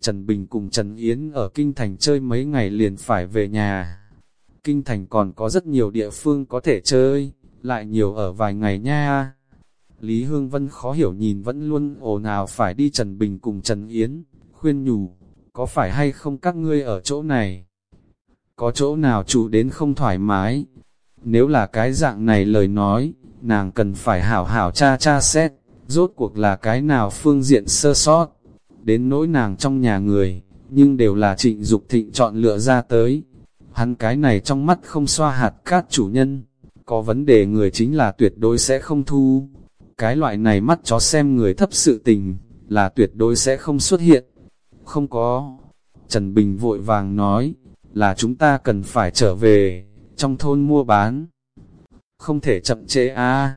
Trần Bình cùng Trần Yến ở Kinh Thành chơi mấy ngày liền phải về nhà. Kinh Thành còn có rất nhiều địa phương có thể chơi, lại nhiều ở vài ngày nha. Lý Hương Vân khó hiểu nhìn vẫn luôn ồ nào phải đi Trần Bình cùng Trần Yến, khuyên nhủ, có phải hay không các ngươi ở chỗ này? có chỗ nào trụ đến không thoải mái. Nếu là cái dạng này lời nói, nàng cần phải hảo hảo cha cha xét, rốt cuộc là cái nào phương diện sơ sót, đến nỗi nàng trong nhà người, nhưng đều là trịnh Dục thịnh chọn lựa ra tới. Hắn cái này trong mắt không xoa hạt cát chủ nhân, có vấn đề người chính là tuyệt đối sẽ không thu. Cái loại này mắt chó xem người thấp sự tình, là tuyệt đối sẽ không xuất hiện. Không có. Trần Bình vội vàng nói, là chúng ta cần phải trở về, trong thôn mua bán. Không thể chậm trễ a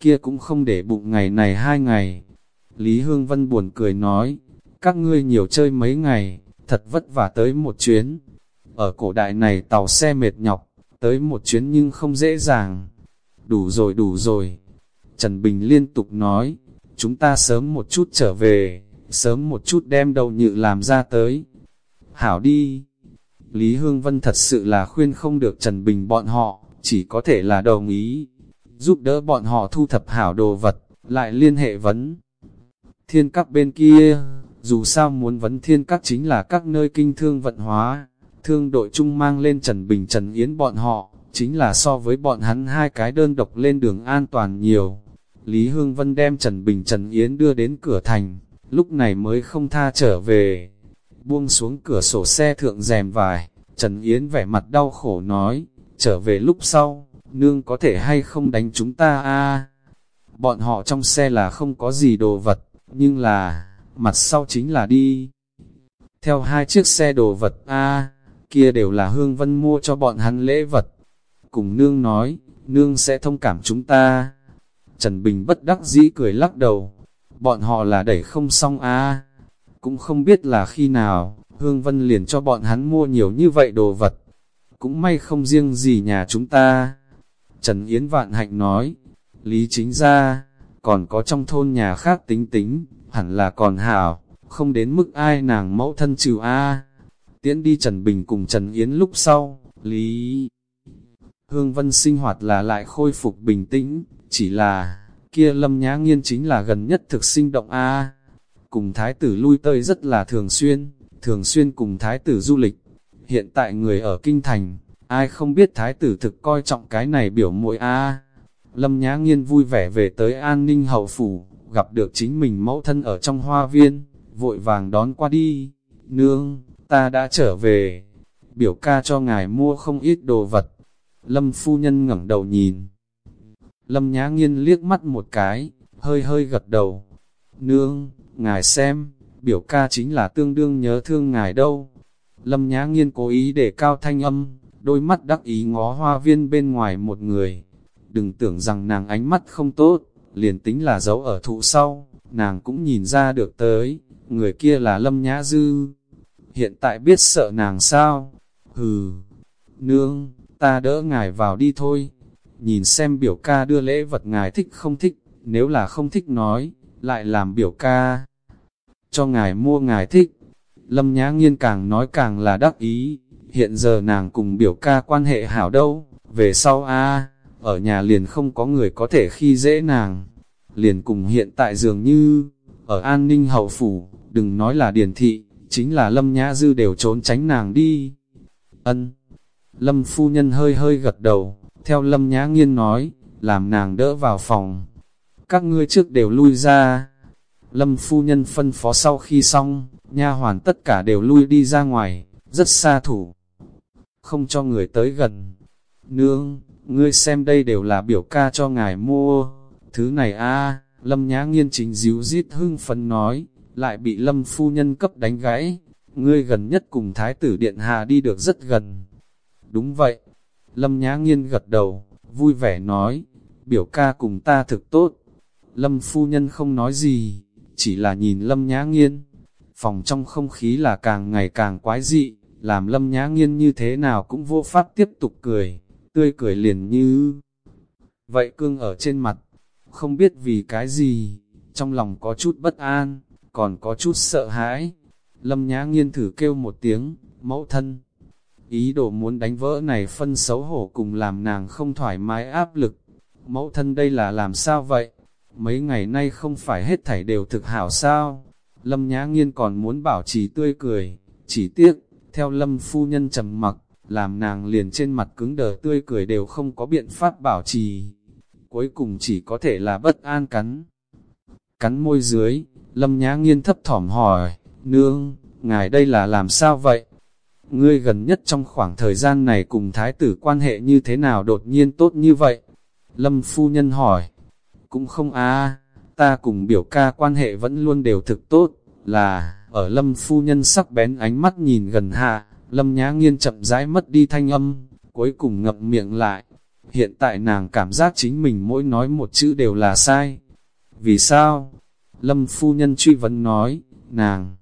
Kia cũng không để bụng ngày này hai ngày. Lý Hương Vân buồn cười nói, các ngươi nhiều chơi mấy ngày, thật vất vả tới một chuyến. Ở cổ đại này tàu xe mệt nhọc, tới một chuyến nhưng không dễ dàng. Đủ rồi đủ rồi. Trần Bình liên tục nói, chúng ta sớm một chút trở về, sớm một chút đem đầu nhự làm ra tới. Hảo đi. Lý Hương Vân thật sự là khuyên không được Trần Bình bọn họ, chỉ có thể là đồng ý, giúp đỡ bọn họ thu thập hảo đồ vật, lại liên hệ vấn. Thiên các bên kia, dù sao muốn vấn thiên các chính là các nơi kinh thương vận hóa, thương đội chung mang lên Trần Bình Trần Yến bọn họ, chính là so với bọn hắn hai cái đơn độc lên đường an toàn nhiều. Lý Hương Vân đem Trần Bình Trần Yến đưa đến cửa thành, lúc này mới không tha trở về. Buông xuống cửa sổ xe thượng rèm vải, Trần Yến vẻ mặt đau khổ nói, trở về lúc sau, nương có thể hay không đánh chúng ta a Bọn họ trong xe là không có gì đồ vật, nhưng là, mặt sau chính là đi. Theo hai chiếc xe đồ vật a kia đều là Hương Vân mua cho bọn hắn lễ vật. Cùng nương nói, nương sẽ thông cảm chúng ta. Trần Bình bất đắc dĩ cười lắc đầu, bọn họ là đẩy không xong a Cũng không biết là khi nào, Hương Vân liền cho bọn hắn mua nhiều như vậy đồ vật. Cũng may không riêng gì nhà chúng ta. Trần Yến Vạn Hạnh nói, Lý chính ra, còn có trong thôn nhà khác tính tính, hẳn là còn hảo, không đến mức ai nàng mẫu thân trừ A. Tiễn đi Trần Bình cùng Trần Yến lúc sau, Lý Hương Vân sinh hoạt là lại khôi phục bình tĩnh, chỉ là, kia lâm nhã nghiên chính là gần nhất thực sinh động A. Cùng thái tử lui tơi rất là thường xuyên, thường xuyên cùng thái tử du lịch. Hiện tại người ở Kinh Thành, ai không biết thái tử thực coi trọng cái này biểu muội A. Lâm Nhã Nghiên vui vẻ về tới an ninh hậu phủ, gặp được chính mình mẫu thân ở trong hoa viên, vội vàng đón qua đi. Nương, ta đã trở về, biểu ca cho ngài mua không ít đồ vật. Lâm phu nhân ngẩng đầu nhìn. Lâm Nhã Nghiên liếc mắt một cái, hơi hơi gật đầu. Nương, ngài xem, biểu ca chính là tương đương nhớ thương ngài đâu. Lâm Nhã Nghiên cố ý để cao thanh âm, đôi mắt đắc ý ngó hoa viên bên ngoài một người. Đừng tưởng rằng nàng ánh mắt không tốt, liền tính là giấu ở thụ sau, nàng cũng nhìn ra được tới, người kia là Lâm Nhã Dư. Hiện tại biết sợ nàng sao? Hừ, nương, ta đỡ ngài vào đi thôi. Nhìn xem biểu ca đưa lễ vật ngài thích không thích, nếu là không thích nói, lại làm biểu ca. Cho ngài mua ngài thích. Lâm Nhã Nghiên càng nói càng là đắc ý, hiện giờ nàng cùng biểu ca quan hệ hảo đâu, về sau a ở nhà liền không có người có thể khi dễ nàng, liền cùng hiện tại dường như, ở an ninh hậu phủ, đừng nói là điển thị, chính là lâm nhã dư đều trốn tránh nàng đi. Ân, lâm phu nhân hơi hơi gật đầu, theo lâm nhã nghiên nói, làm nàng đỡ vào phòng. Các ngươi trước đều lui ra. Lâm phu nhân phân phó sau khi xong, nha hoàn tất cả đều lui đi ra ngoài, rất xa thủ không cho người tới gần. Nương, ngươi xem đây đều là biểu ca cho ngài mua, thứ này a Lâm Nhã Nghiên chính díu dít hưng phấn nói, lại bị Lâm phu nhân cấp đánh gãy, ngươi gần nhất cùng Thái tử Điện Hà đi được rất gần. Đúng vậy, Lâm Nhã Nghiên gật đầu, vui vẻ nói, biểu ca cùng ta thực tốt. Lâm phu nhân không nói gì, chỉ là nhìn Lâm Nhã Nghiên. Phòng trong không khí là càng ngày càng quái dị, làm lâm nhã nghiên như thế nào cũng vô pháp tiếp tục cười, tươi cười liền như vậy cương ở trên mặt, không biết vì cái gì, trong lòng có chút bất an, còn có chút sợ hãi. Lâm nhã nghiên thử kêu một tiếng, mẫu thân. Ý đồ muốn đánh vỡ này phân xấu hổ cùng làm nàng không thoải mái áp lực. Mẫu thân đây là làm sao vậy? Mấy ngày nay không phải hết thảy đều thực hảo sao? Lâm Nhã Nghiên còn muốn bảo trì tươi cười, chỉ tiếc, theo lâm phu nhân trầm mặc, làm nàng liền trên mặt cứng đờ tươi cười đều không có biện pháp bảo trì. Cuối cùng chỉ có thể là bất an cắn. Cắn môi dưới, lâm nhã nghiên thấp thỏm hỏi, nương, ngài đây là làm sao vậy? Ngươi gần nhất trong khoảng thời gian này cùng thái tử quan hệ như thế nào đột nhiên tốt như vậy? Lâm phu nhân hỏi, cũng không à, ta cùng biểu ca quan hệ vẫn luôn đều thực tốt, là, ở lâm phu nhân sắc bén ánh mắt nhìn gần hạ, lâm nhã nghiên chậm rãi mất đi thanh âm, cuối cùng ngậm miệng lại. Hiện tại nàng cảm giác chính mình mỗi nói một chữ đều là sai. Vì sao? Lâm phu nhân truy vấn nói, nàng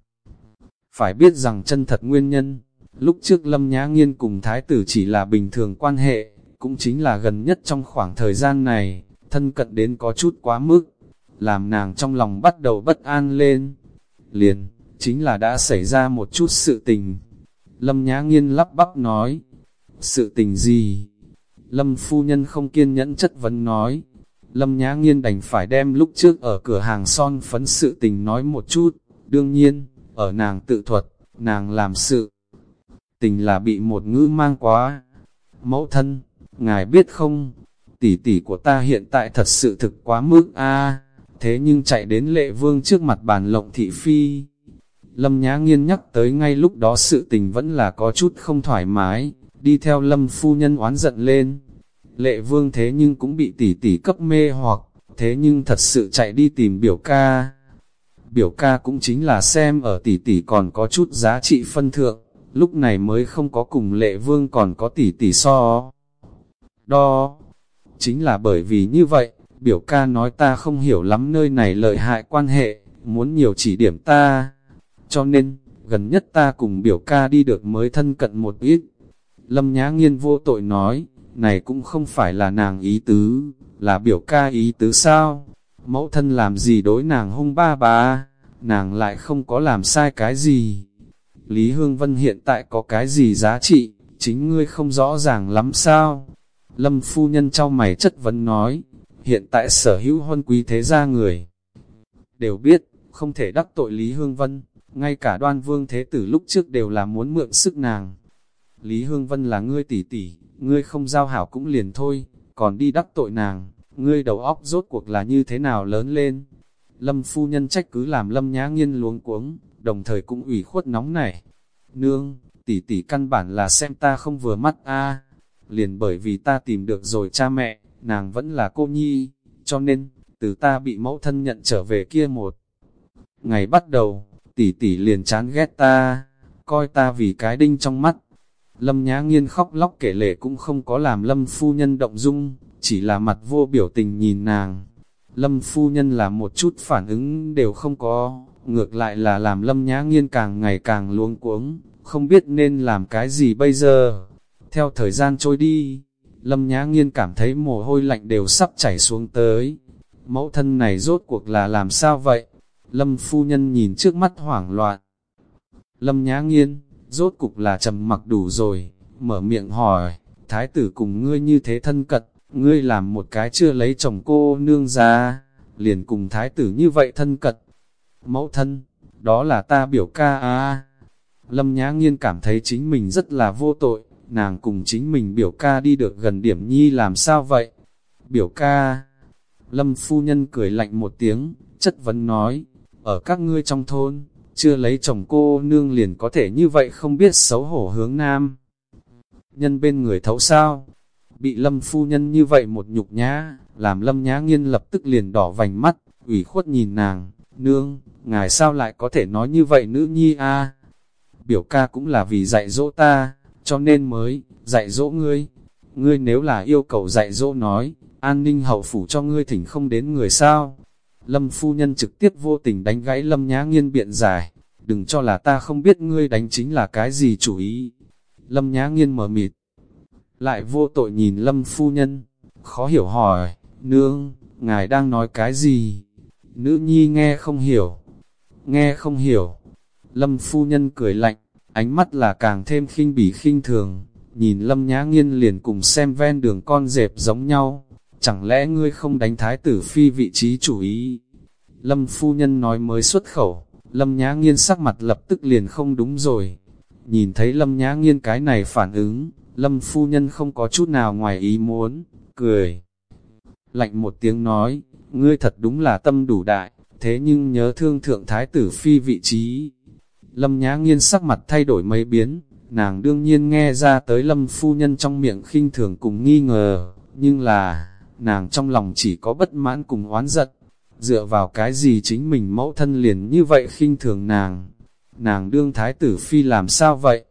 phải biết rằng chân thật nguyên nhân. Lúc trước Lâm Nhã Nghiên cùng Thái tử chỉ là bình thường quan hệ, cũng chính là gần nhất trong khoảng thời gian này, thân cận đến có chút quá mức, làm nàng trong lòng bắt đầu bất an lên. Liền, chính là đã xảy ra một chút sự tình. Lâm Nhã Nghiên lắp bắp nói, sự tình gì? Lâm phu nhân không kiên nhẫn chất vấn nói, Lâm Nhã Nghiên đành phải đem lúc trước ở cửa hàng son phấn sự tình nói một chút, đương nhiên, ở nàng tự thuật, nàng làm sự. Tình là bị một ngữ mang quá. Mẫu thân, ngài biết không, tỷ tỷ của ta hiện tại thật sự thực quá mức a thế nhưng chạy đến lệ vương trước mặt bàn lộng thị phi. Lâm Nhã Nghiên nhắc tới ngay lúc đó sự tình vẫn là có chút không thoải mái, đi theo Lâm phu nhân oán giận lên. Lệ vương thế nhưng cũng bị tỷ tỷ cấp mê hoặc, thế nhưng thật sự chạy đi tìm biểu ca. Biểu ca cũng chính là xem ở tỷ tỷ còn có chút giá trị phân thượng, lúc này mới không có cùng lệ vương còn có tỷ tỷ so. Đo, chính là bởi vì như vậy, biểu ca nói ta không hiểu lắm nơi này lợi hại quan hệ, muốn nhiều chỉ điểm ta. Cho nên, gần nhất ta cùng biểu ca đi được mới thân cận một ít. Lâm Nhã Nghiên vô tội nói, này cũng không phải là nàng ý tứ, là biểu ca ý tứ sao? Mẫu thân làm gì đối nàng hung ba bà nàng lại không có làm sai cái gì. Lý Hương Vân hiện tại có cái gì giá trị, chính ngươi không rõ ràng lắm sao? Lâm phu nhân trao mày chất vấn nói, hiện tại sở hữu huân quý thế gia người. Đều biết, không thể đắc tội Lý Hương Vân, ngay cả đoan vương thế tử lúc trước đều là muốn mượn sức nàng. Lý Hương Vân là ngươi tỷ tỷ, ngươi không giao hảo cũng liền thôi, còn đi đắc tội nàng, ngươi đầu óc rốt cuộc là như thế nào lớn lên. Lâm phu nhân trách cứ làm lâm nhã nghiên luống cuống, đồng thời cũng ủy khuất nóng này. Nương, tỷ tỷ căn bản là xem ta không vừa mắt a liền bởi vì ta tìm được rồi cha mẹ, nàng vẫn là cô nhi, cho nên, từ ta bị mẫu thân nhận trở về kia một. Ngày bắt đầu, tỷ tỷ liền chán ghét ta, coi ta vì cái đinh trong mắt. Lâm Nhã Nghiên khóc lóc kể lệ cũng không có làm Lâm phu nhân động dung, chỉ là mặt vô biểu tình nhìn nàng. Lâm phu nhân là một chút phản ứng đều không có, ngược lại là làm Lâm Nhã Nghiên càng ngày càng luống cuống, không biết nên làm cái gì bây giờ. Theo thời gian trôi đi, Lâm Nhã Nghiên cảm thấy mồ hôi lạnh đều sắp chảy xuống tới. Mẫu thân này rốt cuộc là làm sao vậy? Lâm phu nhân nhìn trước mắt hoảng loạn. Lâm Nhã Nghiên, rốt cục là trầm mặc đủ rồi, mở miệng hỏi, thái tử cùng ngươi như thế thân cận, ngươi làm một cái chưa lấy chồng cô nương ra, liền cùng thái tử như vậy thân cận. Mẫu thân, đó là ta biểu ca à. Lâm Nhã Nghiên cảm thấy chính mình rất là vô tội, nàng cùng chính mình biểu ca đi được gần điểm nhi làm sao vậy? Biểu ca, Lâm phu nhân cười lạnh một tiếng, chất vấn nói, ở các ngươi trong thôn, chưa lấy chồng cô nương liền có thể như vậy không biết xấu hổ hướng nam. Nhân bên người thấu sao? Bị lâm phu nhân như vậy một nhục nhã, làm lâm nhã nghiên lập tức liền đỏ vành mắt, ủy khuất nhìn nàng, nương, ngài sao lại có thể nói như vậy nữ nhi a Biểu ca cũng là vì dạy dỗ ta, cho nên mới, dạy dỗ ngươi. Ngươi nếu là yêu cầu dạy dỗ nói, an ninh hậu phủ cho ngươi thỉnh không đến người sao. Lâm phu nhân trực tiếp vô tình đánh gãy lâm nhã nghiên biện giải, đừng cho là ta không biết ngươi đánh chính là cái gì chủ ý. Lâm nhã nghiên mở mịt, lại vô tội nhìn lâm phu nhân, khó hiểu hỏi, nương, ngài đang nói cái gì? Nữ nhi nghe không hiểu, nghe không hiểu. Lâm phu nhân cười lạnh, ánh mắt là càng thêm khinh bỉ khinh thường, nhìn lâm nhã nghiên liền cùng xem ven đường con dẹp giống nhau, chẳng lẽ ngươi không đánh thái tử phi vị trí chủ ý? Lâm phu nhân nói mới xuất khẩu, lâm nhã nghiên sắc mặt lập tức liền không đúng rồi. Nhìn thấy Lâm Nhã Nghiên cái này phản ứng, Lâm phu nhân không có chút nào ngoài ý muốn, cười. Lạnh một tiếng nói, ngươi thật đúng là tâm đủ đại, thế nhưng nhớ thương thượng thái tử phi vị trí. Lâm Nhã Nghiên sắc mặt thay đổi mấy biến, nàng đương nhiên nghe ra tới Lâm phu nhân trong miệng khinh thường cùng nghi ngờ, nhưng là, nàng trong lòng chỉ có bất mãn cùng oán giận, dựa vào cái gì chính mình mẫu thân liền như vậy khinh thường nàng. Nàng đương thái tử phi làm sao vậy?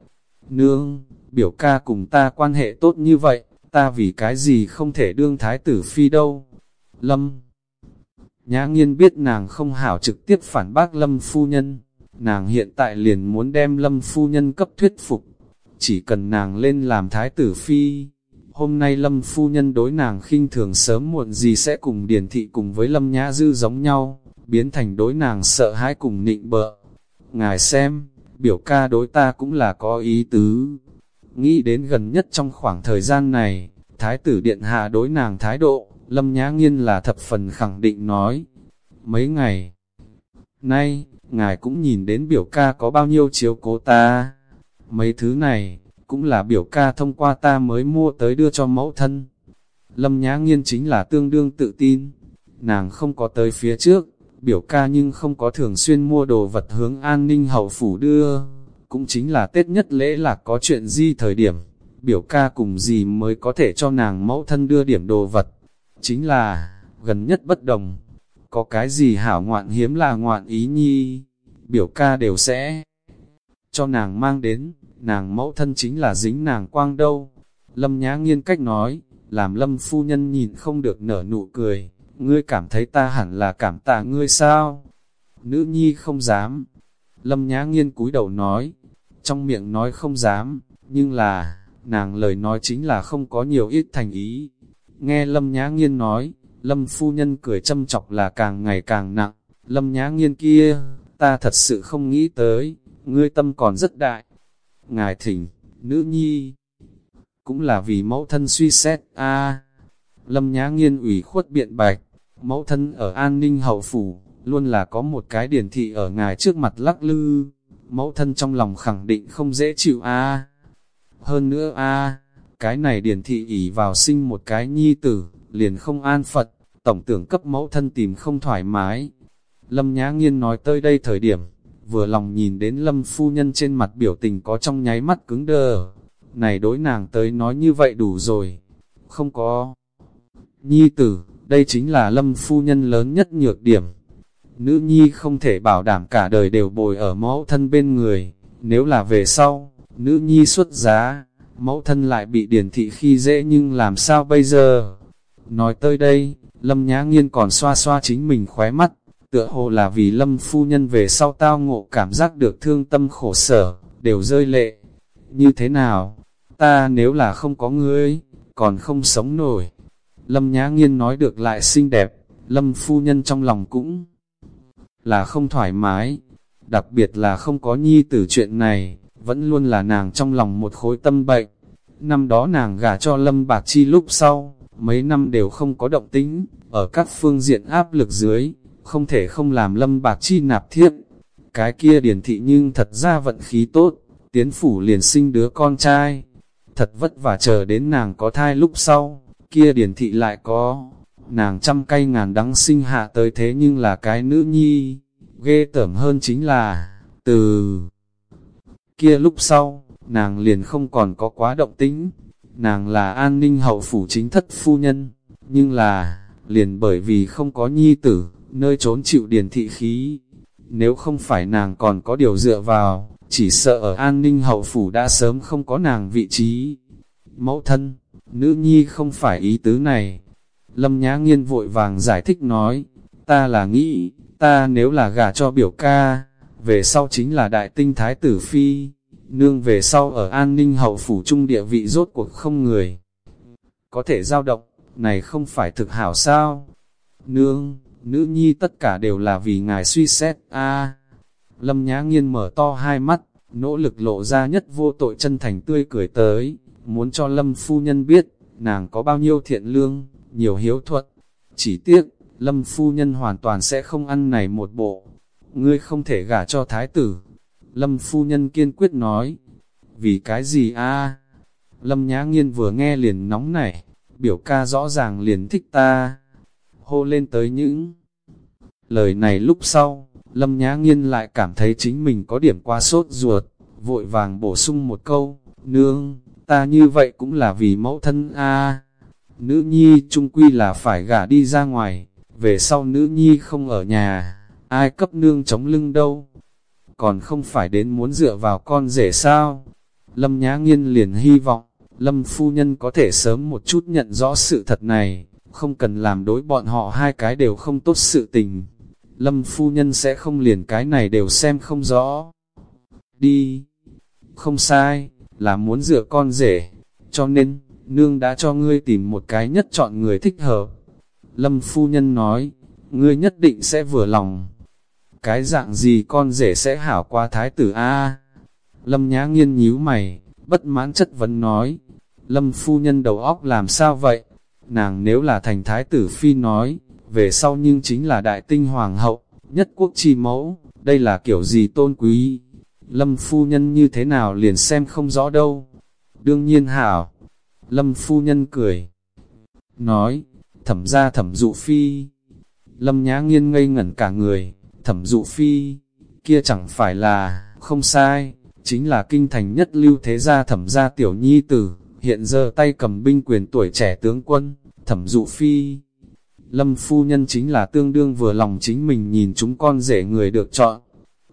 Nương, biểu ca cùng ta quan hệ tốt như vậy, ta vì cái gì không thể đương thái tử phi đâu? Lâm Nhã nghiên biết nàng không hảo trực tiếp phản bác Lâm phu nhân, nàng hiện tại liền muốn đem Lâm phu nhân cấp thuyết phục, chỉ cần nàng lên làm thái tử phi. Hôm nay Lâm phu nhân đối nàng khinh thường sớm muộn gì sẽ cùng điển thị cùng với Lâm Nhã Dư giống nhau, biến thành đối nàng sợ hãi cùng nịnh bợ. Ngài xem, biểu ca đối ta cũng là có ý tứ. Nghĩ đến gần nhất trong khoảng thời gian này, Thái tử Điện Hạ đối nàng thái độ, Lâm Nhã Nghiên là thập phần khẳng định nói. Mấy ngày nay, ngài cũng nhìn đến biểu ca có bao nhiêu chiếu cố ta. Mấy thứ này, cũng là biểu ca thông qua ta mới mua tới đưa cho mẫu thân. Lâm Nhã Nghiên chính là tương đương tự tin. Nàng không có tới phía trước, biểu ca nhưng không có thường xuyên mua đồ vật hướng an ninh hậu phủ đưa. Cũng chính là Tết nhất lễ là có chuyện gì thời điểm, biểu ca cùng gì mới có thể cho nàng mẫu thân đưa điểm đồ vật. Chính là, gần nhất bất đồng, có cái gì hảo ngoạn hiếm là ngoạn ý nhi, biểu ca đều sẽ cho nàng mang đến, nàng mẫu thân chính là dính nàng quang đâu. Lâm Nhã Nghiên cách nói, làm Lâm phu nhân nhìn không được nở nụ cười, ngươi cảm thấy ta hẳn là cảm tạ ngươi sao? Nữ nhi không dám. Lâm Nhã Nghiên cúi đầu nói, trong miệng nói không dám, nhưng là, nàng lời nói chính là không có nhiều ít thành ý. Nghe Lâm Nhã Nghiên nói, Lâm phu nhân cười châm chọc là càng ngày càng nặng, Lâm Nhã Nghiên kia, ta thật sự không nghĩ tới, ngươi tâm còn rất đại. Ngài thỉnh, nữ nhi, cũng là vì mẫu thân suy xét, a. Lâm Nhã Nghiên ủy khuất biện bạch, mẫu thân ở an ninh hậu phủ, luôn là có một cái điển thị ở ngài trước mặt lắc lư, mẫu thân trong lòng khẳng định không dễ chịu a. Hơn nữa a cái này điển thị ỉ vào sinh một cái nhi tử, liền không an Phật, tổng tưởng cấp mẫu thân tìm không thoải mái. Lâm Nhã Nghiên nói tới đây thời điểm, vừa lòng nhìn đến Lâm phu nhân trên mặt biểu tình có trong nháy mắt cứng đờ. Này đối nàng tới nói như vậy đủ rồi, không có. Nhi tử, đây chính là Lâm phu nhân lớn nhất nhược điểm. Nữ nhi không thể bảo đảm cả đời đều bồi ở mẫu thân bên người, nếu là về sau, nữ nhi xuất giá, mẫu thân lại bị điển thị khi dễ nhưng làm sao bây giờ? Nói tới đây, Lâm Nhã Nghiên còn xoa xoa chính mình khóe mắt, tựa hồ là vì Lâm phu nhân về sau tao ngộ cảm giác được thương tâm khổ sở, đều rơi lệ. Như thế nào? Ta nếu là không có ngươi, còn không sống nổi. Lâm Nhã Nghiên nói được lại xinh đẹp, Lâm phu nhân trong lòng cũng là không thoải mái, đặc biệt là không có nhi tử chuyện này, vẫn luôn là nàng trong lòng một khối tâm bệnh. Năm đó nàng gả cho Lâm Bạc Chi lúc sau, mấy năm đều không có động tính, ở các phương diện áp lực dưới, không thể không làm Lâm Bạc Chi nạp thiếp. Cái kia điển thị nhưng thật ra vận khí tốt, tiến phủ liền sinh đứa con trai. Thật vất vả chờ đến nàng có thai lúc sau, kia điển thị lại có, nàng trăm cây ngàn đắng sinh hạ tới thế nhưng là cái nữ nhi, ghê tởm hơn chính là, từ kia lúc sau, nàng liền không còn có quá động tính, nàng là an ninh hậu phủ chính thất phu nhân, nhưng là, liền bởi vì không có nhi tử, nơi trốn chịu điền thị khí, nếu không phải nàng còn có điều dựa vào, chỉ sợ ở an ninh hậu phủ đã sớm không có nàng vị trí. Mẫu thân, nữ nhi không phải ý tứ này. Lâm Nhã Nghiên vội vàng giải thích nói, ta là nghĩ, ta nếu là gả cho biểu ca, về sau chính là đại tinh thái tử phi, nương về sau ở an ninh hậu phủ trung địa vị rốt cuộc không người. Có thể giao động, này không phải thực hảo sao? Nương, nữ nhi tất cả đều là vì ngài suy xét, a Lâm Nhã Nghiên mở to hai mắt, nỗ lực lộ ra nhất vô tội chân thành tươi cười tới, muốn cho Lâm phu nhân biết, nàng có bao nhiêu thiện lương, nhiều hiếu thuật. Chỉ tiếc, Lâm phu nhân hoàn toàn sẽ không ăn này một bộ. Ngươi không thể gả cho thái tử, Lâm phu nhân kiên quyết nói, vì cái gì a Lâm Nhã Nghiên vừa nghe liền nóng nảy, biểu ca rõ ràng liền thích ta. Hô lên tới những lời này lúc sau, Lâm Nhã Nghiên lại cảm thấy chính mình có điểm quá sốt ruột, vội vàng bổ sung một câu, nương, ta như vậy cũng là vì mẫu thân a Nữ nhi trung quy là phải gả đi ra ngoài, về sau nữ nhi không ở nhà, ai cấp nương chống lưng đâu. Còn không phải đến muốn dựa vào con rể sao? Lâm Nhã Nghiên liền hy vọng, Lâm Phu Nhân có thể sớm một chút nhận rõ sự thật này, không cần làm đối bọn họ hai cái đều không tốt sự tình. Lâm Phu Nhân sẽ không liền cái này đều xem không rõ. Đi! Không sai, là muốn dựa con rể, cho nên, nương đã cho ngươi tìm một cái nhất chọn người thích hợp. Lâm Phu Nhân nói, ngươi nhất định sẽ vừa lòng. Cái dạng gì con rể sẽ hảo qua thái tử A? Lâm Nhã Nghiên nhíu mày, bất mãn chất vấn nói, Lâm phu nhân đầu óc làm sao vậy? Nàng nếu là thành thái tử phi nói, về sau nhưng chính là đại tinh hoàng hậu, nhất quốc chi mẫu, đây là kiểu gì tôn quý? Lâm phu nhân như thế nào liền xem không rõ đâu. Đương nhiên hảo. Lâm phu nhân cười. Nói, thẩm ra thẩm dụ phi. Lâm nhã nghiên ngây ngẩn cả người, thẩm dụ phi, kia chẳng phải là, không sai, chính là kinh thành nhất lưu thế gia thẩm gia tiểu nhi tử, hiện giờ tay cầm binh quyền tuổi trẻ tướng quân, thẩm dụ phi. Lâm phu nhân chính là tương đương vừa lòng chính mình nhìn chúng con rể người được chọn.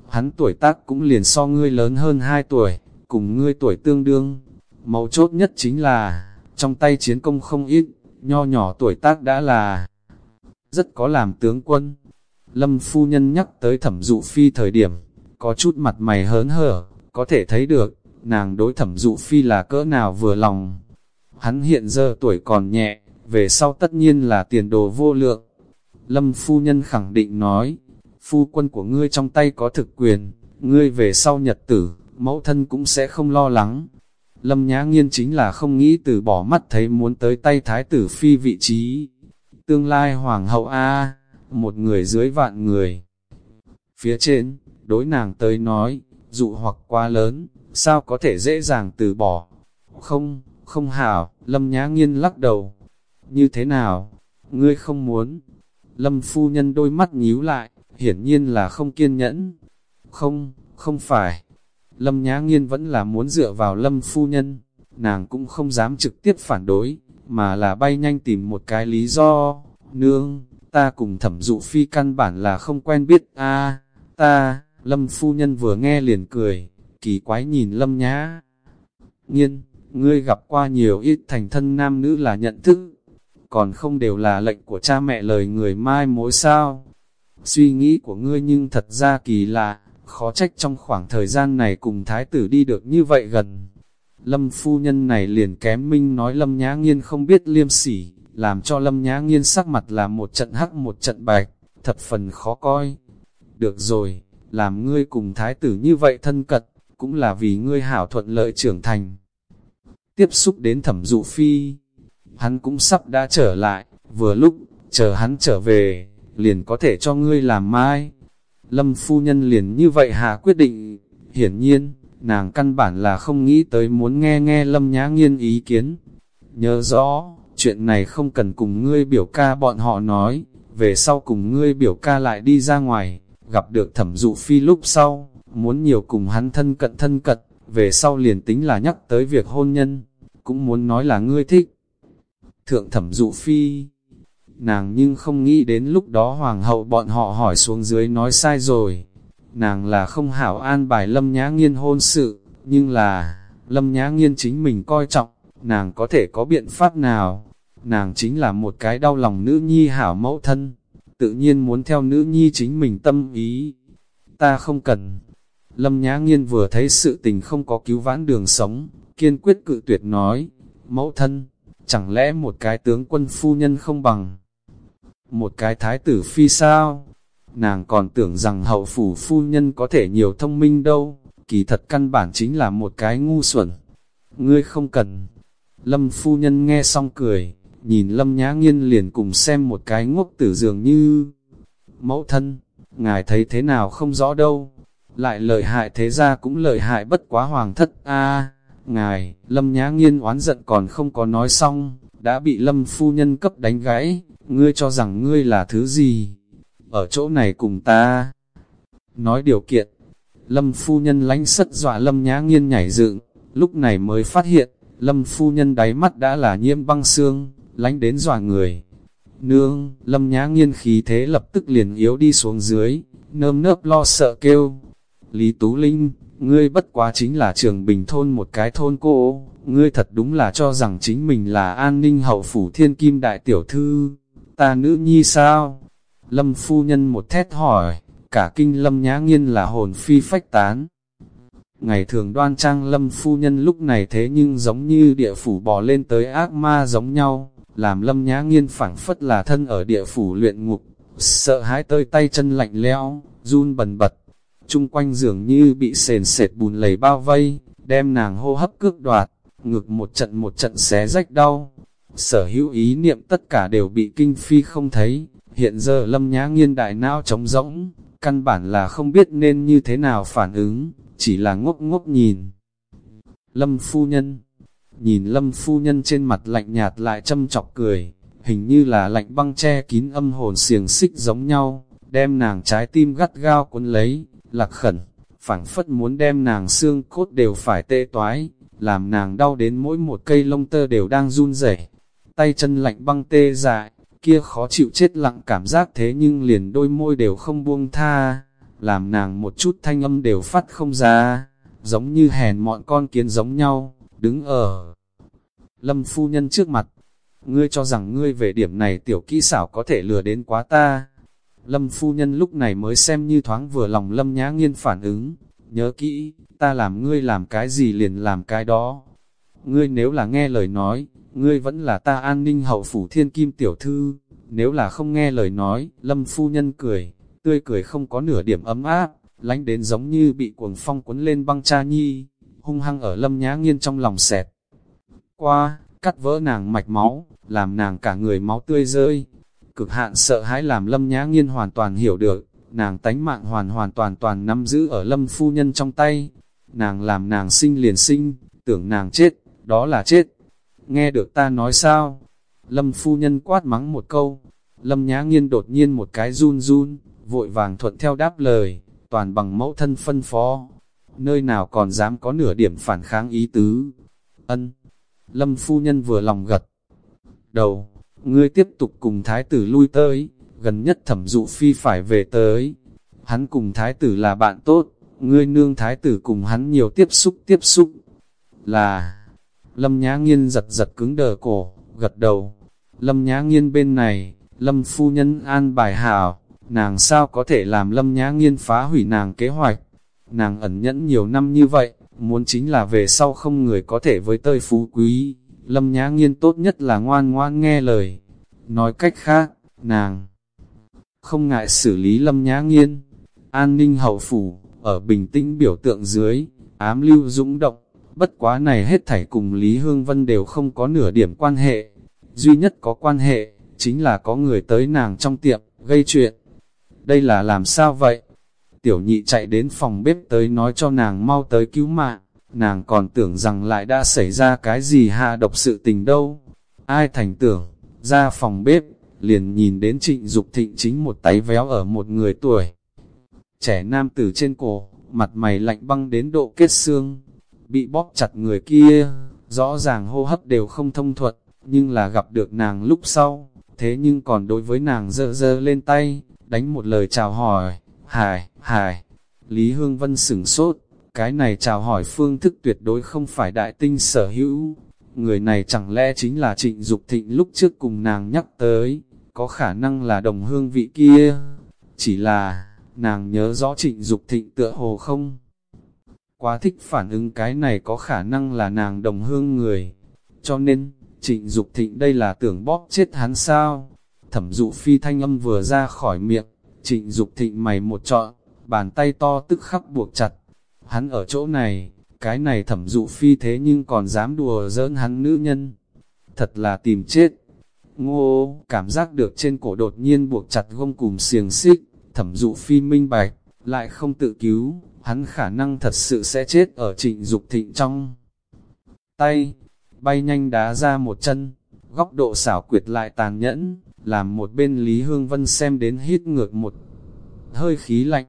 Hắn tuổi tác cũng liền so ngươi lớn hơn 2 tuổi, cùng ngươi tuổi tương đương. Mấu chốt nhất chính là, trong tay chiến công không ít, nho nhỏ tuổi tác đã là rất có làm tướng quân. Lâm phu nhân nhắc tới thẩm dụ phi thời điểm, có chút mặt mày hớn hở, có thể thấy được, nàng đối thẩm dụ phi là cỡ nào vừa lòng. Hắn hiện giờ tuổi còn nhẹ, về sau tất nhiên là tiền đồ vô lượng. Lâm phu nhân khẳng định nói, phu quân của ngươi trong tay có thực quyền, ngươi về sau nhật tử, mẫu thân cũng sẽ không lo lắng. Lâm Nhã Nghiên chính là không nghĩ từ bỏ mắt thấy muốn tới tay thái tử phi vị trí. Tương lai hoàng hậu A, một người dưới vạn người. Phía trên, đối nàng tới nói, dụ hoặc quá lớn, sao có thể dễ dàng từ bỏ. Không, không hảo, Lâm Nhã Nghiên lắc đầu. Như thế nào? Ngươi không muốn. Lâm phu nhân đôi mắt nhíu lại, hiển nhiên là không kiên nhẫn. Không, không phải. Lâm Nhã Nghiên vẫn là muốn dựa vào Lâm phu nhân, nàng cũng không dám trực tiếp phản đối, mà là bay nhanh tìm một cái lý do. Nương, ta cùng thẩm dụ phi căn bản là không quen biết a ta, Lâm phu nhân vừa nghe liền cười, kỳ quái nhìn lâm nhá. Nhiên, ngươi gặp qua nhiều ít thành thân nam nữ là nhận thức, còn không đều là lệnh của cha mẹ lời người mai mối sao. Suy nghĩ của ngươi nhưng thật ra kỳ lạ, khó trách trong khoảng thời gian này cùng thái tử đi được như vậy gần. Lâm phu nhân này liền kém minh nói Lâm Nhã Nghiên không biết liêm sỉ, làm cho Lâm Nhã Nghiên sắc mặt là một trận hắc một trận bạch, thật phần khó coi. Được rồi, làm ngươi cùng thái tử như vậy thân cật, cũng là vì ngươi hảo thuận lợi trưởng thành. Tiếp xúc đến thẩm dụ phi, hắn cũng sắp đã trở lại, vừa lúc, chờ hắn trở về, liền có thể cho ngươi làm mai. Lâm phu nhân liền như vậy hạ quyết định, hiển nhiên, nàng căn bản là không nghĩ tới muốn nghe nghe Lâm Nhã Nghiên ý kiến. Nhớ rõ, chuyện này không cần cùng ngươi biểu ca bọn họ nói, về sau cùng ngươi biểu ca lại đi ra ngoài, gặp được thẩm dụ phi lúc sau, muốn nhiều cùng hắn thân cận thân cận, về sau liền tính là nhắc tới việc hôn nhân, cũng muốn nói là ngươi thích. Thượng thẩm dụ phi, nàng nhưng không nghĩ đến lúc đó hoàng hậu bọn họ hỏi xuống dưới nói sai rồi. Nàng là không hảo an bài lâm nhã nghiên hôn sự, nhưng là, lâm nhã nghiên chính mình coi trọng, nàng có thể có biện pháp nào. Nàng chính là một cái đau lòng nữ nhi hảo mẫu thân, tự nhiên muốn theo nữ nhi chính mình tâm ý. Ta không cần, Lâm Nhã Nghiên vừa thấy sự tình không có cứu vãn đường sống, kiên quyết cự tuyệt nói, mẫu thân, chẳng lẽ một cái tướng quân phu nhân không bằng một cái thái tử phi sao? Nàng còn tưởng rằng hậu phủ phu nhân có thể nhiều thông minh đâu, kỳ thật căn bản chính là một cái ngu xuẩn. Ngươi không cần. Lâm phu nhân nghe xong cười, nhìn Lâm Nhã Nghiên liền cùng xem một cái ngốc tử dường như mẫu thân, ngài thấy thế nào không rõ đâu lại lợi hại thế ra cũng lợi hại bất quá hoàng thất a Ngài, Lâm Nhã Nghiên oán giận còn không có nói xong, đã bị Lâm phu nhân cấp đánh gãy, ngươi cho rằng ngươi là thứ gì? Ở chỗ này cùng ta. Nói điều kiện, Lâm phu nhân lánh sất dọa Lâm Nhã Nghiên nhảy dựng, lúc này mới phát hiện, Lâm phu nhân đáy mắt đã là nhiễm băng xương, lánh đến dọa người. Nương, Lâm Nhã Nghiên khí thế lập tức liền yếu đi xuống dưới, nơm nớp lo sợ kêu. Lý Tú Linh, ngươi bất quá chính là trường bình thôn một cái thôn cô, ngươi thật đúng là cho rằng chính mình là an ninh hậu phủ thiên kim đại tiểu thư, ta nữ nhi sao? Lâm phu nhân một thét hỏi, cả kinh lâm nhã nghiên là hồn phi phách tán. Ngày thường đoan trang lâm phu nhân lúc này thế nhưng giống như địa phủ bò lên tới ác ma giống nhau, làm lâm nhã nghiên phảng phất là thân ở địa phủ luyện ngục, sợ hãi tơi tay chân lạnh lẽo, run bần bật, chung quanh dường như bị sền sệt bùn lầy bao vây, đem nàng hô hấp cước đoạt, ngực một trận một trận xé rách đau. Sở hữu ý niệm tất cả đều bị kinh phi không thấy, hiện giờ lâm nhã nghiên đại não trống rỗng, căn bản là không biết nên như thế nào phản ứng, chỉ là ngốc ngốc nhìn. Lâm phu nhân, nhìn lâm phu nhân trên mặt lạnh nhạt lại châm chọc cười, hình như là lạnh băng che kín âm hồn xiềng xích giống nhau, đem nàng trái tim gắt gao cuốn lấy, lạc khẩn, phảng phất muốn đem nàng xương cốt đều phải tê toái, làm nàng đau đến mỗi một cây lông tơ đều đang run rẩy, tay chân lạnh băng tê dại, kia khó chịu chết lặng cảm giác thế nhưng liền đôi môi đều không buông tha, làm nàng một chút thanh âm đều phát không ra, giống như hèn mọn con kiến giống nhau, đứng ở lâm phu nhân trước mặt. Ngươi cho rằng ngươi về điểm này tiểu kỹ xảo có thể lừa đến quá ta. Lâm phu nhân lúc này mới xem như thoáng vừa lòng lâm nhã nghiên phản ứng. Nhớ kỹ, ta làm ngươi làm cái gì liền làm cái đó. Ngươi nếu là nghe lời nói, ngươi vẫn là ta an ninh hậu phủ thiên kim tiểu thư. Nếu là không nghe lời nói, lâm phu nhân cười, tươi cười không có nửa điểm ấm áp, lánh đến giống như bị cuồng phong cuốn lên băng cha nhi, hung hăng ở lâm nhã nghiên trong lòng xẹt. Qua, cắt vỡ nàng mạch máu, làm nàng cả người máu tươi rơi. Cực hạn sợ hãi làm lâm nhã nghiên hoàn toàn hiểu được, nàng tánh mạng hoàn hoàn toàn toàn nắm giữ ở lâm phu nhân trong tay. Nàng làm nàng sinh liền sinh, tưởng nàng chết, đó là chết. Nghe được ta nói sao? Lâm phu nhân quát mắng một câu. Lâm nhã nghiên đột nhiên một cái run run, vội vàng thuận theo đáp lời, toàn bằng mẫu thân phân phó. Nơi nào còn dám có nửa điểm phản kháng ý tứ. Ân. Lâm phu nhân vừa lòng gật. Đầu, ngươi tiếp tục cùng thái tử lui tới, gần nhất thẩm dụ phi phải về tới. Hắn cùng thái tử là bạn tốt, ngươi nương thái tử cùng hắn nhiều tiếp xúc tiếp xúc. Là, lâm nhã nghiên giật giật cứng đờ cổ, gật đầu. Lâm nhã nghiên bên này, lâm phu nhân an bài hào, nàng sao có thể làm lâm nhã nghiên phá hủy nàng kế hoạch. Nàng ẩn nhẫn nhiều năm như vậy, muốn chính là về sau không người có thể với tơi phú quý. Lâm Nhã Nghiên tốt nhất là ngoan ngoan nghe lời. Nói cách khác, nàng không ngại xử lý Lâm Nhã Nghiên. An ninh hậu phủ, ở bình tĩnh biểu tượng dưới, ám lưu dũng động. Bất quá này hết thảy cùng Lý Hương Vân đều không có nửa điểm quan hệ. Duy nhất có quan hệ, chính là có người tới nàng trong tiệm, gây chuyện. Đây là làm sao vậy? Tiểu nhị chạy đến phòng bếp tới nói cho nàng mau tới cứu mạng, nàng còn tưởng rằng lại đã xảy ra cái gì hạ độc sự tình đâu. Ai thành tưởng, ra phòng bếp, liền nhìn đến trịnh Dục thịnh chính một tay véo ở một người tuổi. Trẻ nam tử trên cổ, mặt mày lạnh băng đến độ kết xương, bị bóp chặt người kia, rõ ràng hô hấp đều không thông thuận, nhưng là gặp được nàng lúc sau, thế nhưng còn đối với nàng dơ dơ lên tay, đánh một lời chào hỏi, hài, hài. Lý Hương Vân sửng sốt, cái này chào hỏi phương thức tuyệt đối không phải đại tinh sở hữu. Người này chẳng lẽ chính là trịnh Dục thịnh lúc trước cùng nàng nhắc tới, có khả năng là đồng hương vị kia. Chỉ là, nàng nhớ rõ trịnh Dục thịnh tựa hồ không. Quá thích phản ứng cái này có khả năng là nàng đồng hương người. Cho nên, trịnh Dục thịnh đây là tưởng bóp chết hắn sao? Thẩm dụ phi thanh âm vừa ra khỏi miệng, trịnh Dục thịnh mày một trọn, bàn tay to tức khắc buộc chặt. Hắn ở chỗ này, cái này thẩm dụ phi thế nhưng còn dám đùa giỡn hắn nữ nhân. Thật là tìm chết. Ngô, cảm giác được trên cổ đột nhiên buộc chặt gông cùm xiềng xích, thẩm dụ phi minh bạch, lại không tự cứu, hắn khả năng thật sự sẽ chết ở trịnh Dục thịnh trong tay, bay nhanh đá ra một chân, góc độ xảo quyệt lại tàn nhẫn, làm một bên Lý Hương Vân xem đến hít ngược một hơi khí lạnh.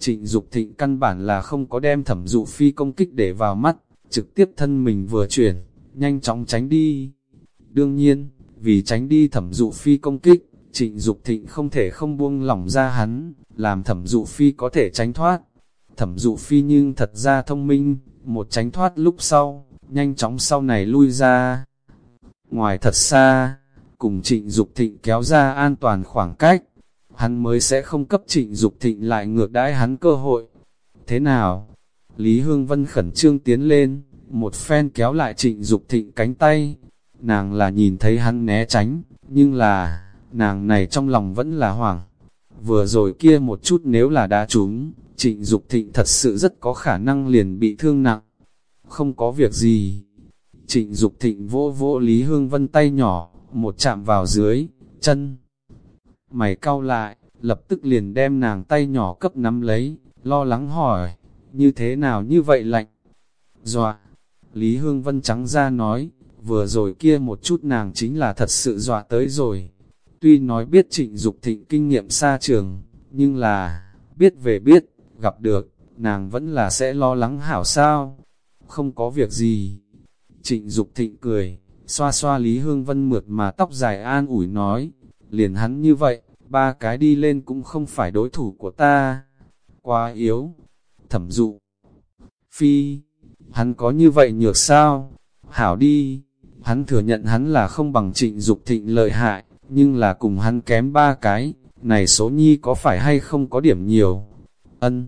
Trịnh Dục Thịnh căn bản là không có đem thẩm dụ phi công kích để vào mắt, trực tiếp thân mình vừa chuyển, nhanh chóng tránh đi. Đương nhiên, vì tránh đi thẩm dụ phi công kích, trịnh Dục Thịnh không thể không buông lỏng ra hắn, làm thẩm dụ phi có thể tránh thoát. Thẩm dụ phi nhưng thật ra thông minh, một tránh thoát lúc sau, nhanh chóng sau này lui ra. Ngoài thật xa, cùng trịnh Dục thịnh kéo ra an toàn khoảng cách, hắn mới sẽ không cấp trịnh Dục thịnh lại ngược đãi hắn cơ hội. Thế nào? Lý Hương Vân khẩn trương tiến lên, một phen kéo lại trịnh Dục thịnh cánh tay. Nàng là nhìn thấy hắn né tránh, nhưng là, nàng này trong lòng vẫn là hoảng. Vừa rồi kia một chút nếu là đã trúng, trịnh Dục thịnh thật sự rất có khả năng liền bị thương nặng. Không có việc gì. Trịnh Dục thịnh vỗ vỗ Lý Hương Vân tay nhỏ, một chạm vào dưới, chân. Mày cau lại, lập tức liền đem nàng tay nhỏ cấp nắm lấy, lo lắng hỏi, như thế nào như vậy lạnh? Dọa, Lý Hương Vân trắng ra nói, vừa rồi kia một chút nàng chính là thật sự dọa tới rồi. Tuy nói biết trịnh Dục thịnh kinh nghiệm xa trường, nhưng là, biết về biết, gặp được, nàng vẫn là sẽ lo lắng hảo sao. Không có việc gì. Trịnh Dục thịnh cười, xoa xoa Lý Hương Vân mượt mà tóc dài an ủi nói, liền hắn như vậy, ba cái đi lên cũng không phải đối thủ của ta. Quá yếu, thẩm dụ. Phi, hắn có như vậy nhược sao? Hảo đi, hắn thừa nhận hắn là không bằng trịnh Dục thịnh lợi hại, nhưng là cùng hắn kém ba cái, này số nhi có phải hay không có điểm nhiều? Ân.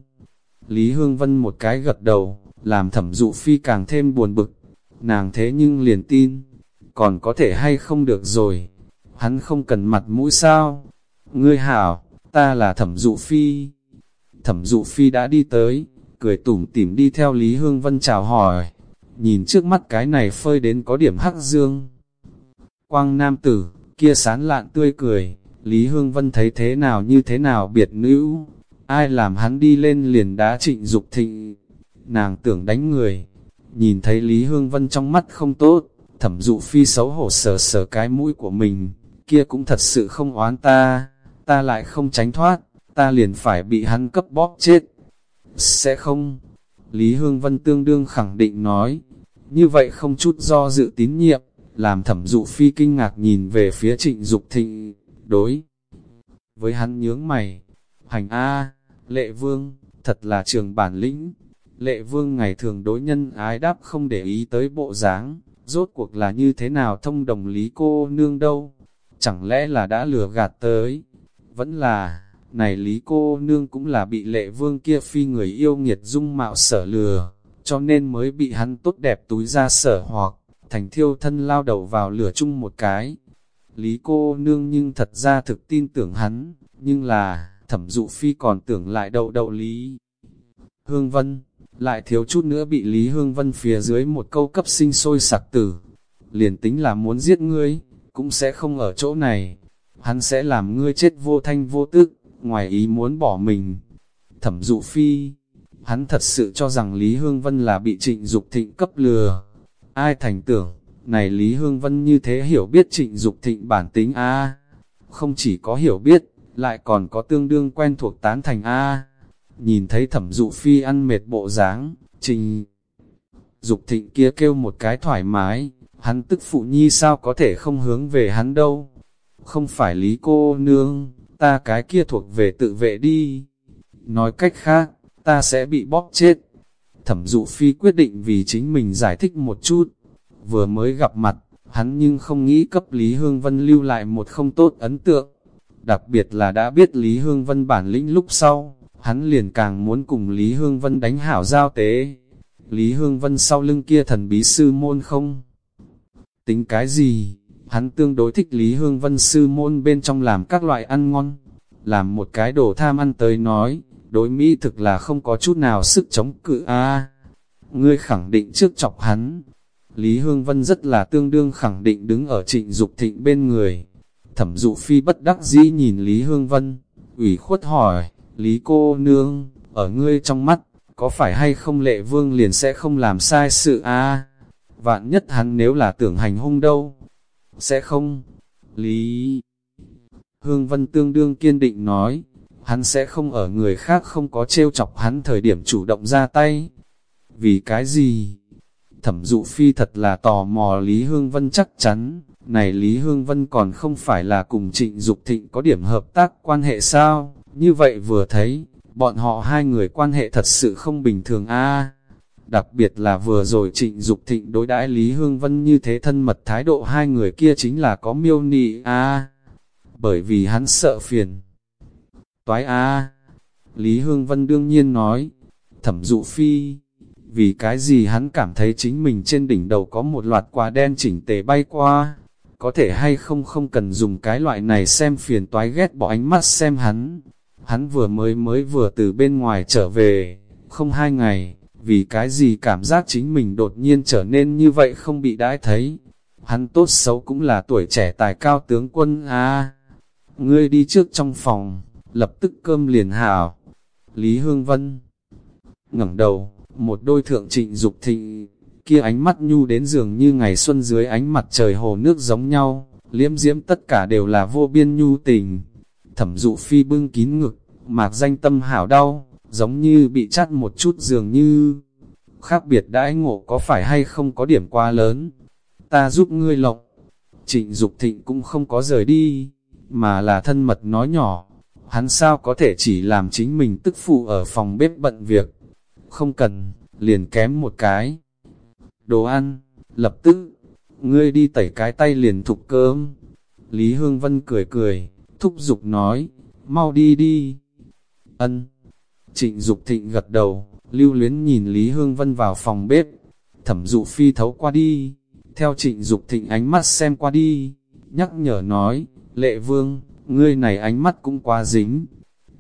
Lý Hương Vân một cái gật đầu, làm thẩm dụ phi càng thêm buồn bực. Nàng thế nhưng liền tin, còn có thể hay không được rồi. Hắn không cần mặt mũi sao? Ngươi hảo, ta là thẩm dụ phi. Thẩm dụ phi đã đi tới, cười tủm tỉm đi theo Lý Hương Vân chào hỏi. Nhìn trước mắt cái này phơi đến có điểm hắc dương. Quang nam tử, kia sán lạn tươi cười, Lý Hương Vân thấy thế nào như thế nào biệt nữ, ai làm hắn đi lên liền đá trịnh Dục thịnh, nàng tưởng đánh người, nhìn thấy Lý Hương Vân trong mắt không tốt, thẩm dụ phi xấu hổ sờ sờ cái mũi của mình, kia cũng thật sự không oán ta, ta lại không tránh thoát, ta liền phải bị hắn cấp bóp chết. Sẽ không, Lý Hương Vân tương đương khẳng định nói, như vậy không chút do dự tín nhiệm, làm thẩm dụ phi kinh ngạc nhìn về phía trịnh Dục thịnh, đối. Với hắn nhướng mày, hành A, lệ vương, thật là trường bản lĩnh, lệ vương ngày thường đối nhân ái đáp không để ý tới bộ dáng, rốt cuộc là như thế nào thông đồng lý cô nương đâu, chẳng lẽ là đã lừa gạt tới, vẫn là, này lý cô nương cũng là bị lệ vương kia phi người yêu nghiệt dung mạo sở lừa, cho nên mới bị hắn tốt đẹp túi ra sở hoặc, thành thiêu thân lao đầu vào lửa chung một cái. Lý cô nương nhưng thật ra thực tin tưởng hắn, nhưng là, thẩm dụ phi còn tưởng lại đậu đậu Lý. Hương Vân, lại thiếu chút nữa bị Lý Hương Vân phía dưới một câu cấp sinh sôi sặc tử. Liền tính là muốn giết ngươi, cũng sẽ không ở chỗ này. Hắn sẽ làm ngươi chết vô thanh vô tức, ngoài ý muốn bỏ mình. Thẩm dụ phi, hắn thật sự cho rằng Lý Hương Vân là bị trịnh Dục thịnh cấp lừa. Ai thành tưởng, này Lý Hương Vân như thế hiểu biết trịnh Dục thịnh bản tính A. Không chỉ có hiểu biết, lại còn có tương đương quen thuộc tán thành A. Nhìn thấy thẩm dụ phi ăn mệt bộ dáng, trình dục thịnh kia kêu một cái thoải mái, hắn tức phụ nhi sao có thể không hướng về hắn đâu. Không phải lý cô nương, ta cái kia thuộc về tự vệ đi. Nói cách khác, ta sẽ bị bóp chết. Thẩm dụ phi quyết định vì chính mình giải thích một chút. Vừa mới gặp mặt, hắn nhưng không nghĩ cấp Lý Hương Vân lưu lại một không tốt ấn tượng. Đặc biệt là đã biết Lý Hương Vân bản lĩnh lúc sau, hắn liền càng muốn cùng Lý Hương Vân đánh hảo giao tế. Lý Hương Vân sau lưng kia thần bí sư môn không? Tính cái gì? Hắn tương đối thích Lý Hương Vân sư môn bên trong làm các loại ăn ngon. Làm một cái đồ tham ăn tới nói, đối Mỹ thực là không có chút nào sức chống cự a Ngươi khẳng định trước chọc hắn. Lý Hương Vân rất là tương đương khẳng định đứng ở trịnh Dục thịnh bên người. Thẩm dụ phi bất đắc dĩ nhìn Lý Hương Vân, ủy khuất hỏi, Lý cô nương, ở ngươi trong mắt, có phải hay không lệ vương liền sẽ không làm sai sự a Vạn nhất hắn nếu là tưởng hành hung đâu, sẽ không. Lý Hương Vân tương đương kiên định nói, hắn sẽ không ở người khác không có trêu chọc hắn thời điểm chủ động ra tay. Vì cái gì? Thẩm dụ phi thật là tò mò Lý Hương Vân chắc chắn, này Lý Hương Vân còn không phải là cùng trịnh Dục thịnh có điểm hợp tác quan hệ sao? Như vậy vừa thấy, bọn họ hai người quan hệ thật sự không bình thường a Đặc biệt là vừa rồi trịnh Dục thịnh đối đãi Lý Hương Vân như thế thân mật thái độ hai người kia chính là có miêu nị a Bởi vì hắn sợ phiền. Toái a Lý Hương Vân đương nhiên nói, thẩm dụ phi, vì cái gì hắn cảm thấy chính mình trên đỉnh đầu có một loạt quả đen chỉnh tề bay qua, có thể hay không không cần dùng cái loại này xem phiền toái ghét bỏ ánh mắt xem hắn. Hắn vừa mới mới vừa từ bên ngoài trở về, không hai ngày, vì cái gì cảm giác chính mình đột nhiên trở nên như vậy không bị đãi thấy. Hắn tốt xấu cũng là tuổi trẻ tài cao tướng quân a Ngươi đi trước trong phòng, lập tức cơm liền hảo. Lý Hương Vân ngẩng đầu, một đôi thượng trịnh dục thịnh, kia ánh mắt nhu đến giường như ngày xuân dưới ánh mặt trời hồ nước giống nhau, liếm diễm tất cả đều là vô biên nhu tình. Thẩm dụ phi bưng kín ngực, mạc danh tâm hảo đau, giống như bị chắt một chút dường như khác biệt đãi ngộ có phải hay không có điểm quá lớn. Ta giúp ngươi lộc. Trịnh Dục Thịnh cũng không có rời đi, mà là thân mật nói nhỏ. Hắn sao có thể chỉ làm chính mình tức phụ ở phòng bếp bận việc. Không cần, liền kém một cái. Đồ ăn, lập tức, ngươi đi tẩy cái tay liền thục cơm. Lý Hương Vân cười cười, thúc giục nói, mau đi đi. Ân. Trịnh Dục Thịnh gật đầu, lưu luyến nhìn Lý Hương Vân vào phòng bếp. Thẩm dụ phi thấu qua đi, theo trịnh Dục Thịnh ánh mắt xem qua đi, nhắc nhở nói, lệ vương, ngươi này ánh mắt cũng quá dính.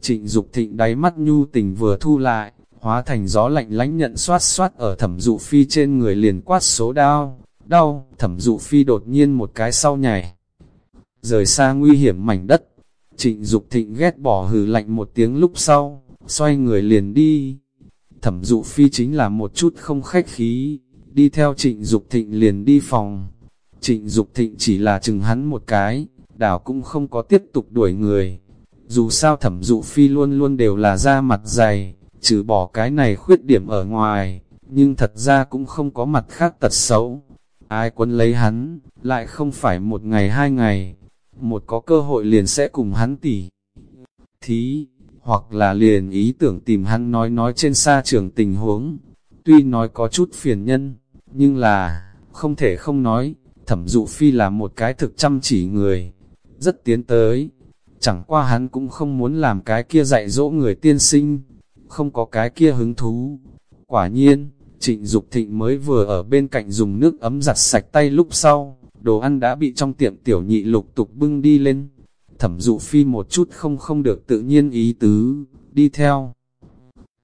Trịnh Dục Thịnh đáy mắt nhu tình vừa thu lại, hóa thành gió lạnh lánh nhận xoát xoát ở thẩm dụ phi trên người liền quát số đau, đau, thẩm dụ phi đột nhiên một cái sau nhảy. Rời xa nguy hiểm mảnh đất, trịnh Dục thịnh ghét bỏ hừ lạnh một tiếng lúc sau, xoay người liền đi. Thẩm dụ phi chính là một chút không khách khí, đi theo trịnh Dục thịnh liền đi phòng. Trịnh Dục thịnh chỉ là chừng hắn một cái, đảo cũng không có tiếp tục đuổi người. Dù sao thẩm dụ phi luôn luôn đều là da mặt dày, trừ bỏ cái này khuyết điểm ở ngoài, nhưng thật ra cũng không có mặt khác tật xấu. Ai quân lấy hắn, lại không phải một ngày hai ngày, một có cơ hội liền sẽ cùng hắn tỉ. Thí, hoặc là liền ý tưởng tìm hắn nói nói trên xa trường tình huống, tuy nói có chút phiền nhân, nhưng là, không thể không nói, thẩm dụ phi là một cái thực chăm chỉ người, rất tiến tới, chẳng qua hắn cũng không muốn làm cái kia dạy dỗ người tiên sinh, không có cái kia hứng thú. Quả nhiên, trịnh Dục thịnh mới vừa ở bên cạnh dùng nước ấm giặt sạch tay lúc sau, đồ ăn đã bị trong tiệm tiểu nhị lục tục bưng đi lên. Thẩm dụ phi một chút không không được tự nhiên ý tứ, đi theo.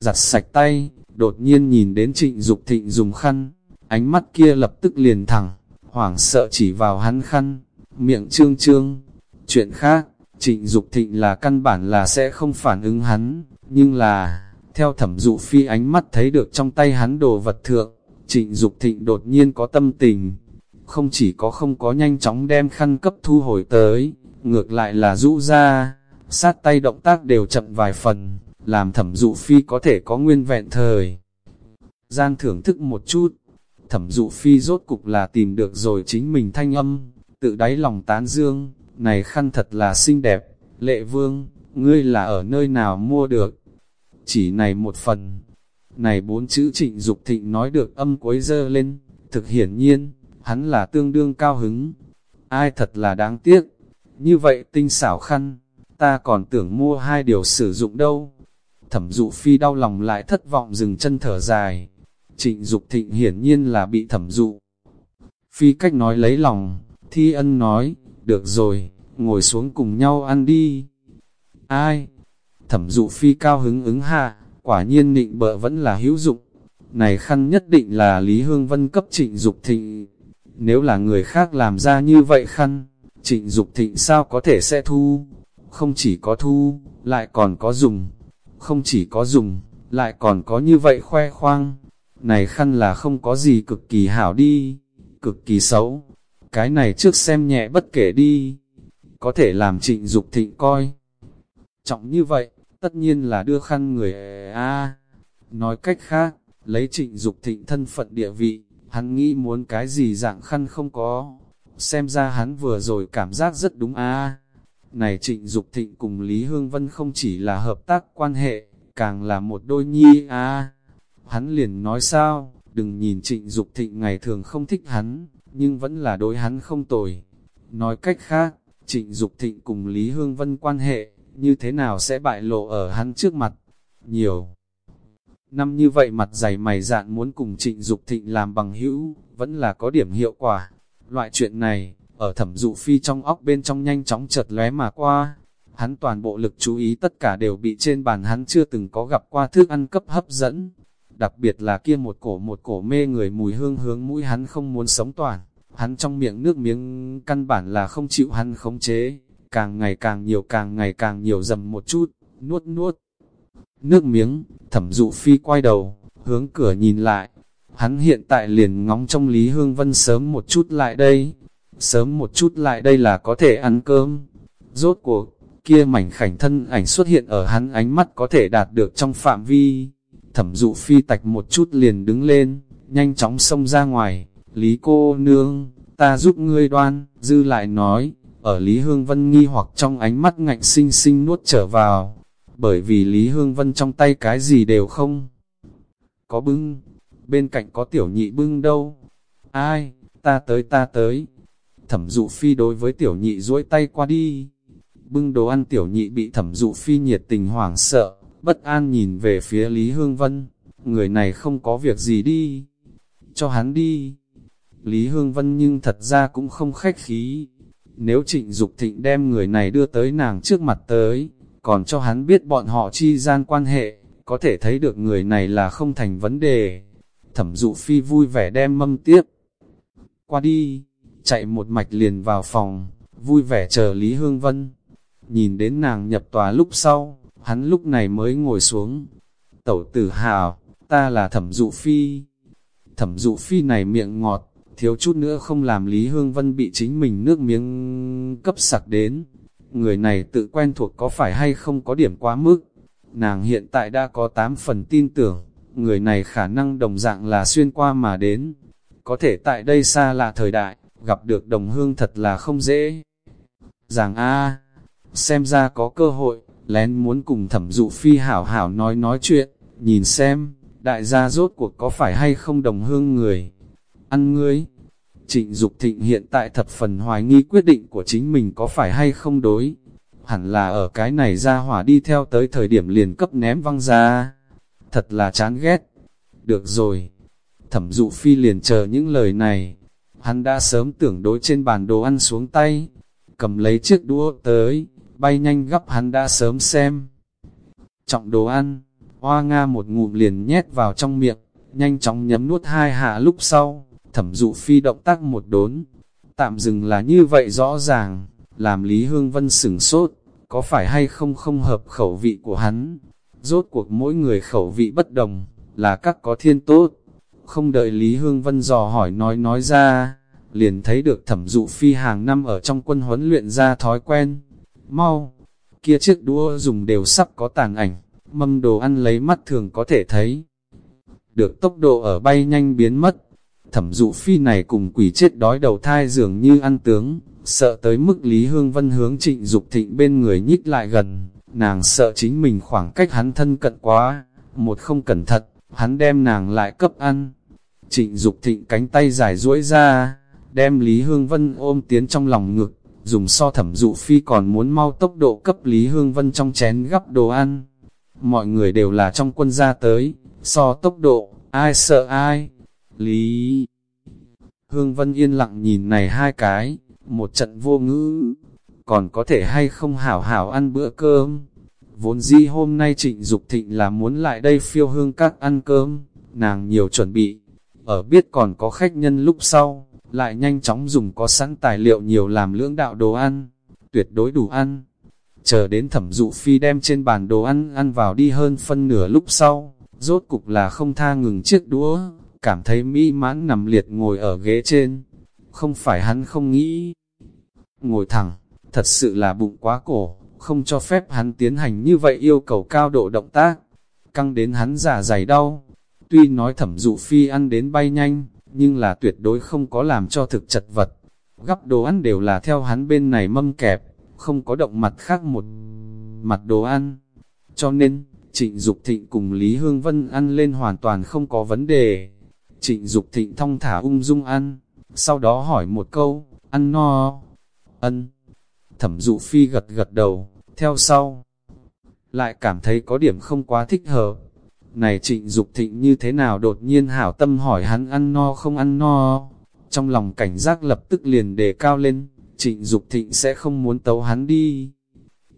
Giặt sạch tay, đột nhiên nhìn đến trịnh Dục thịnh dùng khăn, ánh mắt kia lập tức liền thẳng, hoảng sợ chỉ vào hắn khăn, miệng trương trương. Chuyện khác, trịnh Dục thịnh là căn bản là sẽ không phản ứng hắn, nhưng là theo thẩm dụ phi ánh mắt thấy được trong tay hắn đồ vật thượng, trịnh Dục thịnh đột nhiên có tâm tình. Không chỉ có không có nhanh chóng đem khăn cấp thu hồi tới, ngược lại là rũ ra, sát tay động tác đều chậm vài phần, làm thẩm dụ phi có thể có nguyên vẹn thời. Gian thưởng thức một chút, thẩm dụ phi rốt cục là tìm được rồi chính mình thanh âm, tự đáy lòng tán dương, này khăn thật là xinh đẹp, lệ vương, ngươi là ở nơi nào mua được, chỉ này một phần. Này bốn chữ trịnh Dục thịnh nói được âm cuối dơ lên, thực hiển nhiên, hắn là tương đương cao hứng. Ai thật là đáng tiếc, như vậy tinh xảo khăn, ta còn tưởng mua hai điều sử dụng đâu. Thẩm dụ phi đau lòng lại thất vọng dừng chân thở dài. Trịnh Dục thịnh hiển nhiên là bị thẩm dụ. Phi cách nói lấy lòng, thi ân nói, được rồi, ngồi xuống cùng nhau ăn đi. Ai? Thẩm dụ phi cao hứng ứng hạ, quả nhiên nịnh bợ vẫn là hữu dụng. Này khăn nhất định là Lý Hương Vân cấp trịnh Dục thịnh. Nếu là người khác làm ra như vậy khăn, trịnh Dục thịnh sao có thể sẽ thu? Không chỉ có thu, lại còn có dùng. Không chỉ có dùng, lại còn có như vậy khoe khoang. Này khăn là không có gì cực kỳ hảo đi. cực kỳ xấu. Cái này trước xem nhẹ bất kể đi, có thể làm trịnh Dục thịnh coi. Trọng như vậy, tất nhiên là đưa khăn người a Nói cách khác, lấy trịnh Dục thịnh thân phận địa vị, hắn nghĩ muốn cái gì dạng khăn không có. Xem ra hắn vừa rồi cảm giác rất đúng a Này trịnh Dục thịnh cùng Lý Hương Vân không chỉ là hợp tác quan hệ, càng là một đôi nhi a Hắn liền nói sao, đừng nhìn trịnh Dục thịnh ngày thường không thích hắn, nhưng vẫn là đối hắn không tồi. Nói cách khác, trịnh Dục thịnh cùng Lý Hương Vân quan hệ, như thế nào sẽ bại lộ ở hắn trước mặt? Nhiều. Năm như vậy mặt dày mày dạn muốn cùng trịnh Dục thịnh làm bằng hữu, vẫn là có điểm hiệu quả. Loại chuyện này, ở thẩm dụ phi trong óc bên trong nhanh chóng chợt lóe mà qua. Hắn toàn bộ lực chú ý tất cả đều bị trên bàn hắn chưa từng có gặp qua thức ăn cấp hấp dẫn. Đặc biệt là kia một cổ một cổ mê người mùi hương hướng mũi hắn không muốn sống toàn. Hắn trong miệng nước miếng căn bản là không chịu hắn khống chế. Càng ngày càng nhiều càng ngày càng nhiều dầm một chút, nuốt nuốt. Nước miếng, thẩm dụ phi quay đầu, hướng cửa nhìn lại, Hắn hiện tại liền ngóng trong Lý Hương Vân sớm một chút lại đây. Sớm một chút lại đây là có thể ăn cơm. Rốt cuộc, kia mảnh khảnh thân ảnh xuất hiện ở hắn ánh mắt có thể đạt được trong phạm vi. Thẩm dụ phi tạch một chút liền đứng lên, nhanh chóng xông ra ngoài. Lý cô nương, ta giúp ngươi đoan, dư lại nói, ở Lý Hương Vân nghi hoặc trong ánh mắt ngạnh sinh sinh nuốt trở vào. Bởi vì Lý Hương Vân trong tay cái gì đều không có bưng, bên cạnh có tiểu nhị bưng đâu. Ai, ta tới ta tới. Thẩm dụ phi đối với tiểu nhị duỗi tay qua đi. Bưng đồ ăn tiểu nhị bị thẩm dụ phi nhiệt tình hoảng sợ, bất an nhìn về phía Lý Hương Vân. Người này không có việc gì đi. Cho hắn đi. Lý Hương Vân nhưng thật ra cũng không khách khí. Nếu trịnh Dục thịnh đem người này đưa tới nàng trước mặt tới, còn cho hắn biết bọn họ chi gian quan hệ, có thể thấy được người này là không thành vấn đề thẩm dụ phi vui vẻ đem mâm tiếp. Qua đi, chạy một mạch liền vào phòng, vui vẻ chờ Lý Hương Vân. Nhìn đến nàng nhập tòa lúc sau, hắn lúc này mới ngồi xuống. Tẩu tử hào, ta là thẩm dụ phi. Thẩm dụ phi này miệng ngọt, thiếu chút nữa không làm Lý Hương Vân bị chính mình nước miếng cấp sặc đến. Người này tự quen thuộc có phải hay không có điểm quá mức. Nàng hiện tại đã có 8 phần tin tưởng, người này khả năng đồng dạng là xuyên qua mà đến. Có thể tại đây xa lạ thời đại, gặp được đồng hương thật là không dễ. Giàng A, xem ra có cơ hội, lén muốn cùng thẩm dụ phi hảo hảo nói nói chuyện, nhìn xem, đại gia rốt cuộc có phải hay không đồng hương người. Ăn ngươi, trịnh Dục thịnh hiện tại thập phần hoài nghi quyết định của chính mình có phải hay không đối. Hẳn là ở cái này ra hỏa đi theo tới thời điểm liền cấp ném văng ra thật là chán ghét. Được rồi, thẩm dụ phi liền chờ những lời này, hắn đã sớm tưởng đối trên bàn đồ ăn xuống tay, cầm lấy chiếc đũa tới, bay nhanh gấp hắn đã sớm xem. Trọng đồ ăn, hoa nga một ngụm liền nhét vào trong miệng, nhanh chóng nhấm nuốt hai hạ lúc sau, thẩm dụ phi động tác một đốn, tạm dừng là như vậy rõ ràng, làm Lý Hương Vân sửng sốt, có phải hay không không hợp khẩu vị của hắn, Rốt cuộc mỗi người khẩu vị bất đồng, là các có thiên tốt. Không đợi Lý Hương Vân dò hỏi nói nói ra, liền thấy được thẩm dụ phi hàng năm ở trong quân huấn luyện ra thói quen. Mau, kia chiếc đũa dùng đều sắp có tàn ảnh, mâm đồ ăn lấy mắt thường có thể thấy. Được tốc độ ở bay nhanh biến mất, thẩm dụ phi này cùng quỷ chết đói đầu thai dường như ăn tướng, sợ tới mức Lý Hương Vân hướng trịnh Dục thịnh bên người nhích lại gần, nàng sợ chính mình khoảng cách hắn thân cận quá, một không cẩn thận, hắn đem nàng lại cấp ăn. Trịnh Dục thịnh cánh tay dài duỗi ra, đem Lý Hương Vân ôm tiến trong lòng ngực, dùng so thẩm dụ phi còn muốn mau tốc độ cấp Lý Hương Vân trong chén gắp đồ ăn. Mọi người đều là trong quân gia tới, so tốc độ, ai sợ ai. Lý Hương Vân yên lặng nhìn này hai cái, một trận vô ngữ, còn có thể hay không hảo hảo ăn bữa cơm. Vốn di hôm nay trịnh Dục thịnh là muốn lại đây phiêu hương các ăn cơm, nàng nhiều chuẩn bị, ở biết còn có khách nhân lúc sau, lại nhanh chóng dùng có sẵn tài liệu nhiều làm lưỡng đạo đồ ăn, tuyệt đối đủ ăn. Chờ đến thẩm dụ phi đem trên bàn đồ ăn ăn vào đi hơn phân nửa lúc sau, rốt cục là không tha ngừng chiếc đũa, cảm thấy mỹ mãn nằm liệt ngồi ở ghế trên, không phải hắn không nghĩ. Ngồi thẳng, thật sự là bụng quá cổ, không cho phép hắn tiến hành như vậy yêu cầu cao độ động tác, căng đến hắn giả dày đau. Tuy nói thẩm dụ phi ăn đến bay nhanh, nhưng là tuyệt đối không có làm cho thực chật vật. Gắp đồ ăn đều là theo hắn bên này mâm kẹp, không có động mặt khác một mặt đồ ăn. Cho nên, trịnh Dục thịnh cùng Lý Hương Vân ăn lên hoàn toàn không có vấn đề. Trịnh Dục thịnh thong thả ung dung ăn, sau đó hỏi một câu, ăn no, ân. Thẩm dụ phi gật gật đầu, theo sau. Lại cảm thấy có điểm không quá thích hợp. Này trịnh Dục thịnh như thế nào đột nhiên hảo tâm hỏi hắn ăn no không ăn no. Trong lòng cảnh giác lập tức liền đề cao lên, trịnh Dục thịnh sẽ không muốn tấu hắn đi.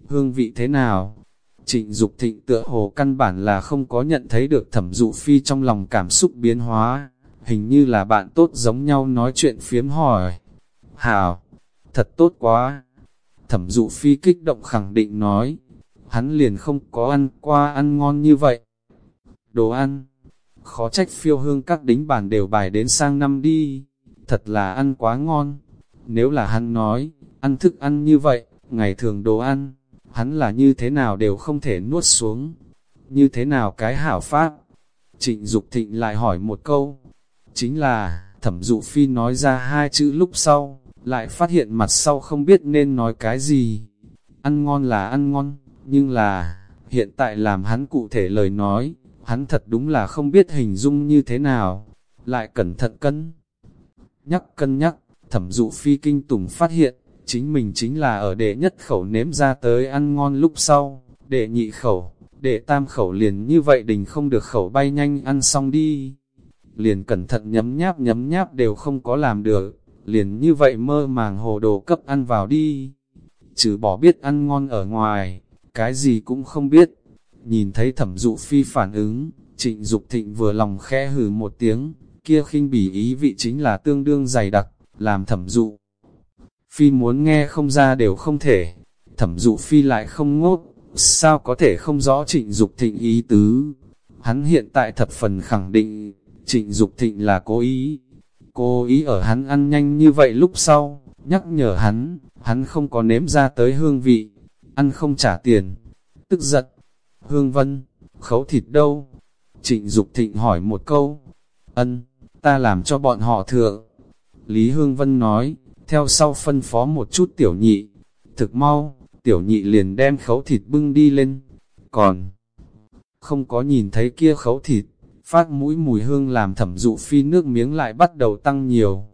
Hương vị thế nào? Trịnh Dục thịnh tựa hồ căn bản là không có nhận thấy được thẩm dụ phi trong lòng cảm xúc biến hóa, hình như là bạn tốt giống nhau nói chuyện phiếm hỏi. Hảo, thật tốt quá. Thẩm dụ phi kích động khẳng định nói, hắn liền không có ăn qua ăn ngon như vậy. Đồ ăn, khó trách phiêu hương các đính bản đều bài đến sang năm đi, thật là ăn quá ngon. Nếu là hắn nói, ăn thức ăn như vậy, ngày thường đồ ăn, hắn là như thế nào đều không thể nuốt xuống. Như thế nào cái hảo pháp? Trịnh Dục Thịnh lại hỏi một câu, chính là, thẩm dụ phi nói ra hai chữ lúc sau, lại phát hiện mặt sau không biết nên nói cái gì. Ăn ngon là ăn ngon, nhưng là, hiện tại làm hắn cụ thể lời nói, hắn thật đúng là không biết hình dung như thế nào, lại cẩn thận cân. Nhắc cân nhắc, thẩm dụ phi kinh tùng phát hiện, chính mình chính là ở đệ nhất khẩu nếm ra tới ăn ngon lúc sau, đệ nhị khẩu, đệ tam khẩu liền như vậy đình không được khẩu bay nhanh ăn xong đi. Liền cẩn thận nhấm nháp nhấm nháp đều không có làm được, liền như vậy mơ màng hồ đồ cấp ăn vào đi. Trừ bỏ biết ăn ngon ở ngoài, cái gì cũng không biết. Nhìn thấy thẩm dụ phi phản ứng, trịnh Dục thịnh vừa lòng khẽ hừ một tiếng, kia khinh bỉ ý vị chính là tương đương dày đặc, làm thẩm dụ. Phi muốn nghe không ra đều không thể, thẩm dụ phi lại không ngốt, sao có thể không rõ trịnh Dục thịnh ý tứ. Hắn hiện tại thập phần khẳng định, trịnh Dục thịnh là cố ý, cố ý ở hắn ăn nhanh như vậy lúc sau, nhắc nhở hắn, hắn không có nếm ra tới hương vị, ăn không trả tiền, tức giận. Hương Vân, khấu thịt đâu? Trịnh Dục Thịnh hỏi một câu. Ân, ta làm cho bọn họ thượng. Lý Hương Vân nói, theo sau phân phó một chút tiểu nhị. Thực mau, tiểu nhị liền đem khấu thịt bưng đi lên. Còn, không có nhìn thấy kia khấu thịt, phát mũi mùi hương làm thẩm dụ phi nước miếng lại bắt đầu tăng nhiều.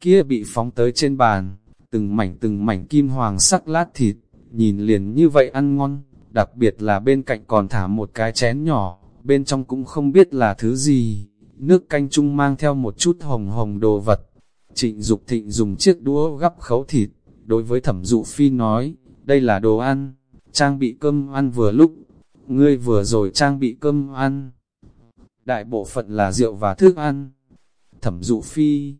Kia bị phóng tới trên bàn, từng mảnh từng mảnh kim hoàng sắc lát thịt, nhìn liền như vậy ăn ngon, đặc biệt là bên cạnh còn thả một cái chén nhỏ, bên trong cũng không biết là thứ gì, nước canh chung mang theo một chút hồng hồng đồ vật. Trịnh Dục Thịnh dùng chiếc đũa gắp khấu thịt, đối với thẩm dụ phi nói, đây là đồ ăn, trang bị cơm ăn vừa lúc, ngươi vừa rồi trang bị cơm ăn. Đại bộ phận là rượu và thức ăn. Thẩm dụ phi,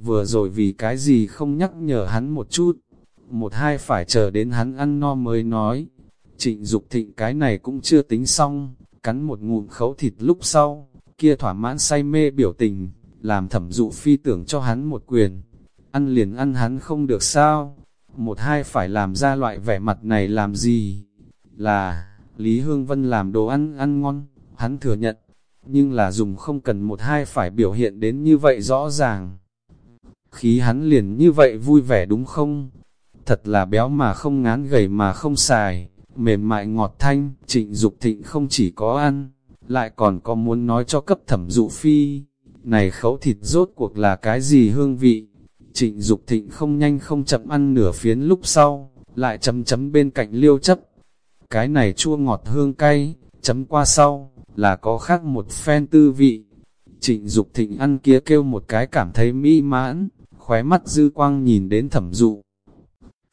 vừa rồi vì cái gì không nhắc nhở hắn một chút, một hai phải chờ đến hắn ăn no mới nói. Trịnh Dục thịnh cái này cũng chưa tính xong, cắn một ngụm khấu thịt lúc sau, kia thỏa mãn say mê biểu tình, làm thẩm dụ phi tưởng cho hắn một quyền. Ăn liền ăn hắn không được sao, một hai phải làm ra loại vẻ mặt này làm gì? Là, Lý Hương Vân làm đồ ăn ăn ngon, hắn thừa nhận, nhưng là dùng không cần một hai phải biểu hiện đến như vậy rõ ràng. Khí hắn liền như vậy vui vẻ đúng không? Thật là béo mà không ngán gầy mà không xài, mềm mại ngọt thanh, trịnh Dục thịnh không chỉ có ăn, lại còn có muốn nói cho cấp thẩm dụ phi. Này khấu thịt rốt cuộc là cái gì hương vị? Trịnh Dục thịnh không nhanh không chậm ăn nửa phiến lúc sau, lại chấm chấm bên cạnh liêu chấp. Cái này chua ngọt hương cay, chấm qua sau, là có khác một phen tư vị. Trịnh Dục thịnh ăn kia kêu một cái cảm thấy mỹ mãn, khóe mắt dư quang nhìn đến thẩm dụ.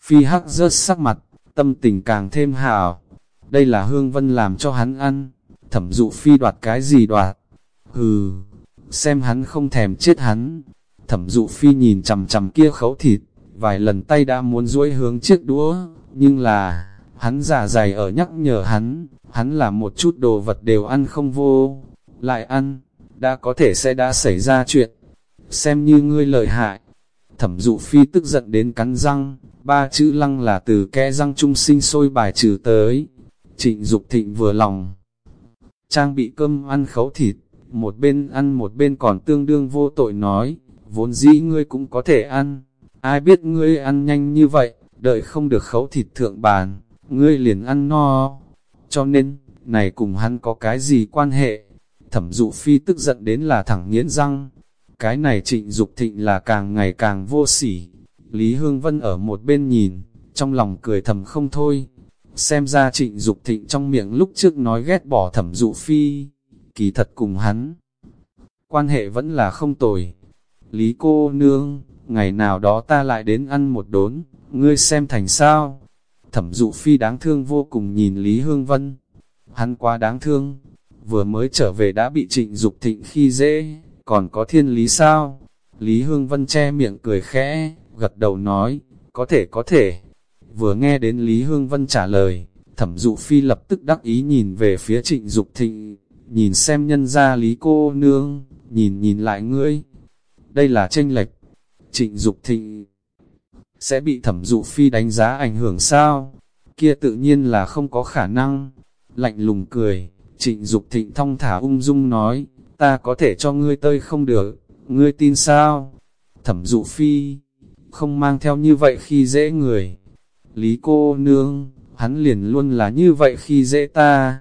Phi hắc rớt sắc mặt, tâm tình càng thêm hào. Đây là hương vân làm cho hắn ăn, thẩm dụ phi đoạt cái gì đoạt. Hừ, xem hắn không thèm chết hắn. Thẩm dụ phi nhìn chầm chầm kia khấu thịt, vài lần tay đã muốn duỗi hướng chiếc đũa, nhưng là, hắn giả dày ở nhắc nhở hắn, hắn là một chút đồ vật đều ăn không vô, lại ăn, đã có thể sẽ đã xảy ra chuyện, xem như ngươi lợi hại. Thẩm dụ phi tức giận đến cắn răng, ba chữ lăng là từ kẽ răng trung sinh sôi bài trừ tới. Trịnh Dục thịnh vừa lòng. Trang bị cơm ăn khấu thịt, một bên ăn một bên còn tương đương vô tội nói, vốn dĩ ngươi cũng có thể ăn, ai biết ngươi ăn nhanh như vậy, đợi không được khấu thịt thượng bàn, ngươi liền ăn no. Cho nên, này cùng hắn có cái gì quan hệ? Thẩm dụ phi tức giận đến là thẳng nghiến răng. Cái này trịnh Dục thịnh là càng ngày càng vô sỉ. Lý Hương Vân ở một bên nhìn, trong lòng cười thầm không thôi. Xem ra trịnh Dục thịnh trong miệng lúc trước nói ghét bỏ thẩm dụ phi. Kỳ thật cùng hắn. Quan hệ vẫn là không tồi. Lý cô nương, ngày nào đó ta lại đến ăn một đốn, ngươi xem thành sao? Thẩm dụ phi đáng thương vô cùng nhìn Lý Hương Vân. Hắn quá đáng thương, vừa mới trở về đã bị trịnh Dục thịnh khi dễ, còn có thiên lý sao? Lý Hương Vân che miệng cười khẽ, gật đầu nói, có thể có thể. Vừa nghe đến Lý Hương Vân trả lời, thẩm dụ phi lập tức đắc ý nhìn về phía trịnh Dục thịnh, nhìn xem nhân ra Lý cô nương, nhìn nhìn lại ngươi. Đây là tranh lệch. Trịnh Dục thịnh sẽ bị thẩm dụ phi đánh giá ảnh hưởng sao? Kia tự nhiên là không có khả năng. Lạnh lùng cười, trịnh Dục thịnh thong thả ung dung nói, ta có thể cho ngươi tơi không được, ngươi tin sao? Thẩm dụ phi, không mang theo như vậy khi dễ người. Lý cô nương, hắn liền luôn là như vậy khi dễ ta.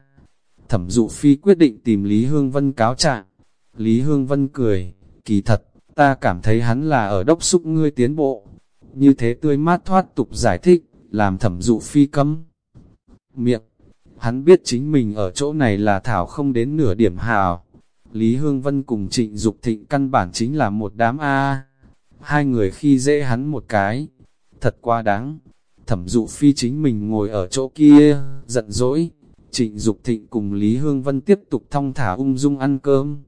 Thẩm dụ phi quyết định tìm Lý Hương Vân cáo trạng. Lý Hương Vân cười, kỳ thật, ta cảm thấy hắn là ở đốc xúc ngươi tiến bộ. Như thế tươi mát thoát tục giải thích, làm thẩm dụ phi cấm. Miệng, hắn biết chính mình ở chỗ này là thảo không đến nửa điểm hào. Lý Hương Vân cùng trịnh Dục thịnh căn bản chính là một đám A. Hai người khi dễ hắn một cái. Thật quá đáng. Thẩm dụ phi chính mình ngồi ở chỗ kia, giận dỗi. Trịnh Dục thịnh cùng Lý Hương Vân tiếp tục thong thả ung dung ăn cơm.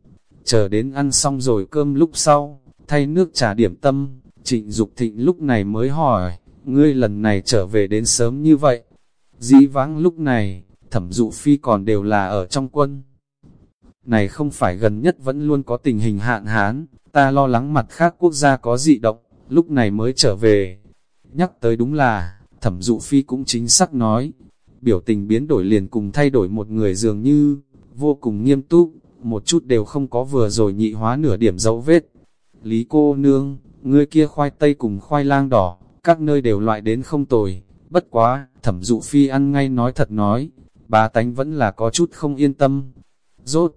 Chờ đến ăn xong rồi cơm lúc sau, thay nước trà điểm tâm, trịnh Dục thịnh lúc này mới hỏi, ngươi lần này trở về đến sớm như vậy. Dĩ vãng lúc này, thẩm dụ phi còn đều là ở trong quân. Này không phải gần nhất vẫn luôn có tình hình hạn hán, ta lo lắng mặt khác quốc gia có dị động, lúc này mới trở về. Nhắc tới đúng là, thẩm dụ phi cũng chính xác nói, biểu tình biến đổi liền cùng thay đổi một người dường như, vô cùng nghiêm túc, một chút đều không có vừa rồi nhị hóa nửa điểm dấu vết. Lý cô nương, ngươi kia khoai tây cùng khoai lang đỏ, các nơi đều loại đến không tồi, bất quá, thẩm dụ phi ăn ngay nói thật nói, bà tánh vẫn là có chút không yên tâm. Rốt,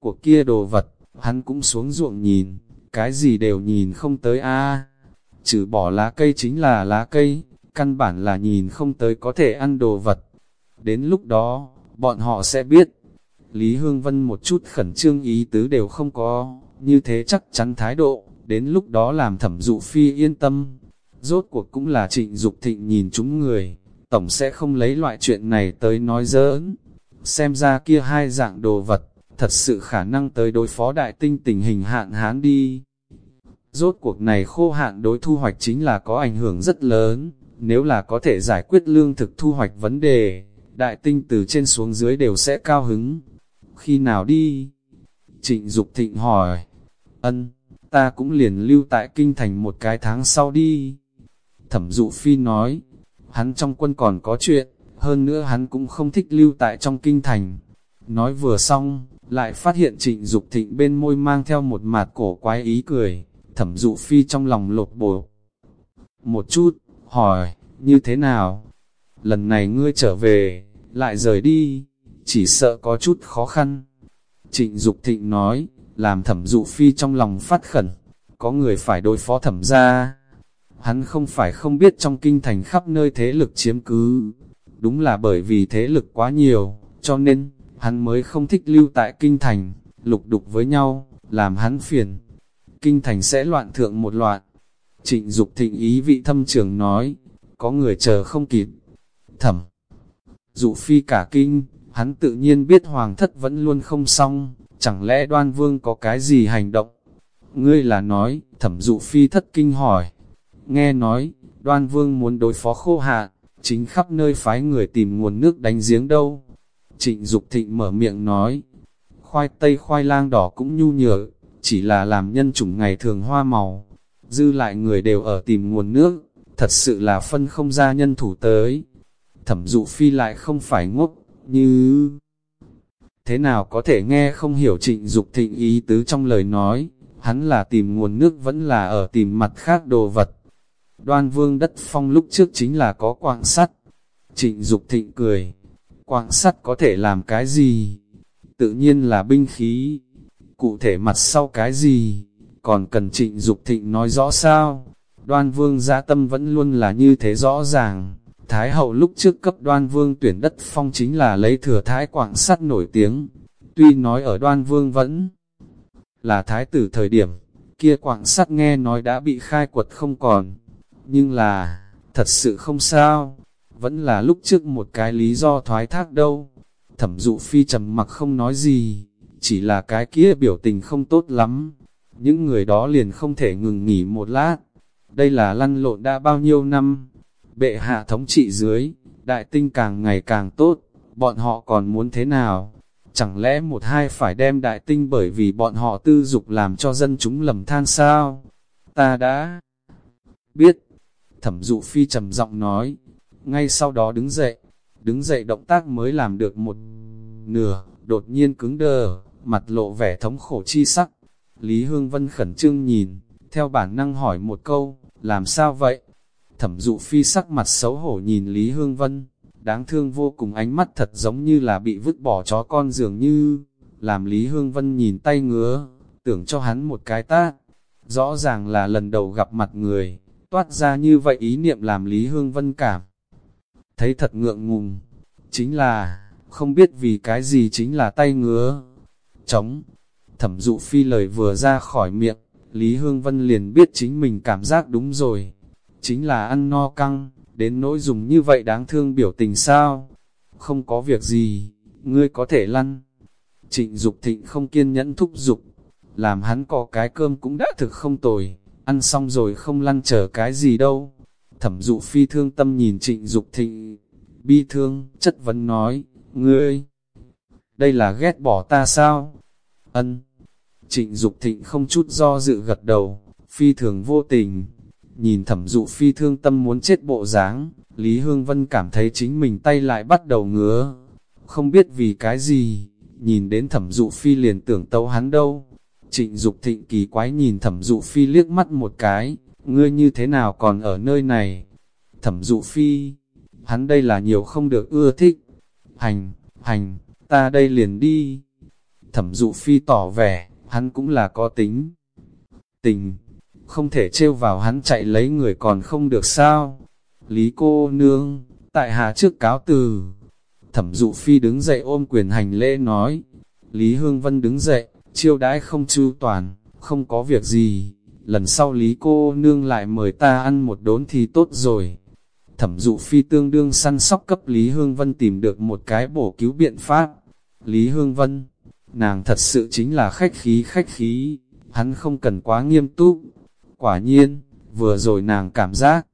của kia đồ vật, hắn cũng xuống ruộng nhìn, cái gì đều nhìn không tới a Trừ bỏ lá cây chính là lá cây, căn bản là nhìn không tới có thể ăn đồ vật. Đến lúc đó, bọn họ sẽ biết. Lý Hương Vân một chút khẩn trương ý tứ đều không có, như thế chắc chắn thái độ, đến lúc đó làm thẩm dụ phi yên tâm. Rốt cuộc cũng là trịnh Dục thịnh nhìn chúng người, tổng sẽ không lấy loại chuyện này tới nói giỡn. Xem ra kia hai dạng đồ vật, thật sự khả năng tới đối phó đại tinh tình hình hạn hán đi. Rốt cuộc này khô hạn đối thu hoạch chính là có ảnh hưởng rất lớn, nếu là có thể giải quyết lương thực thu hoạch vấn đề, đại tinh từ trên xuống dưới đều sẽ cao hứng. Khi nào đi? Trịnh Dục thịnh hỏi. Ân, ta cũng liền lưu tại kinh thành một cái tháng sau đi. Thẩm dụ phi nói, hắn trong quân còn có chuyện, hơn nữa hắn cũng không thích lưu tại trong kinh thành. Nói vừa xong, lại phát hiện trịnh Dục thịnh bên môi mang theo một mạt cổ quái ý cười, thẩm dụ phi trong lòng lột bổ. Một chút, hỏi, như thế nào? Lần này ngươi trở về, lại rời đi, chỉ sợ có chút khó khăn. Trịnh Dục thịnh nói, làm thẩm dụ phi trong lòng phát khẩn, có người phải đối phó thẩm ra. Hắn không phải không biết trong kinh thành khắp nơi thế lực chiếm cứ, đúng là bởi vì thế lực quá nhiều, cho nên, hắn mới không thích lưu tại kinh thành, lục đục với nhau, làm hắn phiền. Kinh thành sẽ loạn thượng một loạn. Trịnh Dục thịnh ý vị thâm trường nói, có người chờ không kịp. Thẩm, dụ phi cả kinh, hắn tự nhiên biết hoàng thất vẫn luôn không xong, chẳng lẽ đoan vương có cái gì hành động? Ngươi là nói, thẩm dụ phi thất kinh hỏi. Nghe nói, đoan vương muốn đối phó khô hạn, chính khắp nơi phái người tìm nguồn nước đánh giếng đâu. Trịnh Dục thịnh mở miệng nói, khoai tây khoai lang đỏ cũng nhu nhở, chỉ là làm nhân chủng ngày thường hoa màu. dư lại người đều ở tìm nguồn nước, thật sự là phân không ra nhân thủ tới. Thẩm dụ phi lại không phải ngốc, như... Thế nào có thể nghe không hiểu trịnh Dục thịnh ý tứ trong lời nói, hắn là tìm nguồn nước vẫn là ở tìm mặt khác đồ vật. Đoan vương đất phong lúc trước chính là có quạng sắt. Trịnh Dục thịnh cười, quạng sắt có thể làm cái gì? Tự nhiên là binh khí. Cụ thể mặt sau cái gì? Còn cần trịnh Dục thịnh nói rõ sao? Đoan vương giá tâm vẫn luôn là như thế rõ ràng. Thái hậu lúc trước cấp đoan vương tuyển đất phong chính là lấy thừa thái quảng sắt nổi tiếng. Tuy nói ở đoan vương vẫn là thái tử thời điểm, kia quảng sắt nghe nói đã bị khai quật không còn. Nhưng là, thật sự không sao, vẫn là lúc trước một cái lý do thoái thác đâu. Thẩm dụ phi trầm mặc không nói gì, chỉ là cái kia biểu tình không tốt lắm. Những người đó liền không thể ngừng nghỉ một lát. Đây là lăn lộn đã bao nhiêu năm, bệ hạ thống trị dưới, đại tinh càng ngày càng tốt, bọn họ còn muốn thế nào? Chẳng lẽ một hai phải đem đại tinh bởi vì bọn họ tư dục làm cho dân chúng lầm than sao? Ta đã biết. Thẩm dụ phi trầm giọng nói, ngay sau đó đứng dậy, đứng dậy động tác mới làm được một nửa, đột nhiên cứng đờ, mặt lộ vẻ thống khổ chi sắc. Lý Hương Vân khẩn trương nhìn, theo bản năng hỏi một câu, làm sao vậy? Thẩm dụ phi sắc mặt xấu hổ nhìn Lý Hương Vân, đáng thương vô cùng ánh mắt thật giống như là bị vứt bỏ chó con dường như, làm Lý Hương Vân nhìn tay ngứa, tưởng cho hắn một cái tát. Rõ ràng là lần đầu gặp mặt người, toát ra như vậy ý niệm làm Lý Hương Vân cảm. Thấy thật ngượng ngùng, chính là, không biết vì cái gì chính là tay ngứa. Chống, thẩm dụ phi lời vừa ra khỏi miệng, Lý Hương Vân liền biết chính mình cảm giác đúng rồi, chính là ăn no căng, đến nỗi dùng như vậy đáng thương biểu tình sao? Không có việc gì, ngươi có thể lăn. Trịnh Dục thịnh không kiên nhẫn thúc giục, làm hắn có cái cơm cũng đã thực không tồi, ăn xong rồi không lăn chờ cái gì đâu. Thẩm dụ phi thương tâm nhìn trịnh Dục thịnh, bi thương, chất vấn nói, ngươi, đây là ghét bỏ ta sao? Ân, trịnh Dục thịnh không chút do dự gật đầu, phi thường vô tình, Nhìn thẩm dụ phi thương tâm muốn chết bộ dáng, Lý Hương Vân cảm thấy chính mình tay lại bắt đầu ngứa. Không biết vì cái gì, nhìn đến thẩm dụ phi liền tưởng tấu hắn đâu. Trịnh Dục thịnh kỳ quái nhìn thẩm dụ phi liếc mắt một cái, ngươi như thế nào còn ở nơi này? Thẩm dụ phi, hắn đây là nhiều không được ưa thích. Hành, hành, ta đây liền đi. Thẩm dụ phi tỏ vẻ, hắn cũng là có tính. Tình, không thể trêu vào hắn chạy lấy người còn không được sao. Lý cô nương, tại hạ trước cáo từ. Thẩm dụ phi đứng dậy ôm quyền hành lễ nói. Lý Hương Vân đứng dậy, chiêu đãi không chu toàn, không có việc gì. Lần sau Lý cô nương lại mời ta ăn một đốn thì tốt rồi. Thẩm dụ phi tương đương săn sóc cấp Lý Hương Vân tìm được một cái bổ cứu biện pháp. Lý Hương Vân, nàng thật sự chính là khách khí khách khí, hắn không cần quá nghiêm túc, Quả nhiên, vừa rồi nàng cảm giác.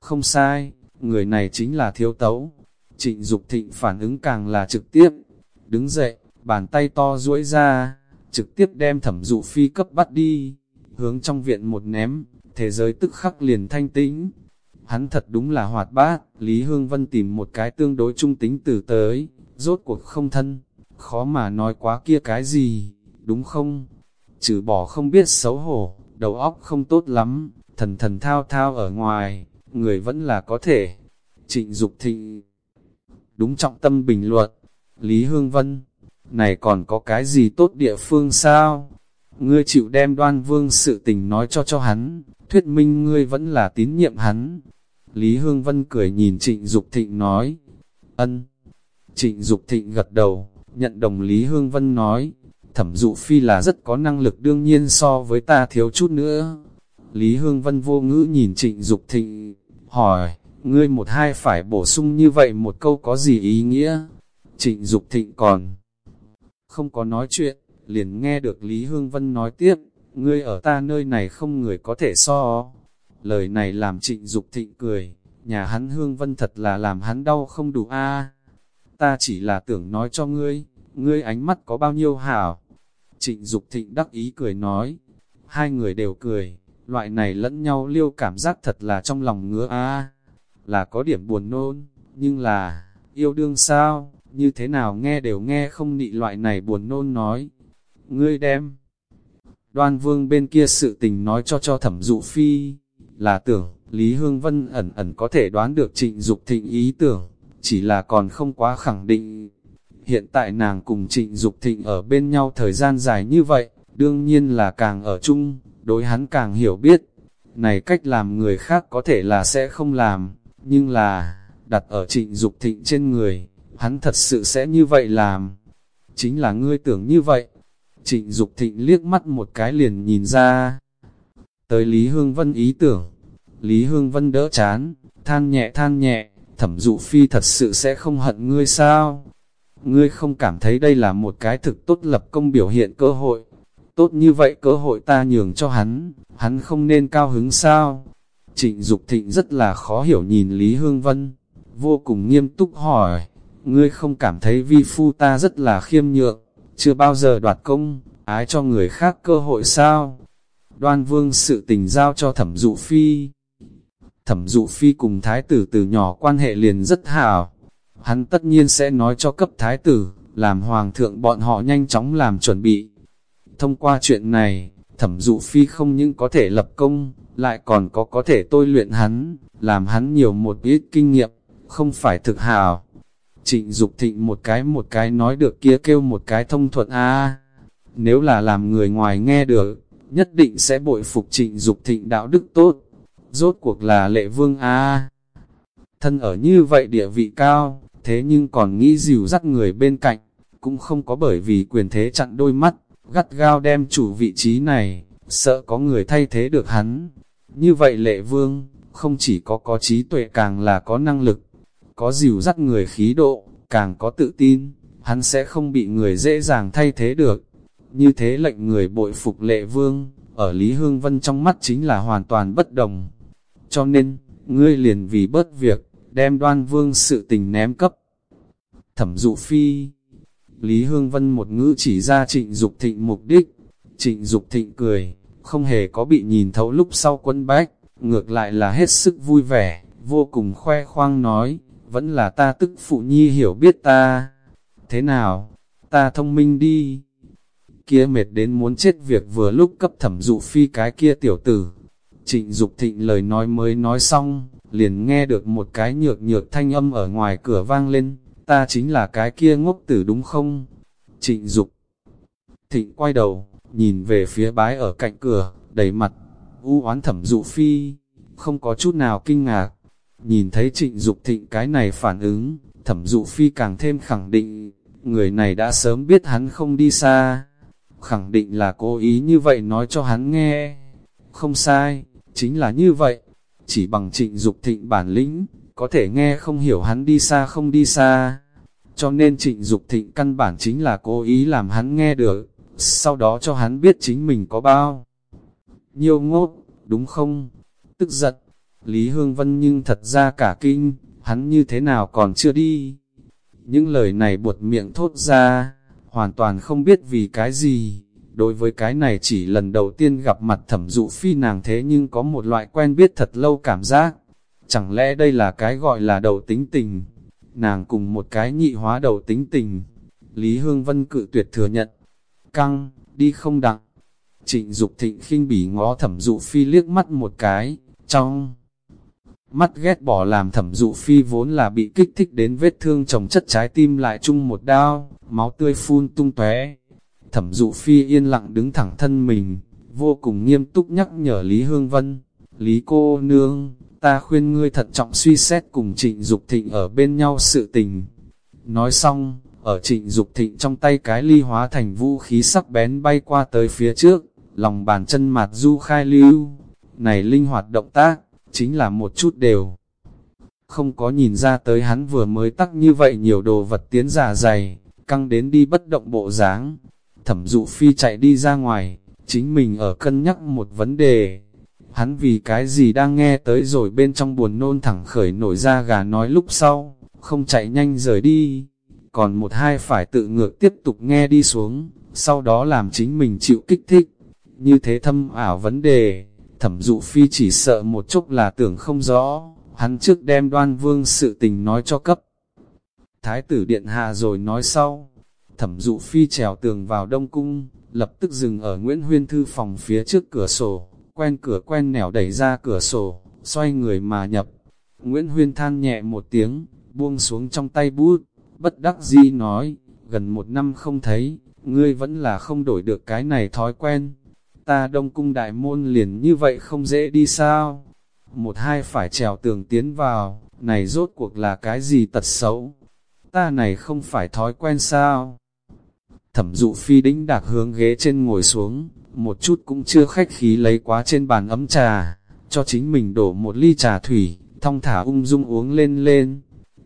Không sai, người này chính là thiếu tấu. Trịnh Dục thịnh phản ứng càng là trực tiếp. Đứng dậy, bàn tay to duỗi ra, trực tiếp đem thẩm dụ phi cấp bắt đi. Hướng trong viện một ném, thế giới tức khắc liền thanh tĩnh. Hắn thật đúng là hoạt bát, Lý Hương Vân tìm một cái tương đối trung tính từ tới, rốt cuộc không thân, khó mà nói quá kia cái gì, đúng không? Trừ bỏ không biết xấu hổ, đầu óc không tốt lắm, thần thần thao thao ở ngoài, người vẫn là có thể. Trịnh Dục Thịnh Đúng trọng tâm bình luận, Lý Hương Vân, này còn có cái gì tốt địa phương sao? Ngươi chịu đem đoan vương sự tình nói cho cho hắn, thuyết minh ngươi vẫn là tín nhiệm hắn. Lý Hương Vân cười nhìn Trịnh Dục Thịnh nói, ân. Trịnh Dục Thịnh gật đầu, nhận đồng Lý Hương Vân nói, thẩm dụ phi là rất có năng lực đương nhiên so với ta thiếu chút nữa. Lý Hương Vân vô ngữ nhìn trịnh Dục thịnh, hỏi, ngươi một hai phải bổ sung như vậy một câu có gì ý nghĩa? Trịnh Dục thịnh còn không có nói chuyện, liền nghe được Lý Hương Vân nói tiếp, ngươi ở ta nơi này không người có thể so. Lời này làm trịnh Dục thịnh cười, nhà hắn Hương Vân thật là làm hắn đau không đủ a. Ta chỉ là tưởng nói cho ngươi, ngươi ánh mắt có bao nhiêu hảo, Trịnh Dục Thịnh đắc ý cười nói, hai người đều cười, loại này lẫn nhau liêu cảm giác thật là trong lòng ngứa a là có điểm buồn nôn, nhưng là, yêu đương sao, như thế nào nghe đều nghe không nị loại này buồn nôn nói. Ngươi đem, đoan vương bên kia sự tình nói cho cho thẩm dụ phi, là tưởng, Lý Hương Vân ẩn ẩn có thể đoán được trịnh Dục thịnh ý tưởng, chỉ là còn không quá khẳng định. Hiện tại nàng cùng trịnh Dục thịnh ở bên nhau thời gian dài như vậy, đương nhiên là càng ở chung, đối hắn càng hiểu biết. Này cách làm người khác có thể là sẽ không làm, nhưng là, đặt ở trịnh Dục thịnh trên người, hắn thật sự sẽ như vậy làm. Chính là ngươi tưởng như vậy. Trịnh Dục thịnh liếc mắt một cái liền nhìn ra. Tới Lý Hương Vân ý tưởng, Lý Hương Vân đỡ chán, than nhẹ than nhẹ, thẩm dụ phi thật sự sẽ không hận ngươi sao? Ngươi không cảm thấy đây là một cái thực tốt lập công biểu hiện cơ hội. Tốt như vậy cơ hội ta nhường cho hắn, hắn không nên cao hứng sao? Trịnh Dục Thịnh rất là khó hiểu nhìn Lý Hương Vân, vô cùng nghiêm túc hỏi, ngươi không cảm thấy vi phu ta rất là khiêm nhượng, chưa bao giờ đoạt công, ái cho người khác cơ hội sao? Đoan vương sự tình giao cho thẩm dụ phi, Thẩm dụ phi cùng thái tử từ nhỏ quan hệ liền rất hảo. Hắn tất nhiên sẽ nói cho cấp thái tử, làm hoàng thượng bọn họ nhanh chóng làm chuẩn bị. Thông qua chuyện này, thẩm dụ phi không những có thể lập công, lại còn có có thể tôi luyện hắn, làm hắn nhiều một ít kinh nghiệm, không phải thực hào. Trịnh Dục thịnh một cái một cái nói được kia kêu một cái thông thuận a Nếu là làm người ngoài nghe được, nhất định sẽ bội phục trịnh Dục thịnh đạo đức tốt rốt cuộc là lệ vương a Thân ở như vậy địa vị cao, thế nhưng còn nghĩ dìu dắt người bên cạnh, cũng không có bởi vì quyền thế chặn đôi mắt, gắt gao đem chủ vị trí này, sợ có người thay thế được hắn. Như vậy lệ vương, không chỉ có có trí tuệ càng là có năng lực, có dìu dắt người khí độ, càng có tự tin, hắn sẽ không bị người dễ dàng thay thế được. Như thế lệnh người bội phục lệ vương, ở Lý Hương Vân trong mắt chính là hoàn toàn bất đồng cho nên, ngươi liền vì bớt việc, đem đoan vương sự tình ném cấp. Thẩm dụ phi, Lý Hương Vân một ngữ chỉ ra trịnh Dục thịnh mục đích, trịnh Dục thịnh cười, không hề có bị nhìn thấu lúc sau quân bách, ngược lại là hết sức vui vẻ, vô cùng khoe khoang nói, vẫn là ta tức phụ nhi hiểu biết ta. Thế nào, ta thông minh đi. Kia mệt đến muốn chết việc vừa lúc cấp thẩm dụ phi cái kia tiểu tử, Trịnh Dục Thịnh lời nói mới nói xong, liền nghe được một cái nhược nhược thanh âm ở ngoài cửa vang lên, ta chính là cái kia ngốc tử đúng không? Trịnh Dục Thịnh quay đầu, nhìn về phía bái ở cạnh cửa, đầy mặt, u oán thẩm dụ phi, không có chút nào kinh ngạc. Nhìn thấy trịnh Dục thịnh cái này phản ứng, thẩm dụ phi càng thêm khẳng định, người này đã sớm biết hắn không đi xa. Khẳng định là cố ý như vậy nói cho hắn nghe. Không sai, chính là như vậy. Chỉ bằng trịnh Dục thịnh bản lĩnh, có thể nghe không hiểu hắn đi xa không đi xa. Cho nên trịnh Dục thịnh căn bản chính là cố ý làm hắn nghe được, sau đó cho hắn biết chính mình có bao. Nhiều ngốc đúng không? Tức giận, Lý Hương Vân nhưng thật ra cả kinh, hắn như thế nào còn chưa đi. Những lời này buột miệng thốt ra, hoàn toàn không biết vì cái gì Đối với cái này chỉ lần đầu tiên gặp mặt thẩm dụ phi nàng thế nhưng có một loại quen biết thật lâu cảm giác. Chẳng lẽ đây là cái gọi là đầu tính tình? Nàng cùng một cái nhị hóa đầu tính tình. Lý Hương Vân cự tuyệt thừa nhận. Căng, đi không đặng. Trịnh Dục thịnh khinh bỉ ngó thẩm dụ phi liếc mắt một cái, trong mắt ghét bỏ làm thẩm dụ phi vốn là bị kích thích đến vết thương chồng chất trái tim lại chung một đao, máu tươi phun tung tóe Thẩm dụ phi yên lặng đứng thẳng thân mình, vô cùng nghiêm túc nhắc nhở Lý Hương Vân. Lý cô nương, ta khuyên ngươi thận trọng suy xét cùng trịnh Dục thịnh ở bên nhau sự tình. Nói xong, ở trịnh Dục thịnh trong tay cái ly hóa thành vũ khí sắc bén bay qua tới phía trước, lòng bàn chân mạt du khai lưu. Này linh hoạt động tác, chính là một chút đều. Không có nhìn ra tới hắn vừa mới tắc như vậy nhiều đồ vật tiến giả dày, căng đến đi bất động bộ dáng Thẩm dụ phi chạy đi ra ngoài, chính mình ở cân nhắc một vấn đề. Hắn vì cái gì đang nghe tới rồi bên trong buồn nôn thẳng khởi nổi ra gà nói lúc sau, không chạy nhanh rời đi. Còn một hai phải tự ngược tiếp tục nghe đi xuống, sau đó làm chính mình chịu kích thích. Như thế thâm ảo vấn đề, thẩm dụ phi chỉ sợ một chút là tưởng không rõ, hắn trước đem đoan vương sự tình nói cho cấp. Thái tử điện hạ rồi nói sau, thẩm dụ phi trèo tường vào đông cung, lập tức dừng ở Nguyễn Huyên thư phòng phía trước cửa sổ, quen cửa quen nẻo đẩy ra cửa sổ, xoay người mà nhập. Nguyễn Huyên than nhẹ một tiếng, buông xuống trong tay bút, bất đắc di nói, gần một năm không thấy, ngươi vẫn là không đổi được cái này thói quen. Ta đông cung đại môn liền như vậy không dễ đi sao? Một hai phải trèo tường tiến vào, này rốt cuộc là cái gì tật xấu? Ta này không phải thói quen sao? Thẩm dụ phi đĩnh đạc hướng ghế trên ngồi xuống, một chút cũng chưa khách khí lấy quá trên bàn ấm trà, cho chính mình đổ một ly trà thủy, thong thả ung dung uống lên lên.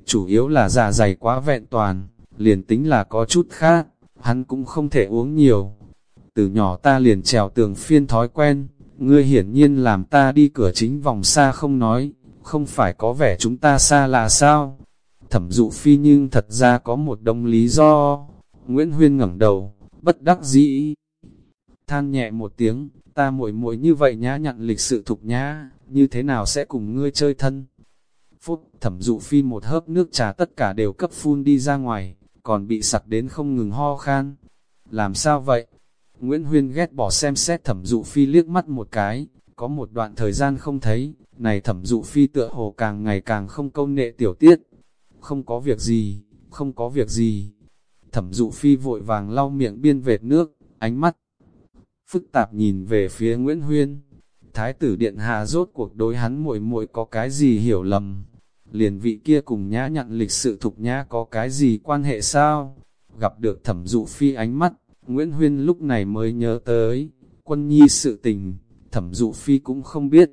Chủ yếu là dạ dày quá vẹn toàn, liền tính là có chút khác, hắn cũng không thể uống nhiều. Từ nhỏ ta liền trèo tường phiên thói quen, ngươi hiển nhiên làm ta đi cửa chính vòng xa không nói, không phải có vẻ chúng ta xa là sao? Thẩm dụ phi nhưng thật ra có một đồng lý do. Nguyễn Huyên ngẩng đầu, bất đắc dĩ. Than nhẹ một tiếng, ta muội muội như vậy nhá nhặn lịch sự thục nhá, như thế nào sẽ cùng ngươi chơi thân? Phút, thẩm dụ phi một hớp nước trà tất cả đều cấp phun đi ra ngoài, còn bị sặc đến không ngừng ho khan. Làm sao vậy? Nguyễn Huyên ghét bỏ xem xét thẩm dụ phi liếc mắt một cái, có một đoạn thời gian không thấy, này thẩm dụ phi tựa hồ càng ngày càng không câu nệ tiểu tiết. Không có việc gì, không có việc gì. Thẩm dụ phi vội vàng lau miệng biên vệt nước, ánh mắt phức tạp nhìn về phía Nguyễn Huyên. Thái tử điện hạ rốt cuộc đối hắn muội muội có cái gì hiểu lầm, liền vị kia cùng nhã nhặn lịch sự thục nhã có cái gì quan hệ sao? Gặp được thẩm dụ phi ánh mắt, Nguyễn Huyên lúc này mới nhớ tới, quân nhi sự tình, thẩm dụ phi cũng không biết.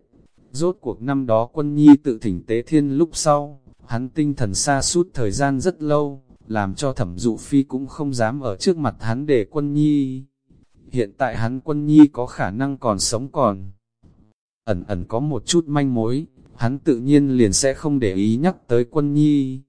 Rốt cuộc năm đó quân nhi tự thỉnh tế thiên lúc sau, hắn tinh thần xa suốt thời gian rất lâu, làm cho thẩm dụ phi cũng không dám ở trước mặt hắn để quân nhi. Hiện tại hắn quân nhi có khả năng còn sống còn. Ẩn ẩn có một chút manh mối, hắn tự nhiên liền sẽ không để ý nhắc tới quân nhi.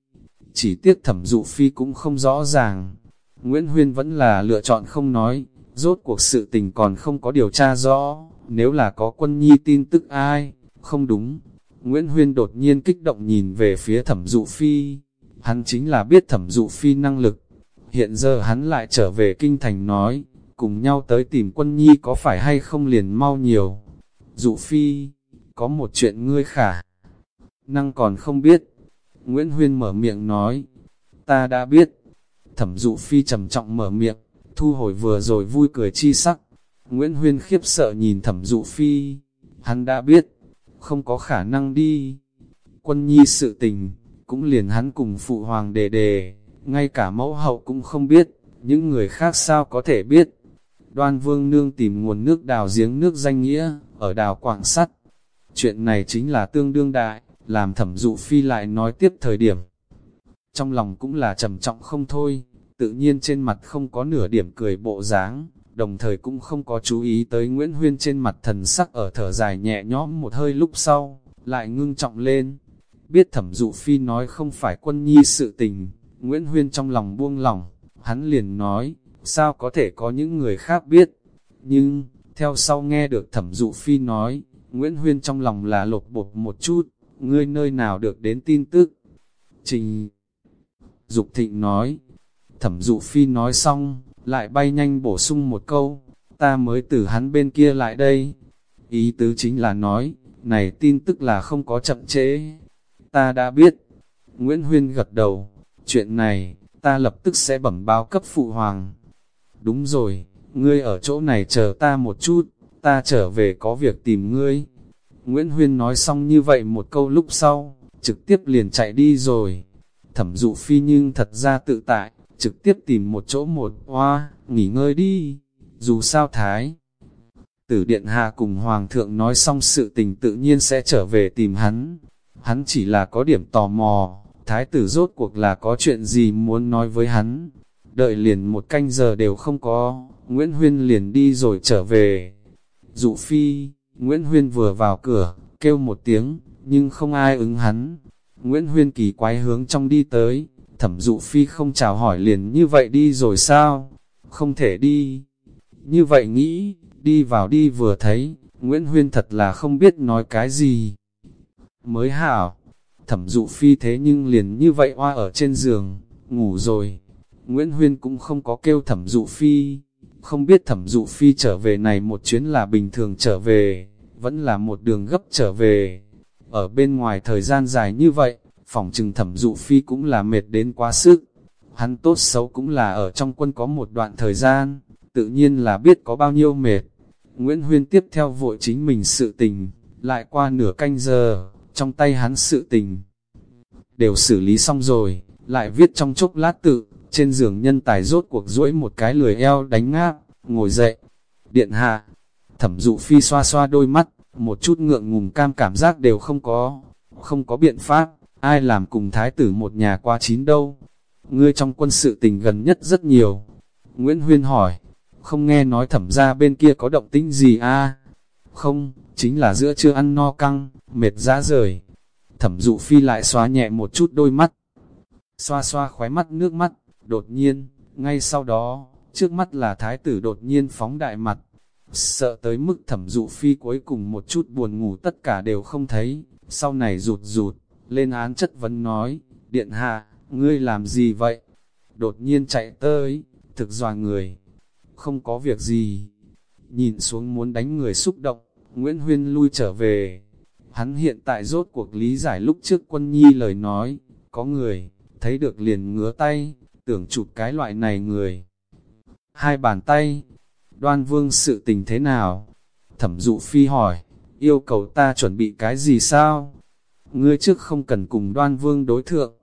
Chỉ tiếc thẩm dụ phi cũng không rõ ràng. Nguyễn Huyên vẫn là lựa chọn không nói, rốt cuộc sự tình còn không có điều tra rõ, nếu là có quân nhi tin tức ai, không đúng. Nguyễn Huyên đột nhiên kích động nhìn về phía thẩm dụ phi, hắn chính là biết thẩm dụ phi năng lực. Hiện giờ hắn lại trở về kinh thành nói, cùng nhau tới tìm quân nhi có phải hay không liền mau nhiều. Dụ phi, có một chuyện ngươi khả, năng còn không biết. Nguyễn Huyên mở miệng nói, ta đã biết. Thẩm dụ phi trầm trọng mở miệng, thu hồi vừa rồi vui cười chi sắc. Nguyễn Huyên khiếp sợ nhìn thẩm dụ phi, hắn đã biết, không có khả năng đi. Quân nhi sự tình, cũng liền hắn cùng phụ hoàng đề đề, ngay cả mẫu hậu cũng không biết, những người khác sao có thể biết. Đoan vương nương tìm nguồn nước đào giếng nước danh nghĩa, ở đào quảng sắt, Chuyện này chính là tương đương đại, làm thẩm dụ phi lại nói tiếp thời điểm. Trong lòng cũng là trầm trọng không thôi, tự nhiên trên mặt không có nửa điểm cười bộ dáng, đồng thời cũng không có chú ý tới Nguyễn Huyên trên mặt thần sắc ở thở dài nhẹ nhõm một hơi lúc sau, lại ngưng trọng lên. Biết thẩm dụ phi nói không phải quân nhi sự tình, Nguyễn Huyên trong lòng buông lòng, hắn liền nói, sao có thể có những người khác biết. Nhưng, theo sau nghe được thẩm dụ phi nói, Nguyễn Huyên trong lòng là lột bột một chút, ngươi nơi nào được đến tin tức. Trình Dục Thịnh nói, thẩm dụ phi nói xong, lại bay nhanh bổ sung một câu, ta mới từ hắn bên kia lại đây. Ý tứ chính là nói, này tin tức là không có chậm trễ. Ta đã biết. Nguyễn Huyên gật đầu, chuyện này, ta lập tức sẽ bẩm báo cấp phụ hoàng. Đúng rồi, ngươi ở chỗ này chờ ta một chút ta trở về có việc tìm ngươi. Nguyễn Huyên nói xong như vậy một câu lúc sau, trực tiếp liền chạy đi rồi. Thẩm dụ phi nhưng thật ra tự tại, trực tiếp tìm một chỗ một hoa, nghỉ ngơi đi. Dù sao thái, tử điện hạ cùng hoàng thượng nói xong sự tình tự nhiên sẽ trở về tìm hắn. Hắn chỉ là có điểm tò mò, thái tử rốt cuộc là có chuyện gì muốn nói với hắn. Đợi liền một canh giờ đều không có, Nguyễn Huyên liền đi rồi trở về. Dụ phi, Nguyễn Huyên vừa vào cửa, kêu một tiếng, nhưng không ai ứng hắn. Nguyễn Huyên kỳ quái hướng trong đi tới, thẩm dụ phi không chào hỏi liền như vậy đi rồi sao? Không thể đi. Như vậy nghĩ, đi vào đi vừa thấy, Nguyễn Huyên thật là không biết nói cái gì. Mới hảo, thẩm dụ phi thế nhưng liền như vậy oa ở trên giường, ngủ rồi. Nguyễn Huyên cũng không có kêu thẩm dụ phi, không biết thẩm dụ phi trở về này một chuyến là bình thường trở về, vẫn là một đường gấp trở về. Ở bên ngoài thời gian dài như vậy, phòng trừng thẩm dụ phi cũng là mệt đến quá sức. Hắn tốt xấu cũng là ở trong quân có một đoạn thời gian, tự nhiên là biết có bao nhiêu mệt. Nguyễn Huyên tiếp theo vội chính mình sự tình, lại qua nửa canh giờ, trong tay hắn sự tình. Đều xử lý xong rồi, lại viết trong chốc lát tự, trên giường nhân tài rốt cuộc duỗi một cái lười eo đánh ngáp, ngồi dậy. Điện hạ, thẩm dụ phi xoa xoa đôi mắt, một chút ngượng ngùng cam cảm giác đều không có, không có biện pháp, ai làm cùng thái tử một nhà qua chín đâu. Ngươi trong quân sự tình gần nhất rất nhiều. Nguyễn Huyên hỏi, không nghe nói thẩm ra bên kia có động tĩnh gì a không, chính là giữa chưa ăn no căng, mệt giá rời. Thẩm dụ phi lại xóa nhẹ một chút đôi mắt. Xoa xoa khóe mắt nước mắt, đột nhiên, ngay sau đó, trước mắt là thái tử đột nhiên phóng đại mặt. Sợ tới mức thẩm dụ phi cuối cùng một chút buồn ngủ tất cả đều không thấy, sau này rụt rụt, lên án chất vấn nói, điện hạ, ngươi làm gì vậy? Đột nhiên chạy tới, thực dòa người, không có việc gì. Nhìn xuống muốn đánh người xúc động, Nguyễn Huyên lui trở về. Hắn hiện tại rốt cuộc lý giải lúc trước quân nhi lời nói, có người, thấy được liền ngứa tay, tưởng chụp cái loại này người. Hai bàn tay, đoan vương sự tình thế nào? Thẩm dụ phi hỏi, yêu cầu ta chuẩn bị cái gì sao? Ngươi trước không cần cùng đoan vương đối thượng.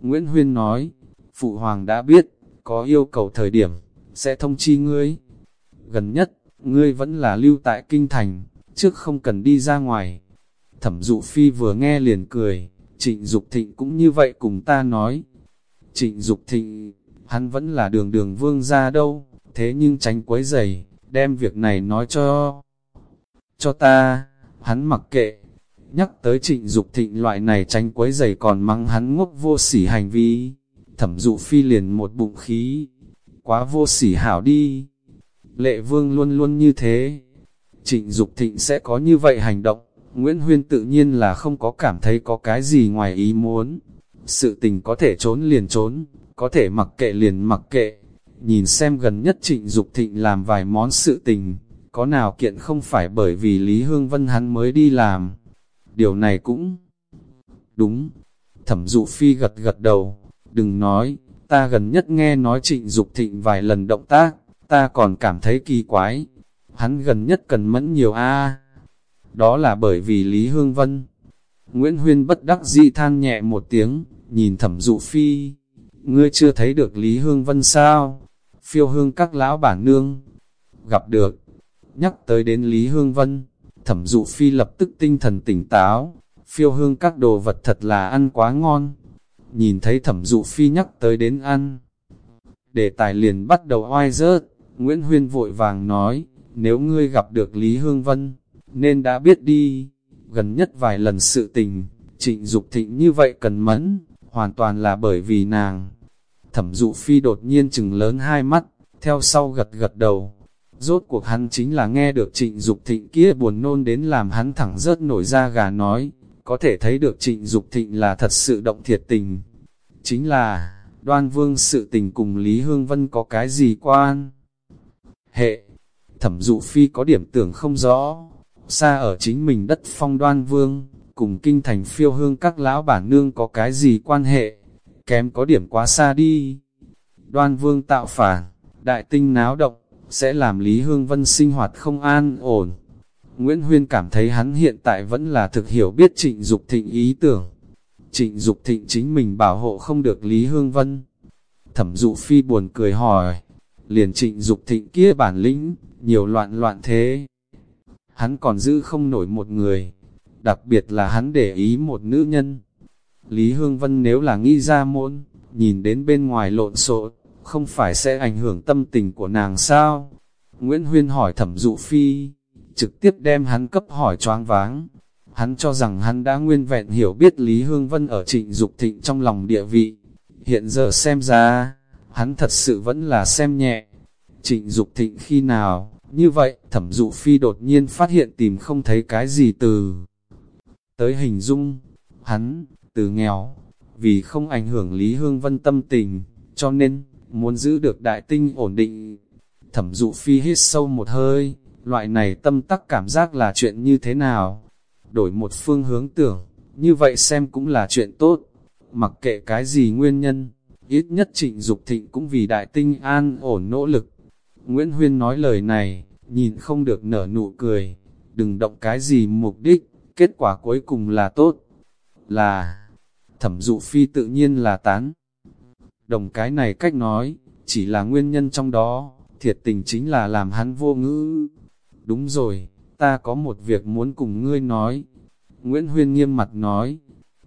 Nguyễn Huyên nói, Phụ Hoàng đã biết, có yêu cầu thời điểm, sẽ thông chi ngươi. Gần nhất, ngươi vẫn là lưu tại kinh thành, trước không cần đi ra ngoài. Thẩm dụ phi vừa nghe liền cười, trịnh Dục thịnh cũng như vậy cùng ta nói. Trịnh Dục thịnh, hắn vẫn là đường đường vương ra đâu, thế nhưng tránh quấy giày, đem việc này nói cho cho ta, hắn mặc kệ. Nhắc tới trịnh Dục thịnh loại này tránh quấy giày còn mắng hắn ngốc vô sỉ hành vi, thẩm dụ phi liền một bụng khí, quá vô sỉ hảo đi. Lệ vương luôn luôn như thế. Trịnh Dục thịnh sẽ có như vậy hành động, Nguyễn Huyên tự nhiên là không có cảm thấy có cái gì ngoài ý muốn. Sự tình có thể trốn liền trốn, có thể mặc kệ liền mặc kệ. Nhìn xem gần nhất trịnh Dục thịnh làm vài món sự tình, có nào kiện không phải bởi vì Lý Hương Vân hắn mới đi làm. Điều này cũng đúng. Thẩm dụ phi gật gật đầu, đừng nói, ta gần nhất nghe nói trịnh Dục thịnh vài lần động tác, ta còn cảm thấy kỳ quái. Hắn gần nhất cần mẫn nhiều a Đó là bởi vì Lý Hương Vân. Nguyễn Huyên bất đắc dĩ than nhẹ một tiếng, nhìn thẩm dụ phi. Ngươi chưa thấy được Lý Hương Vân sao? Phiêu hương các lão bản nương. Gặp được. Nhắc tới đến Lý Hương Vân, thẩm dụ phi lập tức tinh thần tỉnh táo. Phiêu hương các đồ vật thật là ăn quá ngon nhìn thấy thẩm dụ phi nhắc tới đến ăn. Đề tài liền bắt đầu oai rớt, Nguyễn Huyên vội vàng nói, nếu ngươi gặp được Lý Hương Vân, nên đã biết đi, gần nhất vài lần sự tình, trịnh Dục thịnh như vậy cần mẫn, hoàn toàn là bởi vì nàng. Thẩm dụ phi đột nhiên chừng lớn hai mắt, theo sau gật gật đầu. Rốt cuộc hắn chính là nghe được trịnh Dục thịnh kia buồn nôn đến làm hắn thẳng rớt nổi ra gà nói, có thể thấy được trịnh Dục thịnh là thật sự động thiệt tình. Chính là, đoan vương sự tình cùng Lý Hương Vân có cái gì quan? Hệ, thẩm dụ phi có điểm tưởng không rõ, xa ở chính mình đất phong đoan vương, cùng kinh thành phiêu hương các lão bản nương có cái gì quan hệ, kém có điểm quá xa đi. Đoan vương tạo phản, đại tinh náo động, sẽ làm Lý Hương Vân sinh hoạt không an ổn. Nguyễn Huyên cảm thấy hắn hiện tại vẫn là thực hiểu biết trịnh Dục thịnh ý tưởng. Trịnh Dục thịnh chính mình bảo hộ không được Lý Hương Vân. Thẩm dụ phi buồn cười hỏi, liền trịnh Dục thịnh kia bản lĩnh, nhiều loạn loạn thế. Hắn còn giữ không nổi một người, đặc biệt là hắn để ý một nữ nhân. Lý Hương Vân nếu là nghi ra môn, nhìn đến bên ngoài lộn xộn, không phải sẽ ảnh hưởng tâm tình của nàng sao? Nguyễn Huyên hỏi thẩm dụ phi, trực tiếp đem hắn cấp hỏi choáng váng. Hắn cho rằng hắn đã nguyên vẹn hiểu biết Lý Hương Vân ở trịnh Dục thịnh trong lòng địa vị. Hiện giờ xem ra, hắn thật sự vẫn là xem nhẹ. Trịnh Dục thịnh khi nào, Như vậy, thẩm dụ phi đột nhiên phát hiện tìm không thấy cái gì từ tới hình dung. Hắn, từ nghèo, vì không ảnh hưởng Lý Hương Vân tâm tình, cho nên, muốn giữ được đại tinh ổn định. Thẩm dụ phi hít sâu một hơi, loại này tâm tắc cảm giác là chuyện như thế nào? Đổi một phương hướng tưởng, như vậy xem cũng là chuyện tốt. Mặc kệ cái gì nguyên nhân, ít nhất trịnh Dục thịnh cũng vì đại tinh an ổn nỗ lực. Nguyễn Huyên nói lời này, nhìn không được nở nụ cười, đừng động cái gì mục đích, kết quả cuối cùng là tốt. Là, thẩm dụ phi tự nhiên là tán. Đồng cái này cách nói, chỉ là nguyên nhân trong đó, thiệt tình chính là làm hắn vô ngữ. Đúng rồi, ta có một việc muốn cùng ngươi nói. Nguyễn Huyên nghiêm mặt nói,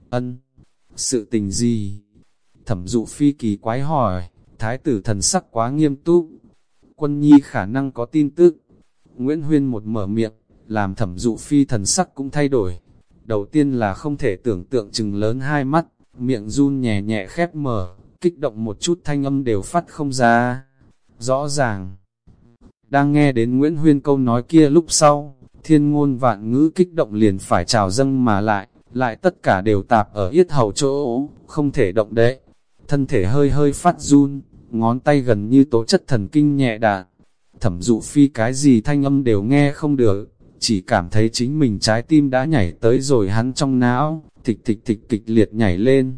ân, sự tình gì? Thẩm dụ phi kỳ quái hỏi, thái tử thần sắc quá nghiêm túc. Quân nhi khả năng có tin tức. Nguyễn Huyên một mở miệng, làm thẩm dụ phi thần sắc cũng thay đổi. Đầu tiên là không thể tưởng tượng chừng lớn hai mắt, miệng run nhẹ nhẹ khép mở, kích động một chút thanh âm đều phát không ra. Rõ ràng, đang nghe đến Nguyễn Huyên câu nói kia lúc sau, thiên ngôn vạn ngữ kích động liền phải trào dâng mà lại, lại tất cả đều tạp ở yết hầu chỗ, không thể động đậy. Thân thể hơi hơi phát run, ngón tay gần như tố chất thần kinh nhẹ đạn. Thẩm dụ phi cái gì thanh âm đều nghe không được, chỉ cảm thấy chính mình trái tim đã nhảy tới rồi hắn trong não, thịch thịch thịch kịch liệt nhảy lên.